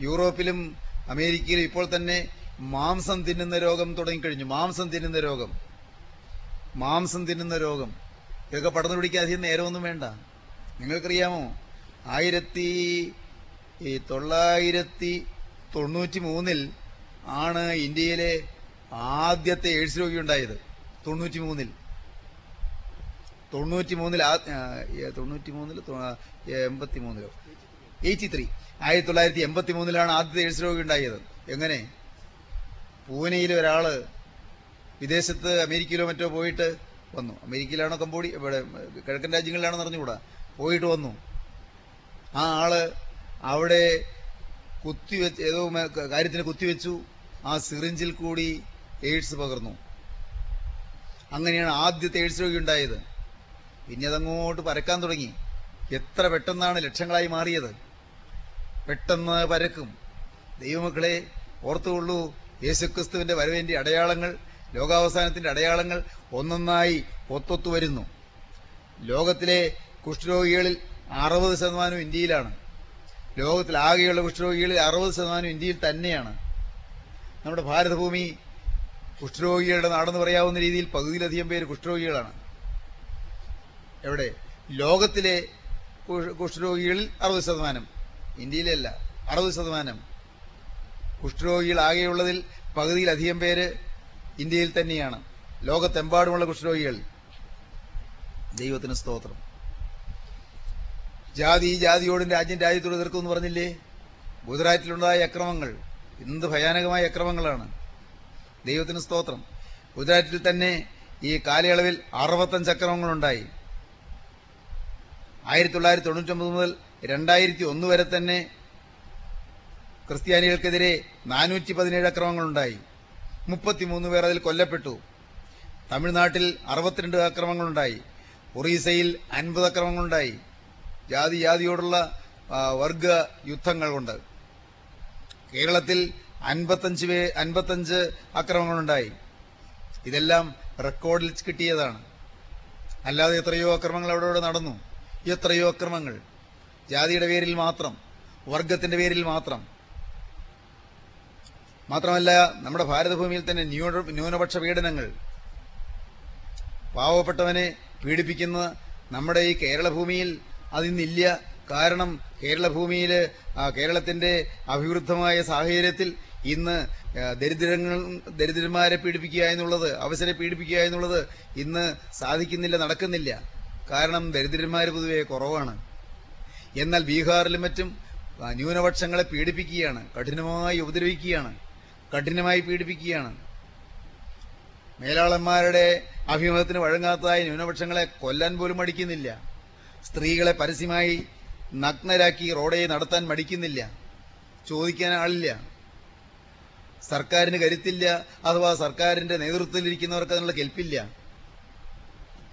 യൂറോപ്പിലും അമേരിക്കയിലും ഇപ്പോൾ തന്നെ മാംസം തിന്നുന്ന രോഗം തുടങ്ങിക്കഴിഞ്ഞു മാംസം തിന്നുന്ന രോഗം. മാംസം തിന്നുന്ന രോഗം. ഇതൊക്കെ പടർന്നു പിടിക്കാൻ അധികം നേരമൊന്നും വേണ്ട. നിങ്ങൾക്കറിയാമോ? ആയിരത്തി തൊള്ളായിരത്തി തൊണ്ണൂറ്റി മൂന്നിൽ ആണ് ഇന്ത്യയിലെ ആദ്യത്തെ എയ്ഡ്സ് രോഗി ഉണ്ടായത് തൊണ്ണൂറ്റി മൂന്നിൽ തൊണ്ണൂറ്റി മൂന്നിൽ തൊണ്ണൂറ്റി മൂന്നിൽ എൺപത്തി മൂന്നിലോ എയ്റ്റി ത്രീ ആയിരത്തി തൊള്ളായിരത്തി എൺപത്തി മൂന്നിലാണ് ആദ്യത്തെ എയ്ഡ്സ് രോഗി ഉണ്ടായത് എങ്ങനെ? പൂനെയിലെ ഒരാൾ വിദേശത്ത് അമേരിക്കയിലോ മറ്റോ പോയിട്ട് വന്നു. അമേരിക്കയിലാണോ കമ്പോഡി ഇവിടെ കിഴക്കൻ രാജ്യങ്ങളിലാണോ അറിഞ്ഞുകൂടാ. പോയിട്ട് വന്നു. ആ ആൾ അവിടെ കുത്തിവെച്ച് ഏതോ കാര്യത്തിന് കുത്തിവെച്ചു ആ സിറിഞ്ചിൽ കൂടി എയ്ഡ്സ് പകർന്നു. അങ്ങനെയാണ് ആദ്യത്തെ എയ്ഡ്സ് രോഗി ഉണ്ടായത്. പിന്നെ അതങ്ങോട്ട് പരക്കാൻ തുടങ്ങി. എത്ര പെട്ടെന്നാണ് ലക്ഷങ്ങളായി മാറിയത്. പെട്ടെന്ന് പരക്കും. ദൈവമക്കളെ ഓർത്തുകൊള്ളൂ. യേശുക്രിസ്തുവിന്റെ വരവേന്റെ അടയാളങ്ങൾ ലോകാവസാനത്തിന്റെ അടയാളങ്ങൾ ഒന്നൊന്നായി ഒത്തൊത്തു വരുന്നു. ലോകത്തിലെ കുഷ്ഠരോഗികളിൽ അറുപത് ശതമാനം ഇന്ത്യയിലാണ്. ലോകത്തിൽ ആകെയുള്ള കുഷ്ഠരോഗികളിൽ അറുപത് ശതമാനം ഇന്ത്യയിൽ തന്നെയാണ്. നമ്മുടെ ഭാരതഭൂമി കുഷ്ഠരോഗികളുടെ നാടെന്ന് പറയാവുന്ന രീതിയിൽ പകുതിയിലധികം പേര് കുഷ്ഠരോഗികളാണ്. എവിടെ? ലോകത്തിലെ കുഷ്ഠരോഗികളിൽ അറുപത് ശതമാനം. ഇന്ത്യയിലല്ല അറുപത് ശതമാനം. കുഷ്ഠരോഗികൾ ആകെയുള്ളതിൽ പകുതിയിലധികം പേര് ഇന്ത്യയിൽ തന്നെയാണ് ലോകത്തെമ്പാടുമുള്ള കുഷ്ഠരോഗികൾ. ദൈവത്തിന് സ്തോത്രം. ജാതി ജാതിയോടും രാജ്യം രാജ്യത്തോട് എതിർക്കുമെന്ന് പറഞ്ഞില്ലേ? ഗുജറാത്തിലുണ്ടായ അക്രമങ്ങൾ എന്ത് ഭയാനകമായ അക്രമങ്ങളാണ്. ദൈവത്തിന് സ്തോത്രം. ഗുജറാത്തിൽ തന്നെ ഈ കാലയളവിൽ അറുപത്തഞ്ച് അക്രമങ്ങളുണ്ടായി. ആയിരത്തി തൊള്ളായിരത്തി തൊണ്ണൂറ്റൊമ്പത് മുതൽ രണ്ടായിരത്തി ഒന്ന് വരെ തന്നെ ക്രിസ്ത്യാനികൾക്കെതിരെ നാനൂറ്റി പതിനേഴ് അക്രമങ്ങളുണ്ടായി. മുപ്പത്തിമൂന്ന് പേർ അതിൽ കൊല്ലപ്പെട്ടു. തമിഴ്നാട്ടിൽ അറുപത്തിരണ്ട് അക്രമങ്ങളുണ്ടായി. ഒറീസയിൽ അൻപത് അക്രമങ്ങളുണ്ടായി. ജാതി ജാതിയോടുള്ള വർഗ യുദ്ധങ്ങൾ കൊണ്ട്. കേരളത്തിൽ അൻപത്തഞ്ച് പേ അൻപത്തഞ്ച് അക്രമങ്ങളുണ്ടായി. ഇതെല്ലാം റെക്കോർഡിൽ കിട്ടിയതാണ്. അല്ലാതെ എത്രയോ അക്രമങ്ങൾ അവിടെ ഇവിടെ നടന്നു. എത്രയോ അക്രമങ്ങൾ. ജാതിയുടെ പേരിൽ മാത്രം വർഗത്തിന്റെ പേരിൽ മാത്രം. മാത്രമല്ല നമ്മുടെ ഭാരതഭൂമിയിൽ തന്നെ ന്യൂനപക്ഷ പീഡനങ്ങൾ പാവപ്പെട്ടവനെ പീഡിപ്പിക്കുന്ന നമ്മുടെ ഈ കേരളഭൂമിയിൽ അതിന്നില്ല. കാരണം കേരളഭൂമിയിൽ കേരളത്തിന്റെ അഭിവൃദ്ധമായ സാഹചര്യത്തിൽ ഇന്ന് ദരിദ്രങ്ങൾ ദരിദ്രന്മാരെ പീഡിപ്പിക്കുക എന്നുള്ളത് അവസരെ പീഡിപ്പിക്കുക എന്നുള്ളത് ഇന്ന് സാധിക്കുന്നില്ല നടക്കുന്നില്ല. കാരണം ദരിദ്രന്മാർ പൊതുവെ കുറവാണ്. എന്നാൽ ബീഹാറിലും മറ്റും ന്യൂനപക്ഷങ്ങളെ പീഡിപ്പിക്കുകയാണ് കഠിനമായി ഉപദ്രവിക്കുകയാണ്. കഠിനമായി പീഡിപ്പിക്കുകയാണ്. മേലാളന്മാരുടെ അഭിമുഖത്തിന് വഴങ്ങാത്തതായി ന്യൂനപക്ഷങ്ങളെ കൊല്ലാൻ പോലും മടിക്കുന്നില്ല. സ്ത്രീകളെ പരസ്യമായി നഗ്നരാക്കി റോഡേ നടത്താൻ മടിക്കുന്നില്ല. ചോദിക്കാൻ ആളില്ല. സർക്കാരിന് കരുത്തില്ല അഥവാ സർക്കാരിന്റെ നേതൃത്വത്തിലിരിക്കുന്നവർക്ക് അതിനുള്ള കെൽപ്പില്ല.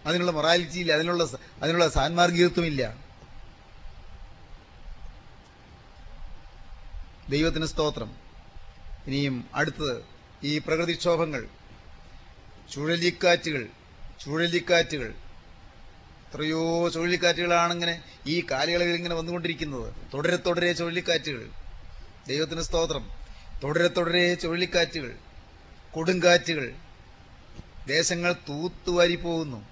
അതിനുള്ള മൊറാലിറ്റി ഇല്ല. അതിനുള്ള അതിനുള്ള സാൻമാർഗീയത്വമില്ല ദൈവത്തിന് സ്തോത്രം. ഇനിയും അടുത്തത് ഈ പ്രകൃതിക്ഷോഭങ്ങൾ ചുഴലിക്കാറ്റുകൾ ചുഴലിക്കാറ്റുകൾ. എത്രയോ ചുഴലിക്കാറ്റുകളാണിങ്ങനെ ഈ കാലയളവിൽ ഇങ്ങനെ വന്നുകൊണ്ടിരിക്കുന്നത്. തുടരെ തുടരെ ചുഴലിക്കാറ്റുകൾ. ദൈവത്തിന് സ്തോത്രം. തുടരെ തുടരെ ചുഴലിക്കാറ്റുകൾ കൊടുങ്കാറ്റുകൾ. ദേശങ്ങൾ തൂത്തുവാരി പോകുന്നു.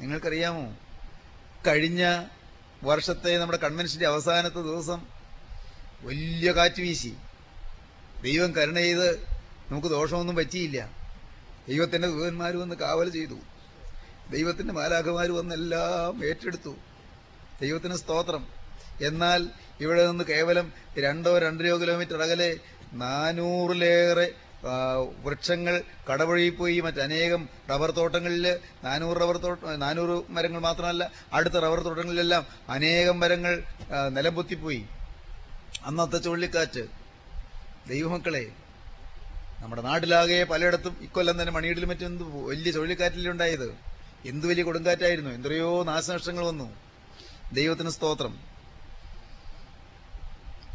നിങ്ങൾക്കറിയാമോ? കഴിഞ്ഞ വർഷത്തെ നമ്മുടെ കൺവെൻഷന്റെ അവസാനത്തെ ദിവസം വലിയ കാറ്റ് വീശി. ദൈവം കരുണ ചെയ്ത് നമുക്ക് ദോഷമൊന്നും പറ്റിയില്ല. ദൈവത്തിന്റെ ദൂതന്മാർ വന്ന് കാവൽ ചെയ്തു. ദൈവത്തിന്റെ മാലാഖമാർ വന്നെല്ലാം ഏറ്റെടുത്തു. ദൈവത്തിന് സ്തോത്രം. എന്നാൽ ഇവിടെ നിന്ന് കേവലം രണ്ടോ രണ്ടരയോ കിലോമീറ്റർ അകലെ നാനൂറിലേറെ വൃക്ഷങ്ങൾ കടവഴി മറ്റനേകം റബ്ബർ തോട്ടങ്ങളിൽ നാനൂറ് റബ്ബർ തോട്ട നാനൂറ് മരങ്ങൾ മാത്രമല്ല അടുത്ത റബ്ബർ തോട്ടങ്ങളിലെല്ലാം അനേകം മരങ്ങൾ നിലംപൊത്തിപ്പോയി. നിലം അന്നത്തെ ചുഴലിക്കാറ്റ് ദൈവമക്കളെ നമ്മുടെ നാട്ടിലാകെ പലയിടത്തും ഇക്കൊല്ലം തന്നെ മണിയിടലും മറ്റും എന്ത് വലിയ ചുഴലിക്കാറ്റിലുണ്ടായത് എന്ത് വലിയ കൊടുങ്കാറ്റായിരുന്നു? എന്തറിയോ നാശനഷ്ടങ്ങൾ വന്നു. ദൈവത്തിന് സ്തോത്രം.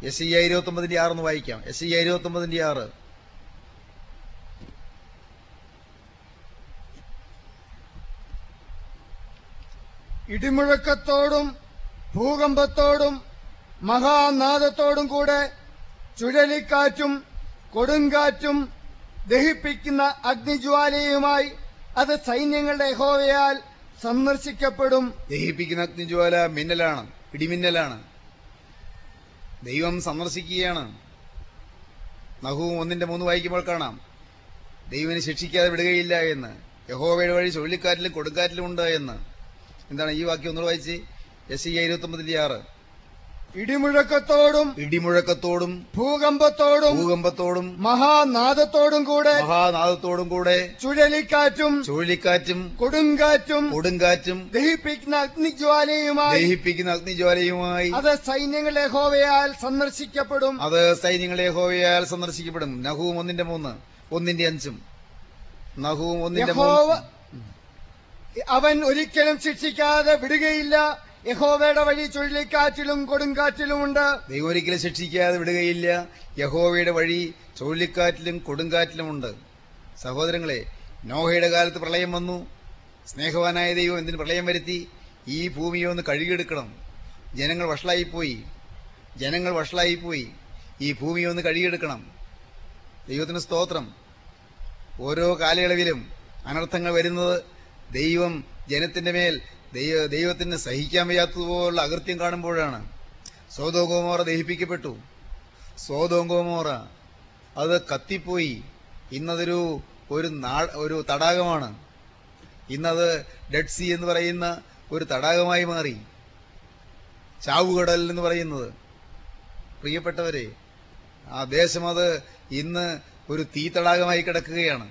എസ് ഇ ഇരുപത്തൊമ്പതിന്റെ ഒന്ന് വായിക്കാം. എസ് ഇ ഇരുപത്തൊമ്പതിന്റെ ആറ്. ഇടിമുഴക്കത്തോടും ഭൂകമ്പത്തോടും മഹാനാദത്തോടും കൂടെ ചുഴലിക്കാറ്റും കൊടുങ്കാറ്റും ദഹിപ്പിക്കുന്ന അഗ്നിജ്വാലയുമായി അത് സൈന്യങ്ങളുടെ ഹോവയാൽ സന്ദർശിക്കപ്പെടും. ദഹിപ്പിക്കുന്ന അഗ്നിജ്വാല മിന്നലാണ് ഇടിമിന്നലാണ്. ദൈവം സന്ദർശിക്കുകയാണ്. നഹുവും ഒന്നിന്റെ മൂന്ന് വായിക്കുമ്പോൾ കാണാം. ദൈവനെ ശിക്ഷിക്കാതെ വിടുകയില്ല എന്ന്. യഹോവയുടെ വഴി ചുഴലിക്കാറ്റിലും കൊടുങ്കാറ്റിലും ഉണ്ട് എന്ന്. എന്താണ് ഈ വാക്യം ഒന്നുകൂടെ വായിച്ച്? എസ് ഇ ഇരുപത്തി ഒമ്പതിന്റെ ആറ്. ഇടിമുഴക്കത്തോടും ഇടിമുഴക്കത്തോടും ഭൂകമ്പത്തോടും ഭൂകമ്പത്തോടും മഹാനാദത്തോടും കൂടെ മഹാനാദത്തോടും കൂടെ ചുഴലിക്കാറ്റും ചുഴലിക്കാറ്റും കൊടുങ്കാറ്റും കൊടുങ്കാറ്റും ദഹിപ്പിക്കുന്ന അഗ്നിജ്വാലയുമായി ദഹിപ്പിക്കുന്ന അഗ്നിജ്വാലയുമായി അത് സൈന്യങ്ങളെ ഹോവയാൽ സന്ദർശിക്കപ്പെടും. അത് സൈന്യങ്ങളെ ഹോവയാൽ സന്ദർശിക്കപ്പെടും. നഹുവും ഒന്നിന്റെ മൂന്ന് ഒന്നിന്റെ അഞ്ചും. നഹുവും ഒന്നിന്റെ അവൻ ഒരിക്കലും ശിക്ഷിക്കാതെ വിടുകയില്ല. യഹോവയുടെ വഴി ചുഴലിക്കാറ്റിലും കൊടുങ്കാറ്റിലുമുണ്ട്. ദൈവം ഒരിക്കലും ശിക്ഷിക്കാതെ വിടുകയില്ല. യഹോവയുടെ വഴി ചുഴലിക്കാറ്റിലും കൊടുങ്കാറ്റിലുമുണ്ട്. സഹോദരങ്ങളെ നോഹയുടെ കാലത്ത് പ്രളയം വന്നു. സ്നേഹവാനായ ദൈവം എന്തിന് പ്രളയം വരുത്തി? ഈ ഭൂമിയെ ഒന്ന് കഴുകിയെടുക്കണം. ജനങ്ങൾ വഷളായിപ്പോയി. ജനങ്ങൾ വഷളായിപ്പോയി. ഈ ഭൂമിയെ ഒന്ന് കഴുകിയെടുക്കണം. ദൈവത്തിന് സ്തോത്രം. ഓരോ കാലയളവിലും അനർത്ഥങ്ങൾ വരുന്നത് ദൈവം ജനത്തിന്റെ മേൽ ദൈവ ദൈവത്തിന് സഹിക്കാൻ വയ്യാത്തതുപോലുള്ള അകൃത്യം കാണുമ്പോഴാണ് സോതോഗോമോറ ദഹിപ്പിക്കപ്പെട്ടു. സോതോഗോമോറ അത് കത്തിപ്പോയി. ഇന്നതൊരു ഒരു നാ ഒരു തടാകമാണ്. ഇന്നത് ഡെഡ് സി എന്ന് പറയുന്ന ഒരു തടാകമായി മാറി. ചാവുകടൽ എന്ന് പറയുന്നത്. പ്രിയപ്പെട്ടവരെ ആ ദേശം അത് ഇന്ന് ഒരു തീ തടാകമായി കിടക്കുകയാണ്.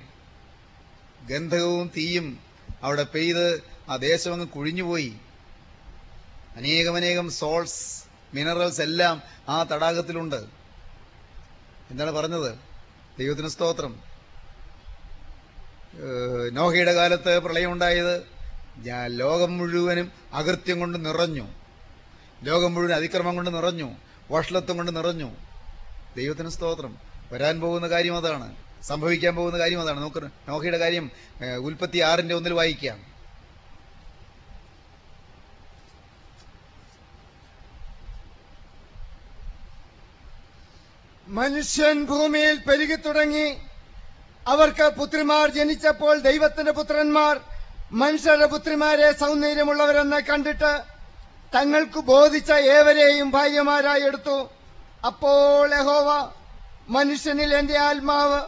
ഗന്ധകവും തീയും അവിടെ പെയ്ത് ആ ദേശം അങ്ങ് കുഴിഞ്ഞുപോയി അനേകമനേകം സോൾസ് മിനറൽസ് എല്ലാം ആ തടാകത്തിലുണ്ട്. എന്താണ് പറഞ്ഞത്? ദൈവത്തിന് സ്തോത്രം. നോഹയുടെ കാലത്ത് പ്രളയമുണ്ടായത് ലോകം മുഴുവനും അകൃത്യം കൊണ്ട് നിറഞ്ഞു. ലോകം മുഴുവൻ അതിക്രമം കൊണ്ട് നിറഞ്ഞു. വഷളത്വം കൊണ്ട് നിറഞ്ഞു. ദൈവത്തിന് സ്തോത്രം. വരാൻ പോകുന്ന കാര്യം അതാണ്. സംഭവിക്കാൻ പോകുന്ന കാര്യം അതാണ്. നോക്ക് നോഹയുടെ കാര്യം ഉൽപ്പത്തി ആറിന്റെ ഒന്നിൽ വായിക്കാം. മനുഷ്യൻ ഭൂമിയിൽ പെരുകി തുടങ്ങി. അവർക്ക് പുത്രിമാർ ജനിച്ചപ്പോൾ ദൈവത്തിന്റെ പുത്രന്മാർ മനുഷ്യരുടെ പുത്രിമാരെ സൗന്ദര്യമുള്ളവരെന്ന് കണ്ടിട്ട് തങ്ങൾക്ക് ബോധിച്ച ഏവരെയും ഭാര്യമാരായി എടുത്തു. അപ്പോൾ യഹോവ മനുഷ്യനിൽ എന്റെ ആത്മാവ്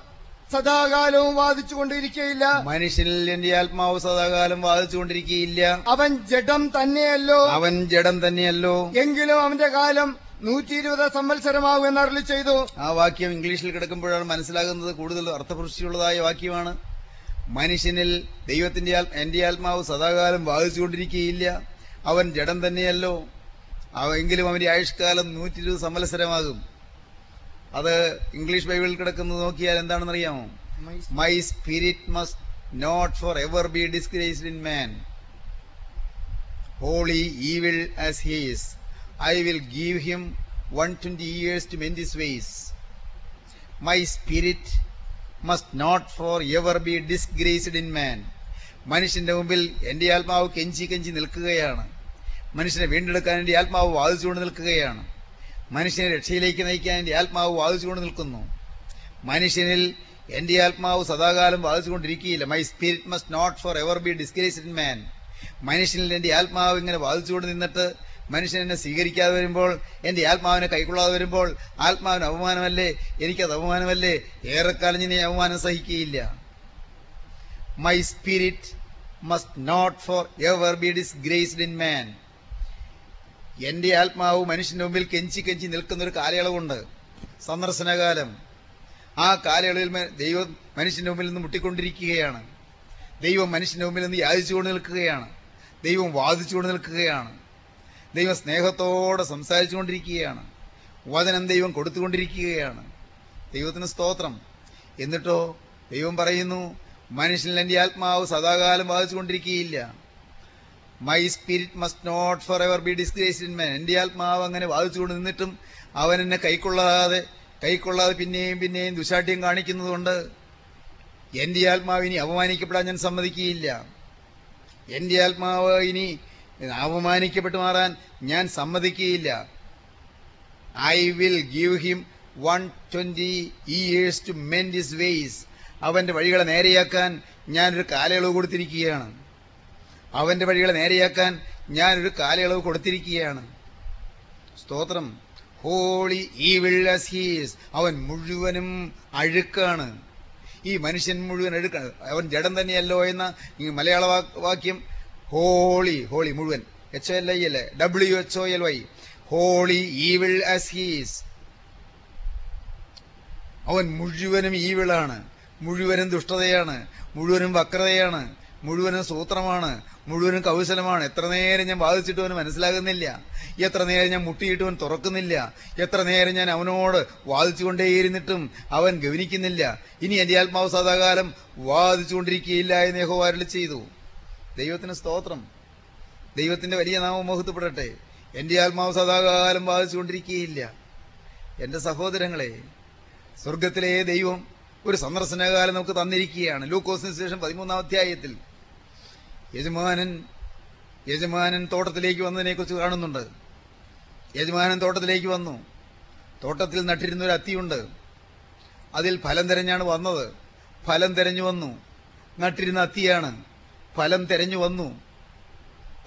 സദാകാലവും വാദിച്ചുകൊണ്ടിരിക്കയില്ല. മനുഷ്യനിൽ എന്റെ ആത്മാവ് സദാകാലം വാദിച്ചുകൊണ്ടിരിക്കുകയില്ല അവൻ ജഡം തന്നെയല്ലോ. അവൻ ജഡം തന്നെയല്ലോ. എങ്കിലും അവന്റെ കാലം നൂറ്റി ഇരുപത് സംവത്സരമാകും എന്ന് അരുളി ചെയ്തു. ആ വാക്യം ഇംഗ്ലീഷിൽ കിടക്കുമ്പോഴാണ് മനസ്സിലാകുന്നത്. കൂടുതൽ അർത്ഥപുഷ്ടിയുള്ളതായ വാക്യമാണ്. മനുഷ്യനിൽ ദൈവത്തിന്റെ എന്റെ ആത്മാവ് സദാകാലം വാദിച്ചുകൊണ്ടിരിക്കുകയില്ല. അവൻ ജഡം തന്നെയല്ലോ. എങ്കിലും അവന്റെ ആയുഷ്കാലം നൂറ്റി ഇരുപത് സംവത്സരമാകും. അത് ഇംഗ്ലീഷ് ബൈബിളിൽ കിടക്കുന്നത് നോക്കിയാൽ എന്താണെന്നറിയാമോ? My spirit must not forever be disgraced in man wholly evil as he's. I will give him 120 years to mend his ways. My spirit must not for ever be disgraced in man. മനുഷ്യന്റെ മുമ്പിൽ എന്റെ ആത്മാവ് കെഞ്ചി കെഞ്ചി നിൽക്കുകയാണ്. മനുഷ്യനെ വീണ്ടെടുക്കാൻ എന്റെ ആത്മാവ് വാദിച്ചുകൊണ്ട് നിൽക്കുകയാണ്. മനുഷ്യനെ രക്ഷയിലേക്ക് നയിക്കാൻ എന്റെ ആത്മാവ് വാദിച്ചുകൊണ്ട് നിൽക്കുന്നു. മനുഷ്യനിൽ എന്റെ ആത്മാവ് സദാകാലം വാദിച്ചുകൊണ്ടിരിക്കുകയില്ല. My spirit must not forever be disgraced in man മനുഷ്യനിൽ എന്റെ ആത്മാവ് ഇങ്ങനെ വാദിച്ചുകൊണ്ട് നിന്നിട്ട് മനുഷ്യൻ എന്നെ സ്വീകരിക്കാതെ വരുമ്പോൾ എന്റെ ആത്മാവിനെ കൈക്കൊള്ളാതെ വരുമ്പോൾ ആത്മാവിന് അപമാനമല്ലേ? എനിക്കത് അപമാനമല്ലേ? ഏറെക്കാലം ഞാൻ അപമാനം സഹിക്കുകയില്ല. My spirit must not forever be disgraced in man എന്റെ ആത്മാവ് മനുഷ്യന്റെ മുമ്പിൽ കെഞ്ചി കെഞ്ചി നിൽക്കുന്ന ഒരു കാലയളവുണ്ട്. സന്ദർശനകാലം. ആ കാലയളവിൽ ദൈവം മനുഷ്യന്റെ മുമ്പിൽ നിന്ന് മുട്ടിക്കൊണ്ടിരിക്കുകയാണ്. ദൈവം മനുഷ്യന്റെ മുമ്പിൽ നിന്ന് യാചിച്ചുകൊണ്ട് നിൽക്കുകയാണ്. ദൈവം വാദിച്ചുകൊണ്ട് നിൽക്കുകയാണ്. ദൈവം സ്നേഹത്തോടെ സംസാരിച്ചുകൊണ്ടിരിക്കുകയാണ്. വചനം ദൈവം കൊടുത്തുകൊണ്ടിരിക്കുകയാണ്. ദൈവത്തിന് സ്തോത്രം. എന്നിട്ടോ ദൈവം പറയുന്നു മനുഷ്യനിൽ എന്റെ ആത്മാവ് സദാകാലം വാദിച്ചുകൊണ്ടിരിക്കുകയില്ല. My spirit must not forever be disgraced in man എന്റെ ആത്മാവ് അങ്ങനെ വാദിച്ചുകൊണ്ട് നിന്നിട്ടും അവൻ എന്നെ കൈക്കൊള്ളാതെ കൈക്കൊള്ളാതെ പിന്നെയും പിന്നെയും ദുശാഠ്യം കാണിക്കുന്നതുകൊണ്ട് എന്റെ ആത്മാവ് ഇനി അപമാനിക്കപ്പെടാൻ ഞാൻ സമ്മതിക്കുകയില്ല. എന്റെ ആത്മാവ് ഇനി അപമാനിക്കപ്പെട്ടു മാറാൻ ഞാൻ സമ്മതിക്കുകയില്ല. I will give him one twenty years to mend his ways അവന്റെ വഴികളെ നേരെയാക്കാൻ ഞാനൊരു കാലയളവ് കൊടുത്തിരിക്കുകയാണ്. അവന്റെ വഴികളെ നേരെയാക്കാൻ ഞാനൊരു കാലയളവ് കൊടുത്തിരിക്കുകയാണ്. സ്തോത്രം. ഹോളി ഈ വിള്ളസ് ഹീസ് അവൻ മുഴുവനും അഴുക്കാണ്. ഈ മനുഷ്യൻ മുഴുവൻ അഴുക്കാണ്. അവൻ ജഡം തന്നെയല്ലോ എന്ന ഈ മലയാള വാക്യം ഹോളി ഹോളി മുഴുവൻ. എച്ച് എൽ ഐ അല്ലേ? W H O L Y. Wholly evil as he's അവൻ മുഴുവനും ഈവിളാണ്. മുഴുവനും ദുഷ്ടതയാണ്. മുഴുവനും വക്രതയാണ്. മുഴുവനും സൂത്രമാണ്. മുഴുവനും കൗശലമാണ്. എത്ര നേരം ഞാൻ ബാധിച്ചിട്ട് അവന് മനസ്സിലാകുന്നില്ല. എത്ര നേരം ഞാൻ മുട്ടിയിട്ടവൻ തുറക്കുന്നില്ല. എത്ര നേരം ഞാൻ അവനോട് വാദിച്ചുകൊണ്ടേയിരുന്നിട്ടും അവൻ ഗവനിക്കുന്നില്ല ഇനി എന്റെ ആത്മാവ് സദാകാലം വാദിച്ചുകൊണ്ടിരിക്കുകയില്ല എന്ന് യഹോവ ചെയ്തു. ദൈവത്തിന് സ്തോത്രം. ദൈവത്തിന്റെ വലിയ നാമം മോഹത്തപ്പെടട്ടെ എന്റെ ആത്മാവ് സദാകാലം ബാധിച്ചുകൊണ്ടിരിക്കുകയില്ല എന്റെ സഹോദരങ്ങളെ സ്വർഗത്തിലെ ദൈവം ഒരു സന്ദർശനകാലം നമുക്ക് തന്നിരിക്കുകയാണ്. ലൂക്കോസിന് ശേഷം പതിമൂന്നാം അധ്യായത്തിൽ യജമാനൻ യജമാനൻ തോട്ടത്തിലേക്ക് വന്നതിനെ കുറിച്ച് കാണുന്നുണ്ട്. യജമാനൻ തോട്ടത്തിലേക്ക് വന്നു. തോട്ടത്തിൽ നട്ടിരുന്ന ഒരു അത്തിയുണ്ട്. അതിൽ ഫലം തിരഞ്ഞാണ് വന്നത്. ഫലം തിരഞ്ഞു വന്നു. നട്ടിരുന്ന അത്തിയാണ്. ഫലം തിരഞ്ഞു വന്നു.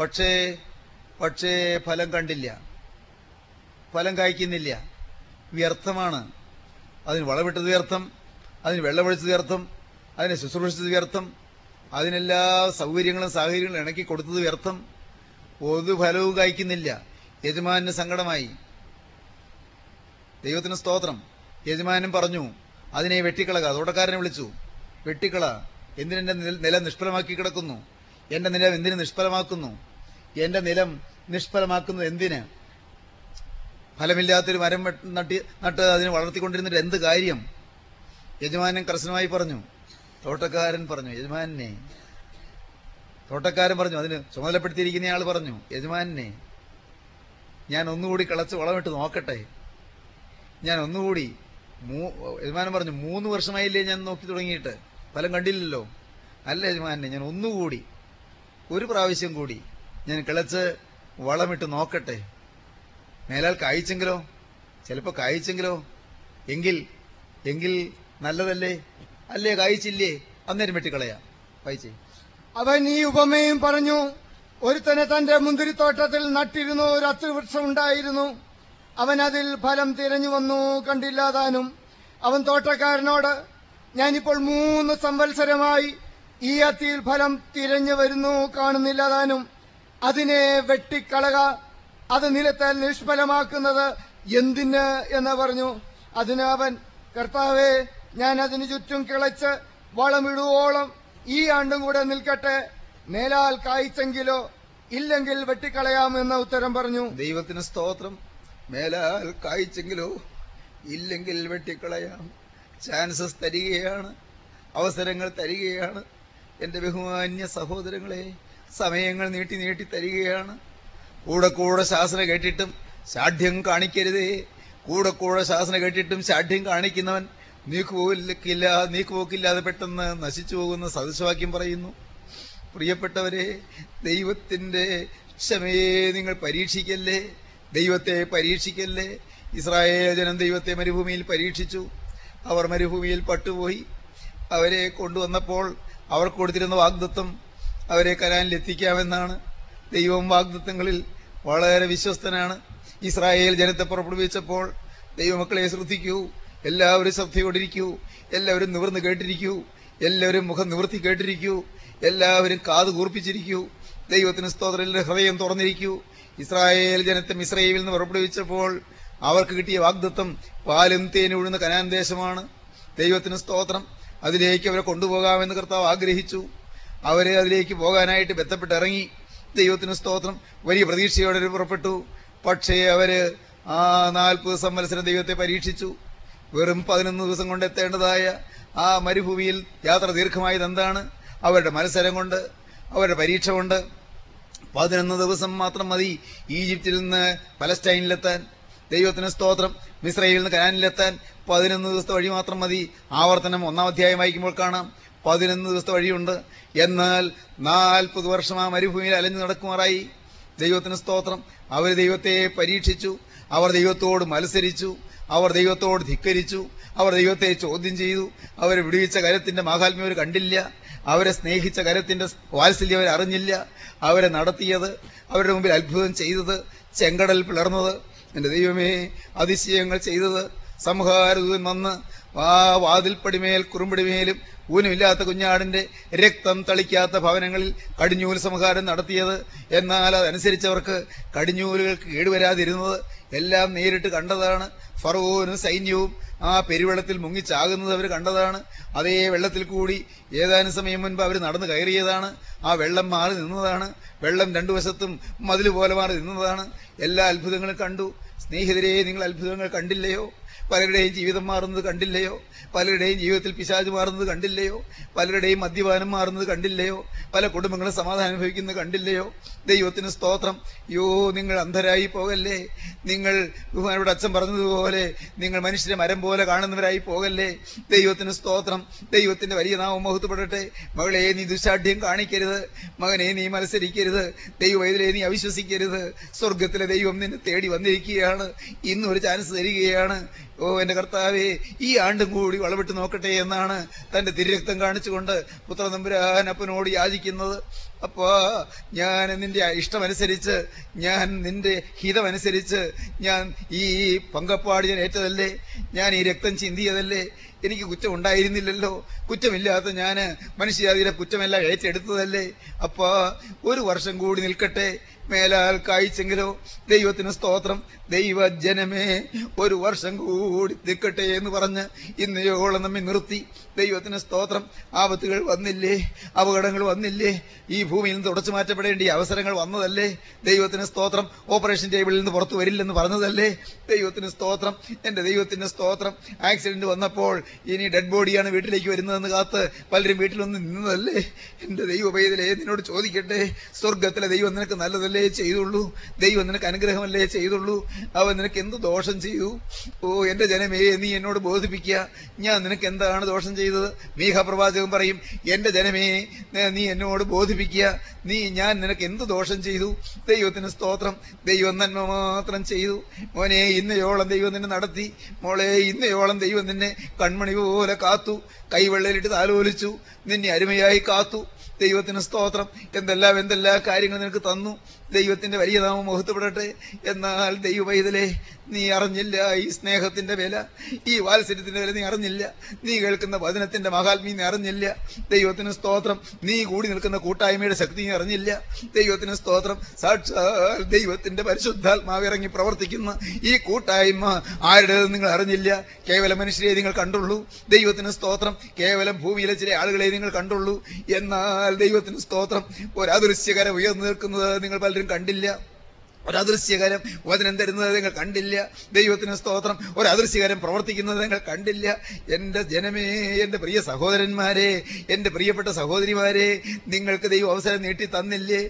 പക്ഷേ പക്ഷേ ഫലം കണ്ടില്ല. ഫലം കായ്ക്കുന്നില്ല. വ്യർത്ഥമാണ്. അതിന് വളമിട്ടത് വ്യർത്ഥം അതിന് വെള്ളമൊഴിച്ചത് വ്യർത്ഥം അതിനെ ശുശ്രൂഷിച്ചത് വ്യർത്ഥം അതിനെല്ലാ സൗകര്യങ്ങളും സാഹചര്യങ്ങളും ഇണക്കി കൊടുത്തത് വ്യർത്ഥം. ഒരു ഫലവും കായ്ക്കുന്നില്ല. യജമാനന് സങ്കടമായി. ദൈവത്തിന് സ്തോത്രം. യജമാനും പറഞ്ഞു അതിനെ വെട്ടിക്കളക. തോട്ടക്കാരനെ വിളിച്ചു വെട്ടിക്കള. എന്തിനെന്റെ നില- നിഷ്ഫലമാക്കി കിടക്കുന്നു? എന്റെ നിലം എന്തിന് നിഷ്ഫലമാക്കുന്നു? എന്റെ നിലം നിഷ്ഫലമാക്കുന്നത് എന്തിന്? ഫലമില്ലാത്തൊരു മരം നട്ടി നട്ട് അതിനെ വളർത്തിക്കൊണ്ടിരുന്നിട്ട് എന്ത് കാര്യം? യജമാനൻ കർശനമായി പറഞ്ഞു. തോട്ടക്കാരൻ പറഞ്ഞു യജമാനെ തോട്ടക്കാരൻ പറഞ്ഞു അതിന് ചുമതലപ്പെടുത്തിയിരിക്കുന്ന പറഞ്ഞു യജമാനെ ഞാൻ ഒന്നുകൂടി കിളച്ച് വളമിട്ട് നോക്കട്ടെ. ഞാൻ ഒന്നുകൂടി യജമാനൻ പറഞ്ഞു മൂന്ന് വർഷമായില്ലേ ഞാൻ നോക്കി തുടങ്ങിയിട്ട്. ഫലം കണ്ടില്ലല്ലോ. അല്ല യജമാനെ ഞാൻ ഒന്നുകൂടി ഒരു പ്രാവശ്യം കൂടി ഞാൻ കിളച്ച് വളമിട്ട് നോക്കട്ടെ. മേലാൽ കായ്ച്ചെങ്കിലോ? ചിലപ്പോ കായ്ച്ചെങ്കിലോ? എങ്കിൽ എങ്കിൽ നല്ലതല്ലേ? അല്ലേ കായ്ച്ചില്ലേ? അന്നേരം വെട്ടിക്കളയാം. വായിച്ചേ അവൻ ഈ ഉപമയും പറഞ്ഞു ഒരുത്തനെ തന്റെ മുന്തിരിത്തോട്ടത്തിൽ നട്ടിരുന്നു ഒരു അത്തിവൃക്ഷം ഉണ്ടായിരുന്നു അവൻ അതിൽ ഫലം തിരഞ്ഞു വന്നു കണ്ടില്ലാതാനും അവൻ തോട്ടക്കാരനോട് ഞാനിപ്പോൾ മൂന്ന് സംവത്സരമായി ഈ അത്തിയിൽ ഫലം തിരഞ്ഞു വരുന്നു കാണുന്നില്ലതാനും. അതിനെ വെട്ടിക്കളക അത് നിലത്താൽ നിഷ്ഫലമാക്കുന്നത് എന്തിന് എന്ന് പറഞ്ഞു. അതിന് കർത്താവെ ഞാൻ അതിന് ചുറ്റും കിളച്ച് വളമിടുവോളം ഈ ആണ്ടും കൂടെ നിൽക്കട്ടെ. മേലാൽ കായ്ച്ചെങ്കിലോ ഇല്ലെങ്കിൽ വെട്ടിക്കളയാമെന്ന ഉത്തരം പറഞ്ഞു. ദൈവത്തിന് സ്തോത്രം. മേലാൽ കായ്ച്ചെങ്കിലോ ഇല്ലെങ്കിൽ വെട്ടിക്കളയാം. ചാൻസസ് തരികയാണ് അവസരങ്ങൾ തരികയാണ്. എന്റെ ബഹുമാന്യ സഹോദരങ്ങളെ സമയങ്ങൾ നീട്ടി നീട്ടി തരികയാണ്. കൂടെ കൂടെ ശാസന കേട്ടിട്ടും ശാഠ്യം കാണിക്കരുതേ. കൂടെ കൂടെ ശാസന കേട്ടിട്ടും ശാഠ്യം കാണിക്കുന്നവൻ നീക്കുപോക്കില്ല നീക്കുപോക്കില്ലാതെ പെട്ടെന്ന് നശിച്ചു പോകുന്ന സദൃശവാക്യം പറയുന്നു. പ്രിയപ്പെട്ടവരെ ദൈവത്തിന്റെ ക്ഷമയെ നിങ്ങൾ പരീക്ഷിക്കല്ലേ? ദൈവത്തെ പരീക്ഷിക്കല്ലേ? ഇസ്രായേൽ ജനം ദൈവത്തെ മരുഭൂമിയിൽ പരീക്ഷിച്ചു. അവർ മരുഭൂമിയിൽ പട്ടുപോയി. അവരെ കൊണ്ടുവന്നപ്പോൾ അവർ കൊടുത്തിരുന്ന വാഗ്ദത്വം അവരെ കരാനിൽ എത്തിക്കാമെന്നാണ് ദൈവം വാഗ്ദത്വങ്ങളിൽ വളരെ വിശ്വസ്തനാണ്. ഇസ്രായേൽ ജനത്തെ പുറപ്പെടുവിച്ചപ്പോൾ ദൈവമക്കളെ ശ്രദ്ധിക്കൂ. എല്ലാവരും ശ്രദ്ധയോടിരിക്കൂ എല്ലാവരും നിവർന്ന് കേട്ടിരിക്കൂ. എല്ലാവരും മുഖം നിവർത്തി കേട്ടിരിക്കൂ. എല്ലാവരും കാത് കൂർപ്പിച്ചിരിക്കൂ. ദൈവത്തിന് സ്തോത്രത്തിന്റെ ഹൃദയം തുറന്നിരിക്കൂ. ഇസ്രായേൽ ജനത്തെ മിശ്രയിൽ നിന്ന് പുറപ്പെടുവിച്ചപ്പോൾ അവർക്ക് കിട്ടിയ വാഗ്ദത്വം പാലും തേനും ഒഴുന്ന കനാൻ ദേശമാണ്. ദൈവത്തിന് സ്തോത്രം. അതിലേക്ക് അവരെ കൊണ്ടുപോകാമെന്ന് കർത്താവ് ആഗ്രഹിച്ചു. അവരെ അതിലേക്ക് പോകാനായിട്ട് ബന്ധപ്പെട്ടിറങ്ങി. ദൈവത്തിന് സ്തോത്രം. വലിയ പ്രതീക്ഷയോടെ പുറപ്പെട്ടു. പക്ഷേ അവർ ആ നാൽപ്പത് സംവത്സരം ദൈവത്തെ പരീക്ഷിച്ചു. വെറും പതിനൊന്ന് ദിവസം കൊണ്ട് എത്തേണ്ടതായ ആ മരുഭൂമിയിൽ യാത്ര ദീർഘമായത് എന്താണ്? അവരുടെ മത്സരം കൊണ്ട് അവരുടെ പരീക്ഷ കൊണ്ട്. പതിനൊന്ന് ദിവസം മാത്രം മതി ഈജിപ്തിൽ നിന്ന് പലസ്റ്റൈനിലെത്താൻ. ദൈവത്തിന് സ്തോത്രം. മിശ്രയിൽ നിന്ന് കനാനിലെത്താൻ പതിനൊന്ന് ദിവസത്തെ വഴി മാത്രം മതി. ആവർത്തനം ഒന്നാം അധ്യായം വായിക്കുമ്പോൾ കാണാം. പതിനൊന്ന് ദിവസത്തെ വഴിയുണ്ട്. എന്നാൽ നാൽപ്പത് വർഷം ആ മരുഭൂമിയിൽ അലഞ്ഞു നടക്കുമാറായി. ദൈവത്തിന് സ്തോത്രം. അവർ ദൈവത്തെ പരീക്ഷിച്ചു. അവർ ദൈവത്തോട് മത്സരിച്ചു. അവർ ദൈവത്തോട് ധിക്കരിച്ചു. അവർ ദൈവത്തെ ചോദ്യം ചെയ്തു. അവരെ വിടുവിച്ച കരത്തിന്റെ മാഹാത്മ്യം അവർ കണ്ടില്ല. അവരെ സ്നേഹിച്ച കരത്തിന്റെ വാത്സല്യം അവർ അറിഞ്ഞില്ല. അവരെ നടത്തിയത് അവരുടെ മുമ്പിൽ അത്ഭുതം ചെയ്തത് ചെങ്കടൽ പിളർന്നത് എന്റെ ദൈവമേ അതിശയങ്ങൾ ചെയ്തത് സംഹാരദൂതൻ വന്ന് ആ വാതിൽപ്പടിമേൽ കുറുമ്പടിമേലും ഊനമില്ലാത്ത കുഞ്ഞാടിന്റെ രക്തം തളിക്കാത്ത ഭവനങ്ങളിൽ കടിഞ്ഞൂൽ സംഹാരം നടത്തിയത്. എന്നാൽ അതനുസരിച്ചവർക്ക് കടിഞ്ഞൂലുകൾക്ക് കേടുവരാതിരുന്നത് എല്ലാം നേരിട്ട് കണ്ടതാണ്. ഫറവോനും സൈന്യവും ആ പെരുവെള്ളത്തിൽ മുങ്ങിച്ചാകുന്നത് അവർ കണ്ടതാണ്. അതേ വെള്ളത്തിൽ കൂടി ഏതാനും സമയം മുൻപ് അവർ നടന്നു കയറിയതാണ്. ആ വെള്ളം മാറി നിന്നതാണ്. വെള്ളം രണ്ടു വശത്തും മതിൽ പോലെ മാറി നിന്നതാണ്. എല്ലാ അത്ഭുതങ്ങളും കണ്ടു. സ്നേഹിതരെ നിങ്ങൾ അത്ഭുതങ്ങൾ കണ്ടില്ലയോ? പലരുടെയും ജീവിതം മാറുന്നത് കണ്ടില്ലയോ? പലരുടെയും ജീവിതത്തിൽ പിശാജ് മാറുന്നത് കണ്ടില്ലയോ? പലരുടെയും മദ്യപാനം മാറുന്നത് കണ്ടില്ലയോ? പല കുടുംബങ്ങളും സമാധാനം അനുഭവിക്കുന്നത് കണ്ടില്ലയോ? ദൈവത്തിന് സ്തോത്രം. യോ നിങ്ങൾ അന്ധരായി പോകല്ലേ? നിങ്ങൾ ബഹുമാനോട് അച്ഛൻ പറഞ്ഞതുപോലെ നിങ്ങൾ മനുഷ്യരെ മരം പോലെ കാണുന്നവരായി പോകല്ലേ? ദൈവത്തിന് സ്തോത്രം. ദൈവത്തിന്റെ വലിയ നാമം മഹത്വപ്പെടട്ടെ. മകളെ നീ ദുശാഠ്യം കാണിക്കരുത്. മകനെ നീ മത്സരിക്കരുത്. ദൈവവൈദ്യരെ നീ അവിശ്വസിക്കരുത്. സ്വർഗത്തിലെ ദൈവം നിന്നെ തേടി വന്നിരിക്കുകയാണ്. ഇന്നും ഒരു ചാൻസ് തരികയാണ്. ഓ എന്റെ കർത്താവേ ഈ ആണ്ടും കൂടി വളവിട്ട് നോക്കട്ടെ എന്നാണ് തന്റെ തിരുരക്തം കാണിച്ചുകൊണ്ട് പുത്രനമ്പുരാൻ അപ്പനോട് യാചിക്കുന്നത്. അപ്പോ ഞാൻ നിന്റെ ഇഷ്ടമനുസരിച്ച് ഞാൻ നിന്റെ ഹിതമനുസരിച്ച് ഞാൻ ഈ പങ്കപ്പാട് ഞാൻ ഏറ്റതല്ലേ? ഞാൻ ഈ രക്തം ചിന്തിയതല്ലേ? എനിക്ക് കുറ്റം ഉണ്ടായിരുന്നില്ലല്ലോ. കുറ്റമില്ലാത്ത ഞാൻ മനുഷ്യജാതിയുടെ കുറ്റമെല്ലാം ഏറ്റെടുത്തതല്ലേ? അപ്പോ ഒരു വർഷം കൂടി നിൽക്കട്ടെ. മേലാൽ കായ്ച്ചെങ്കിലോ ദൈവത്തിന് സ്തോത്രം. ദൈവജനമേ ഒരു വർഷം കൂടി നിൽക്കട്ടെ എന്ന് പറഞ്ഞ് ഇന്നയോളം നമ്മെ നിർത്തി. ദൈവത്തിന് സ്തോത്രം. ആപത്തുകൾ വന്നില്ലേ? അപകടങ്ങൾ വന്നില്ലേ? ഈ ഭൂമിയിൽ നിന്ന് തുടച്ചു മാറ്റപ്പെടേണ്ട അവസരങ്ങൾ വന്നതല്ലേ? ദൈവത്തിന് സ്തോത്രം. ഓപ്പറേഷൻ ടേബിളിൽ നിന്ന് പുറത്തു വരില്ലെന്ന് പറഞ്ഞതല്ലേ? ദൈവത്തിന് സ്തോത്രം. എന്റെ ദൈവത്തിന്റെ സ്തോത്രം. ആക്സിഡന്റ് വന്നപ്പോൾ ഇനി ഡെഡ് ബോഡിയാണ് വീട്ടിലേക്ക് വരുന്നതെന്ന് കാത്ത് പലരും വീട്ടിലൊന്ന് നിന്നതല്ലേ? എന്റെ ദൈവ പൈതലേ നിന്നോട് ചോദിക്കട്ടെ? സ്വർഗത്തിലെ ദൈവം നിനക്ക് നല്ലതല്ലേ ചെയ്തുള്ളൂ? ദൈവം നിനക്ക് അനുഗ്രഹമല്ലേ ചെയ്തുള്ളൂ? അവൻ നിനക്ക് എന്ത് ദോഷം ചെയ്തു? ഓ എന്റെ ജനമേ നീ എന്നോട് ബോധിപ്പിക്കുക. ഞാൻ നിനക്ക് എന്താണ് ദോഷം ചെയ്തത്. മീഹ പ്രവാചകൻ പറയും എന്റെ ജനമേ നീ എന്നോട് ബോധിപ്പിക്കുക. നീ ഞാൻ നിനക്ക് എന്ത് ദോഷം ചെയ്തു? ദൈവത്തിന് സ്തോത്രം. ദൈവം നന്മ മാത്രം ചെയ്തു. മോനെ ഇന്നയോളം ദൈവം നിന്നെ നടത്തി. മോളെ ഇന്നയോളം ദൈവം നിന്നെ കൺമണി പോലെ കാത്തു. കൈവെള്ളയിലിട്ട് താലോലിച്ചു. നിന്നെ അരുമയായി കാത്തു. ദൈവത്തിന് സ്തോത്രം. എന്തെല്ലാം എന്തെല്ലാം കാര്യങ്ങൾ നിനക്ക് തന്നു. ദൈവത്തിന്റെ വലിയ നാമം മുഹത്തപ്പെടട്ടെ എന്നാൽ ദൈവ പൈതലേ നീ അറിഞ്ഞില്ല. ഈ സ്നേഹത്തിന്റെ വില ഈ വാത്സര്യത്തിന്റെ വില നീ അറിഞ്ഞില്ല. നീ കേൾക്കുന്ന വചനത്തിന്റെ മഹാത്മീ നീ അറിഞ്ഞില്ല. ദൈവത്തിന് സ്തോത്രം. നീ കൂടി നിൽക്കുന്ന കൂട്ടായ്മയുടെ ശക്തി നീ അറിഞ്ഞില്ല. ദൈവത്തിന് സ്തോത്രം. സാക്ഷാൽ ദൈവത്തിന്റെ പരിശുദ്ധാത്മാവ് ഇറങ്ങി പ്രവർത്തിക്കുന്ന ഈ കൂട്ടായ്മ ആരുടേത് നിങ്ങൾ അറിഞ്ഞില്ല? കേവല മനുഷ്യരെ നിങ്ങൾ കണ്ടുള്ളൂ. ദൈവത്തിന് സ്തോത്രം. കേവലം ഭൂമിയിലെ ചില ആളുകളെ നിങ്ങൾ കണ്ടുള്ളൂ. എന്നാൽ ദൈവത്തിന് സ്തോത്രം. ഒരു അദൃശ്യകരം ഉയർന്നു നിൽക്കുന്നത് നിങ്ങൾ പലരും കണ്ടില്ല. ഒരു അദൃശ്യകരം വചനം തരുന്നത് നിങ്ങൾ കണ്ടില്ല. ദൈവത്തിന് സ്തോത്രം. ഒരു അദൃശ്യകരം പ്രവർത്തിക്കുന്നത് നിങ്ങൾ കണ്ടില്ല. എന്റെ ജനമേ എന്റെ പ്രിയ സഹോദരന്മാരെ എന്റെ പ്രിയപ്പെട്ട സഹോദരിമാരെ നിങ്ങൾക്ക് ദൈവം അവസരം നീട്ടി തന്നില്ലേ?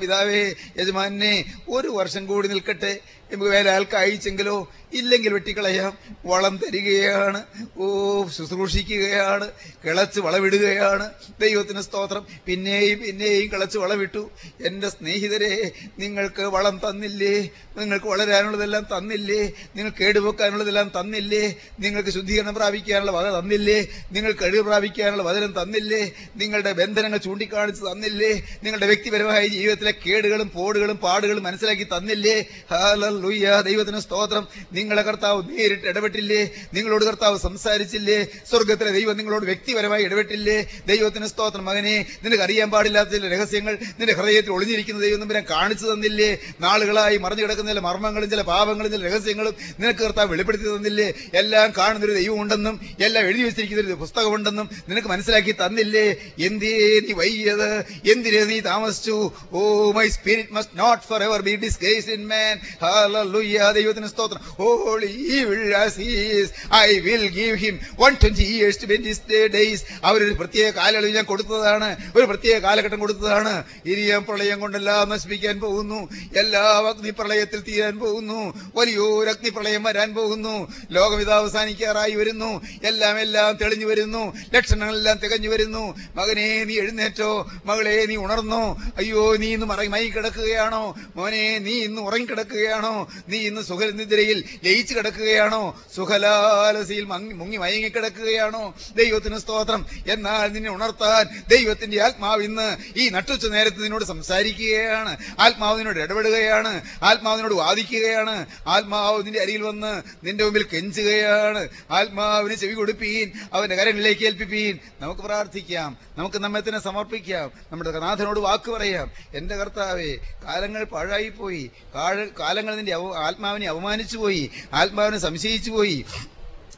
പിതാവേ യജമാനെ ഒരു വർഷം കൂടി നിൽക്കട്ടെ. നമുക്ക് വേറെ ആൾക്ക് അയച്ചെങ്കിലോ ഇല്ലെങ്കിൽ വെട്ടിക്കളയാം. വളം തരികയാണ്. ഓ ശുശ്രൂഷിക്കുകയാണ്. കിളച്ച് വളവിടുകയാണ് ദൈവത്തിന് സ്തോത്രം. പിന്നെയും പിന്നെയും കിളച്ച് വളവിട്ടു എന്റെ സ്നേഹിതരെ നിങ്ങൾക്ക് വളം തന്നില്ലേ? നിങ്ങൾക്ക് വളരാനുള്ളതെല്ലാം തന്നില്ലേ? നിങ്ങൾ കേടുവെക്കാനുള്ളതെല്ലാം തന്നില്ലേ? നിങ്ങൾക്ക് ശുദ്ധീകരണം പ്രാപിക്കാനുള്ള വക തന്നില്ലേ? നിങ്ങൾ കഴിവ് പ്രാപിക്കാനുള്ള വചനം തന്നില്ലേ? നിങ്ങളുടെ ബന്ധനങ്ങൾ ചൂണ്ടിക്കാണിച്ച് തന്നില്ലേ? നിങ്ങളുടെ വ്യക്തിപരമായ ജീവിതത്തിലെ കേടുകളും പോടുകളും പാടുകളും മനസ്സിലാക്കി തന്നില്ലേ? ഹാലൂയ്യ ദൈവത്തിന് സ്തോത്രം. നിങ്ങളെ കർത്താവ് നേരിട്ട് ഇടപെട്ടില്ലേ? നിങ്ങളോട് കർത്താവ് സംസാരിച്ചില്ലേ? സ്വർഗത്തിലെ ദൈവം നിങ്ങളോട് വ്യക്തിപരമായി ഇടപെട്ടില്ലേ? ദൈവത്തിന് സ്തോത്രം. മകനെ നിനക്ക് അറിയാൻ പാടില്ലാത്ത ചില രഹസ്യങ്ങൾ നിന്റെ ഹൃദയത്തിൽ ഒളിഞ്ഞിരിക്കുന്ന ദൈവം നമ്പുരാൻ കാണിച്ചു തന്നില്ലേ? നാളുകളായി മറഞ്ഞു കിടക്കുന്ന ചില മർമ്മങ്ങളും ചില പാപങ്ങളും ചില രഹസ്യങ്ങളും നിനക്ക് കർത്താവ് വെളിപ്പെടുത്തി തന്നില്ലേ? എല്ലാം കാണുന്നൊരു ദൈവം ഉണ്ടെന്നും എല്ലാം എഴുതി വെച്ചിരിക്കുന്ന ഒരു പുസ്തകമുണ്ടെന്നും നിനക്ക് മനസ്സിലാക്കി തന്നില്ലേ? എന്തേ നീ വൈകിയത് എന്തിനേ നീ താമസിച്ചു? ഓ my spirit must not forever be disgraced in man hallelujah ദൈവത്തിന് സ്തോത്രം. Holy evil as he is I will give him 120 years to bend days അവരൊരു പ്രത്യേക കാലയളവ് ഞാൻ കൊടുത്തതാണ്. ഒരു പ്രത്യേക കാലഘട്ടം കൊടുത്തതാണ്. ഇനി ഞാൻ പ്രളയം കൊണ്ടെല്ലാം നശിപ്പിക്കാൻ പോകുന്നു. എല്ലാ അഗ്നി പ്രളയത്തിൽ തീരാൻ പോകുന്നു. വലിയൊരു അഗ്നി പ്രളയം വരാൻ പോകുന്നു. ലോകം ഇത് അവസാനിക്കാറായി വരുന്നു. എല്ലാം എല്ലാം തെളിഞ്ഞു വരുന്നു. ലക്ഷണങ്ങളെല്ലാം തികഞ്ഞു വരുന്നു. മകനെ നീ എഴുന്നേറ്റോ? മകളെ നീ ഉണർന്നോ? അയ്യോ നീ ഇന്ന് മറങ്ങി കിടക്കുകയാണോ മോനെ നീ ഇന്ന് ഉറങ്ങിക്കിടക്കുകയാണോ? നീ ഇന്ന് സുഖനിദ്രയിൽ ലയിച്ചു കിടക്കുകയാണോ? സുഖലാലസിയിൽ മങ്ങി മുങ്ങി മയങ്ങി കിടക്കുകയാണോ ദൈവത്തിന് സ്തോത്രം. എന്നാൽ നിന്നെ ഉണർത്താൻ ദൈവത്തിന്റെ ആത്മാവ് ഇന്ന് ഈ നട്ടുച്ച നേരത്ത് നിന്നോട് സംസാരിക്കുകയാണ്. ആത്മാവ് നിന്നോട് ഇടപെടുകയാണ്. ആത്മാവ് നിന്നോട് വാദിക്കുകയാണ്. ആത്മാവ് നിന്റെ അരിയിൽ വന്ന് നിന്റെ മുമ്പിൽ കെഞ്ചുകയാണ്. ആത്മാവിന് ചെവി കൊടുപ്പീൻ. അവന്റെ കരങ്ങളിലേക്ക് ഏൽപ്പിപ്പീൻ. നമുക്ക് പ്രാർത്ഥിക്കാം. നമുക്ക് നമ്മെ തന്നെ സമർപ്പിക്കാം. നമ്മുടെ നാഥനോട് വാക്ക് പറയാം. എന്റെ കർത്താവേ കാലങ്ങൾ പാഴായിപ്പോയി. കാല- കാലങ്ങൾ ആത്മാവിനെ അവമാനിച്ചു പോയി ആത്മാവിനെ സംശയിച്ചു പോയി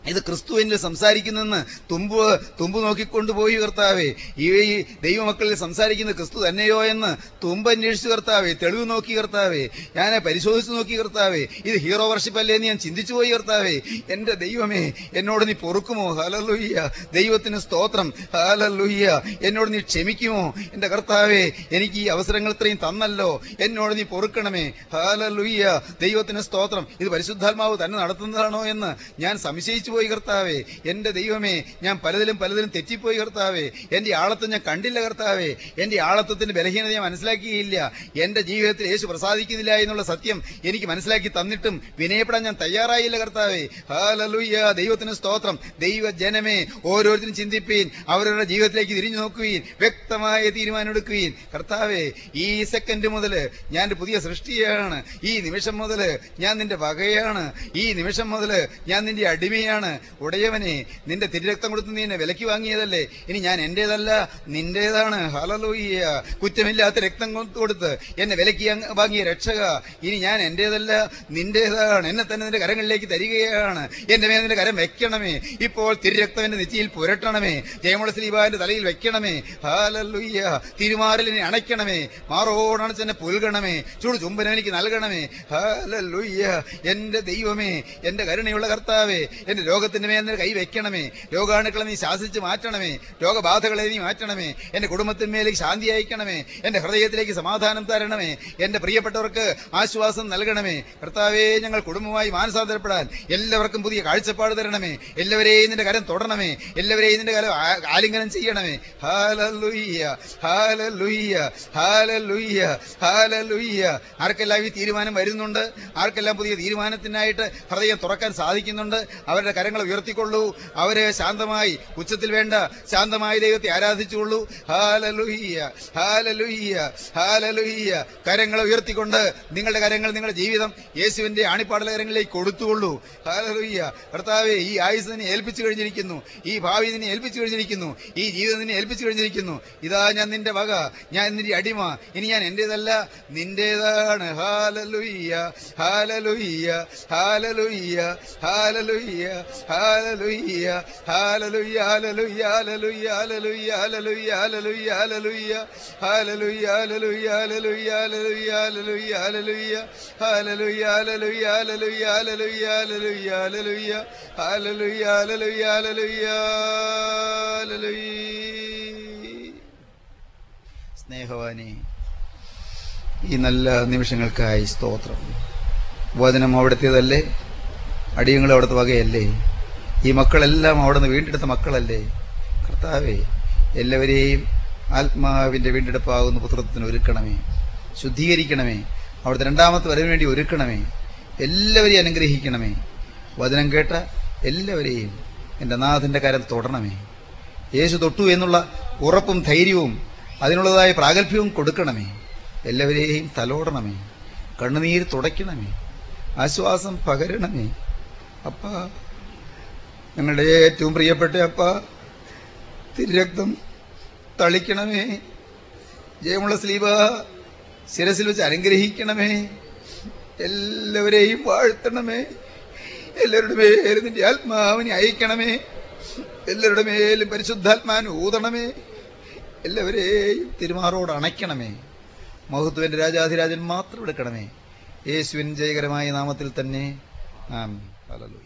ഇത് ക്രിസ്തുവിന്റെ സംസാരിക്കുന്നെന്ന് തുമ്പ് തുമ്പ് നോക്കിക്കൊണ്ടുപോയി കർത്താവേ. ഈ ഈ ദൈവമക്കളിൽ സംസാരിക്കുന്ന ക്രിസ്തു തന്നെയോ എന്ന് തുമ്പ് അന്വേഷിച്ചു കർത്താവേ. തെളിവ് നോക്കി കർത്താവേ. ഞാൻ പരിശോധിച്ചു നോക്കി കർത്താവേ. ഇത് ഹീറോ വർഷിപ്പ് അല്ലേ എന്ന് ഞാൻ ചിന്തിച്ചു പോയി കർത്താവേ. എന്റെ ദൈവമേ എന്നോട് നീ പൊറുക്കുമോ? ഹലലുയ്യ ദൈവത്തിന് സ്തോത്രം. ഹലലുയ്യ എന്നോട് നീ ക്ഷമിക്കുമോ? എന്റെ കർത്താവേ എനിക്ക് ഈ അവസരങ്ങൾ ഇത്രയും തന്നല്ലോ. എന്നോട് നീ പൊറുക്കണമേ. ഹാലലുയ്യ ദൈവത്തിന് സ്തോത്രം. ഇത് പരിശുദ്ധാത്മാവ് തന്നെ നടത്തുന്നതാണോ എന്ന് ഞാൻ സംശയിച്ചു പോയി കർത്താവേ. എന്റെ ദൈവമേ ഞാൻ പലതിലും പലതിലും തെറ്റിപ്പോയി കർത്താവേ. എന്റെ ആളത്വം ഞാൻ കണ്ടില്ല കർത്താവേ. എന്റെ ആളത്വത്തിന്റെ ബലഹീനത ഞാൻ മനസ്സിലാക്കിയില്ല. എന്റെ ജീവിതത്തിൽ യേശു പ്രസാദിക്കുന്നില്ല എന്നുള്ള സത്യം എനിക്ക് മനസ്സിലാക്കി തന്നിട്ടും വിനയപ്പെടാൻ ഞാൻ തയ്യാറായില്ല കർത്താവേ. ഹാലലുയ്യ ദൈവത്തിന് സ്തോത്രം. ദൈവ ജനമേ ഓരോരുത്തരും ചിന്തിപ്പീൻ അവരവരുടെ ജീവിതത്തിലേക്ക് തിരിഞ്ഞു നോക്കുകയും വ്യക്തമായ തീരുമാനം എടുക്കുവീൻ. കർത്താവേ ഈ സെക്കൻഡ് മുതൽ ഞാൻ പുതിയ സൃഷ്ടിയാണ്. ഈ നിമിഷം മുതൽ ഞാൻ നിന്റെ വകയാണ്. ഈ നിമിഷം മുതൽ ഞാൻ നിന്റെ അടിമയാണ്. പറയുകയാണ് ഉടയവനെ നിന്റെ തിരുരക്തം കൊടുത്ത് നീ എന്നെ വിലക്ക് വാങ്ങിയതല്ലേ? ഇനി ഞാൻ എന്റേതല്ല നിന്റേതാണ്. ഹലലൂയ്യ കുറ്റമില്ലാത്ത രക്തം കൊടുത്ത് എന്നെ വിലക്ക് വാങ്ങിയ രക്ഷക. ഇനി ഞാൻ എന്റേതല്ല നിന്റേതാണ്. എന്നെ തന്നെ നിന്റെ കരങ്ങളിലേക്ക് തരികയാണ്. എന്റെ മേൽ നിന്റെ കരം വെക്കണമേ. ഇപ്പോൾ തിരുരക്തം എന്റെ നെറ്റിയിൽ പുരട്ടണമേ. ജയമുള തലയിൽ വെക്കണമേ. ഹാലലുയ്യ തിരുമാറലിനെ അണയ്ക്കണമേ. മാറോടണച്ച് എന്നെ പുൽകണമേ. ചൂട് ചുംബനം എനിക്ക് നൽകണമേ. ഹാലലുയ്യ എന്റെ ദൈവമേ എന്റെ കരുണയുള്ള കർത്താവേ എന്റെ രോഗത്തിന്റെ മേൽ കൈ വെക്കണമേ. രോഗാണുക്കളെ നീ ശാസിച്ച് മാറ്റണമേ. രോഗബാധകളെ നീ മാറ്റണമേ. എന്റെ കുടുംബത്തിന്മേലേക്ക് ശാന്തി അയക്കണമേ. എന്റെ ഹൃദയത്തിലേക്ക് സമാധാനം തരണമേ. എന്റെ പ്രിയപ്പെട്ടവർക്ക് ആശ്വാസം നൽകണമേ. കർത്താവേ ഞങ്ങൾ കുടുംബമായി മാനസാന്തരപ്പെടാൻ എല്ലാവർക്കും പുതിയ കാഴ്ചപ്പാട് തരണമേ. എല്ലാവരെയും നിന്റെ കരം തൊടണമേ. എല്ലാവരെയും നിന്റെ കരം ആലിംഗനം ചെയ്യണമേ. ആർക്കെല്ലാം ഈ തീരുമാനം വരുന്നുണ്ട്? ആർക്കെല്ലാം പുതിയ തീരുമാനത്തിനായിട്ട് ഹൃദയം തുറക്കാൻ സാധിക്കുന്നുണ്ട്? അവരുടെ കരങ്ങൾ ഉയർത്തിക്കൊള്ളൂ. അവരെ ശാന്തമായി ഉച്ചത്തിൽ വേണ്ട ശാന്തമായി ദൈവത്തെ ആരാധിച്ചുകൊള്ളൂ. ഹാലലുഹിയ ഹാലലുഹിയ ഹാലലുഹിയ കരങ്ങൾ ഉയർത്തിക്കൊണ്ട് നിങ്ങളുടെ കരങ്ങൾ നിങ്ങളുടെ ജീവിതം യേശുവിന്റെ ആണിപ്പാടല കരങ്ങളിലേക്ക് കൊടുത്തുകൊള്ളൂ. ഹാലലുഹിയ കർത്താവെ ഈ ആയുസ് നിന്നെ ഏൽപ്പിച്ചു കഴിഞ്ഞിരിക്കുന്നു. ഈ ഭാവി നിന്നെ ഏൽപ്പിച്ചു കഴിഞ്ഞിരിക്കുന്നു. ഈ ജീവിതം നിന്നെ ഏൽപ്പിച്ചു കഴിഞ്ഞിരിക്കുന്നു. ഇതാ ഞാൻ നിന്റെ വക ഞാൻ നിന്റെ അടിമ. ഇനി ഞാൻ എന്റേതല്ല നിന്റേതാണ് ഹാലലുഹിയ ഹാലലുഹിയ ഹാലലുഹിയ ഹാലലുയ്യ സ്നേഹവാനെ ഈ നല്ല നിമിഷങ്ങൾക്കായി സ്തോത്രം വചനം അവിടുത്തേതല്ലേ അടിയങ്ങൾ അവിടുത്തെ വകയല്ലേ? ഈ മക്കളെല്ലാം അവിടുന്ന് വീണ്ടെടുത്ത മക്കളല്ലേ? കർത്താവേ എല്ലാവരെയും ആത്മാവിന്റെ വീണ്ടെടുപ്പാകുന്ന പുത്രത്തിന് ഒരുക്കണമേ. ശുദ്ധീകരിക്കണമേ. അവിടുത്തെ രണ്ടാമത്തെ വരവിന് വേണ്ടി ഒരുക്കണമേ. എല്ലാവരെയും അനുഗ്രഹിക്കണമേ. വചനം കേട്ട എല്ലാവരെയും എന്റെ നാഥന്റെ കാര്യം തൊടണമേ. യേശു തൊട്ടു എന്നുള്ള ഉറപ്പും ധൈര്യവും അതിനുള്ളതായ പ്രാഗൽഭ്യവും കൊടുക്കണമേ. എല്ലാവരെയും തലോടണമേ. കണ്ണുനീര് തുടയ്ക്കണമേ. ആശ്വാസം പകരണമേ. അപ്പ ഞങ്ങളുടെ ഏറ്റവും പ്രിയപ്പെട്ട അപ്പ തിരുരക്തം തളിക്കണമേ ജയമുള്ള സ്ലീബ ശിരസിൽ വെച്ച് അനുഗ്രഹിക്കണമേ എല്ലാവരെയും വാഴ്ത്തണമേ എല്ലാവരുടെ മേലും നിന്റെ ആത്മാവിനെ അയക്കണമേ എല്ലാവരുടെ മേലും പരിശുദ്ധാത്മാവിനെ ഊതണമേ എല്ലാവരെയും തിരുമാറോട് അണയ്ക്കണമേ മഹത്വന്റെ രാജാധിരാജൻ മാത്രം എടുക്കണമേ യേശുവിൻ ജയകരമായ നാമത്തിൽ തന്നെ. ആമേൻ. Hallelujah.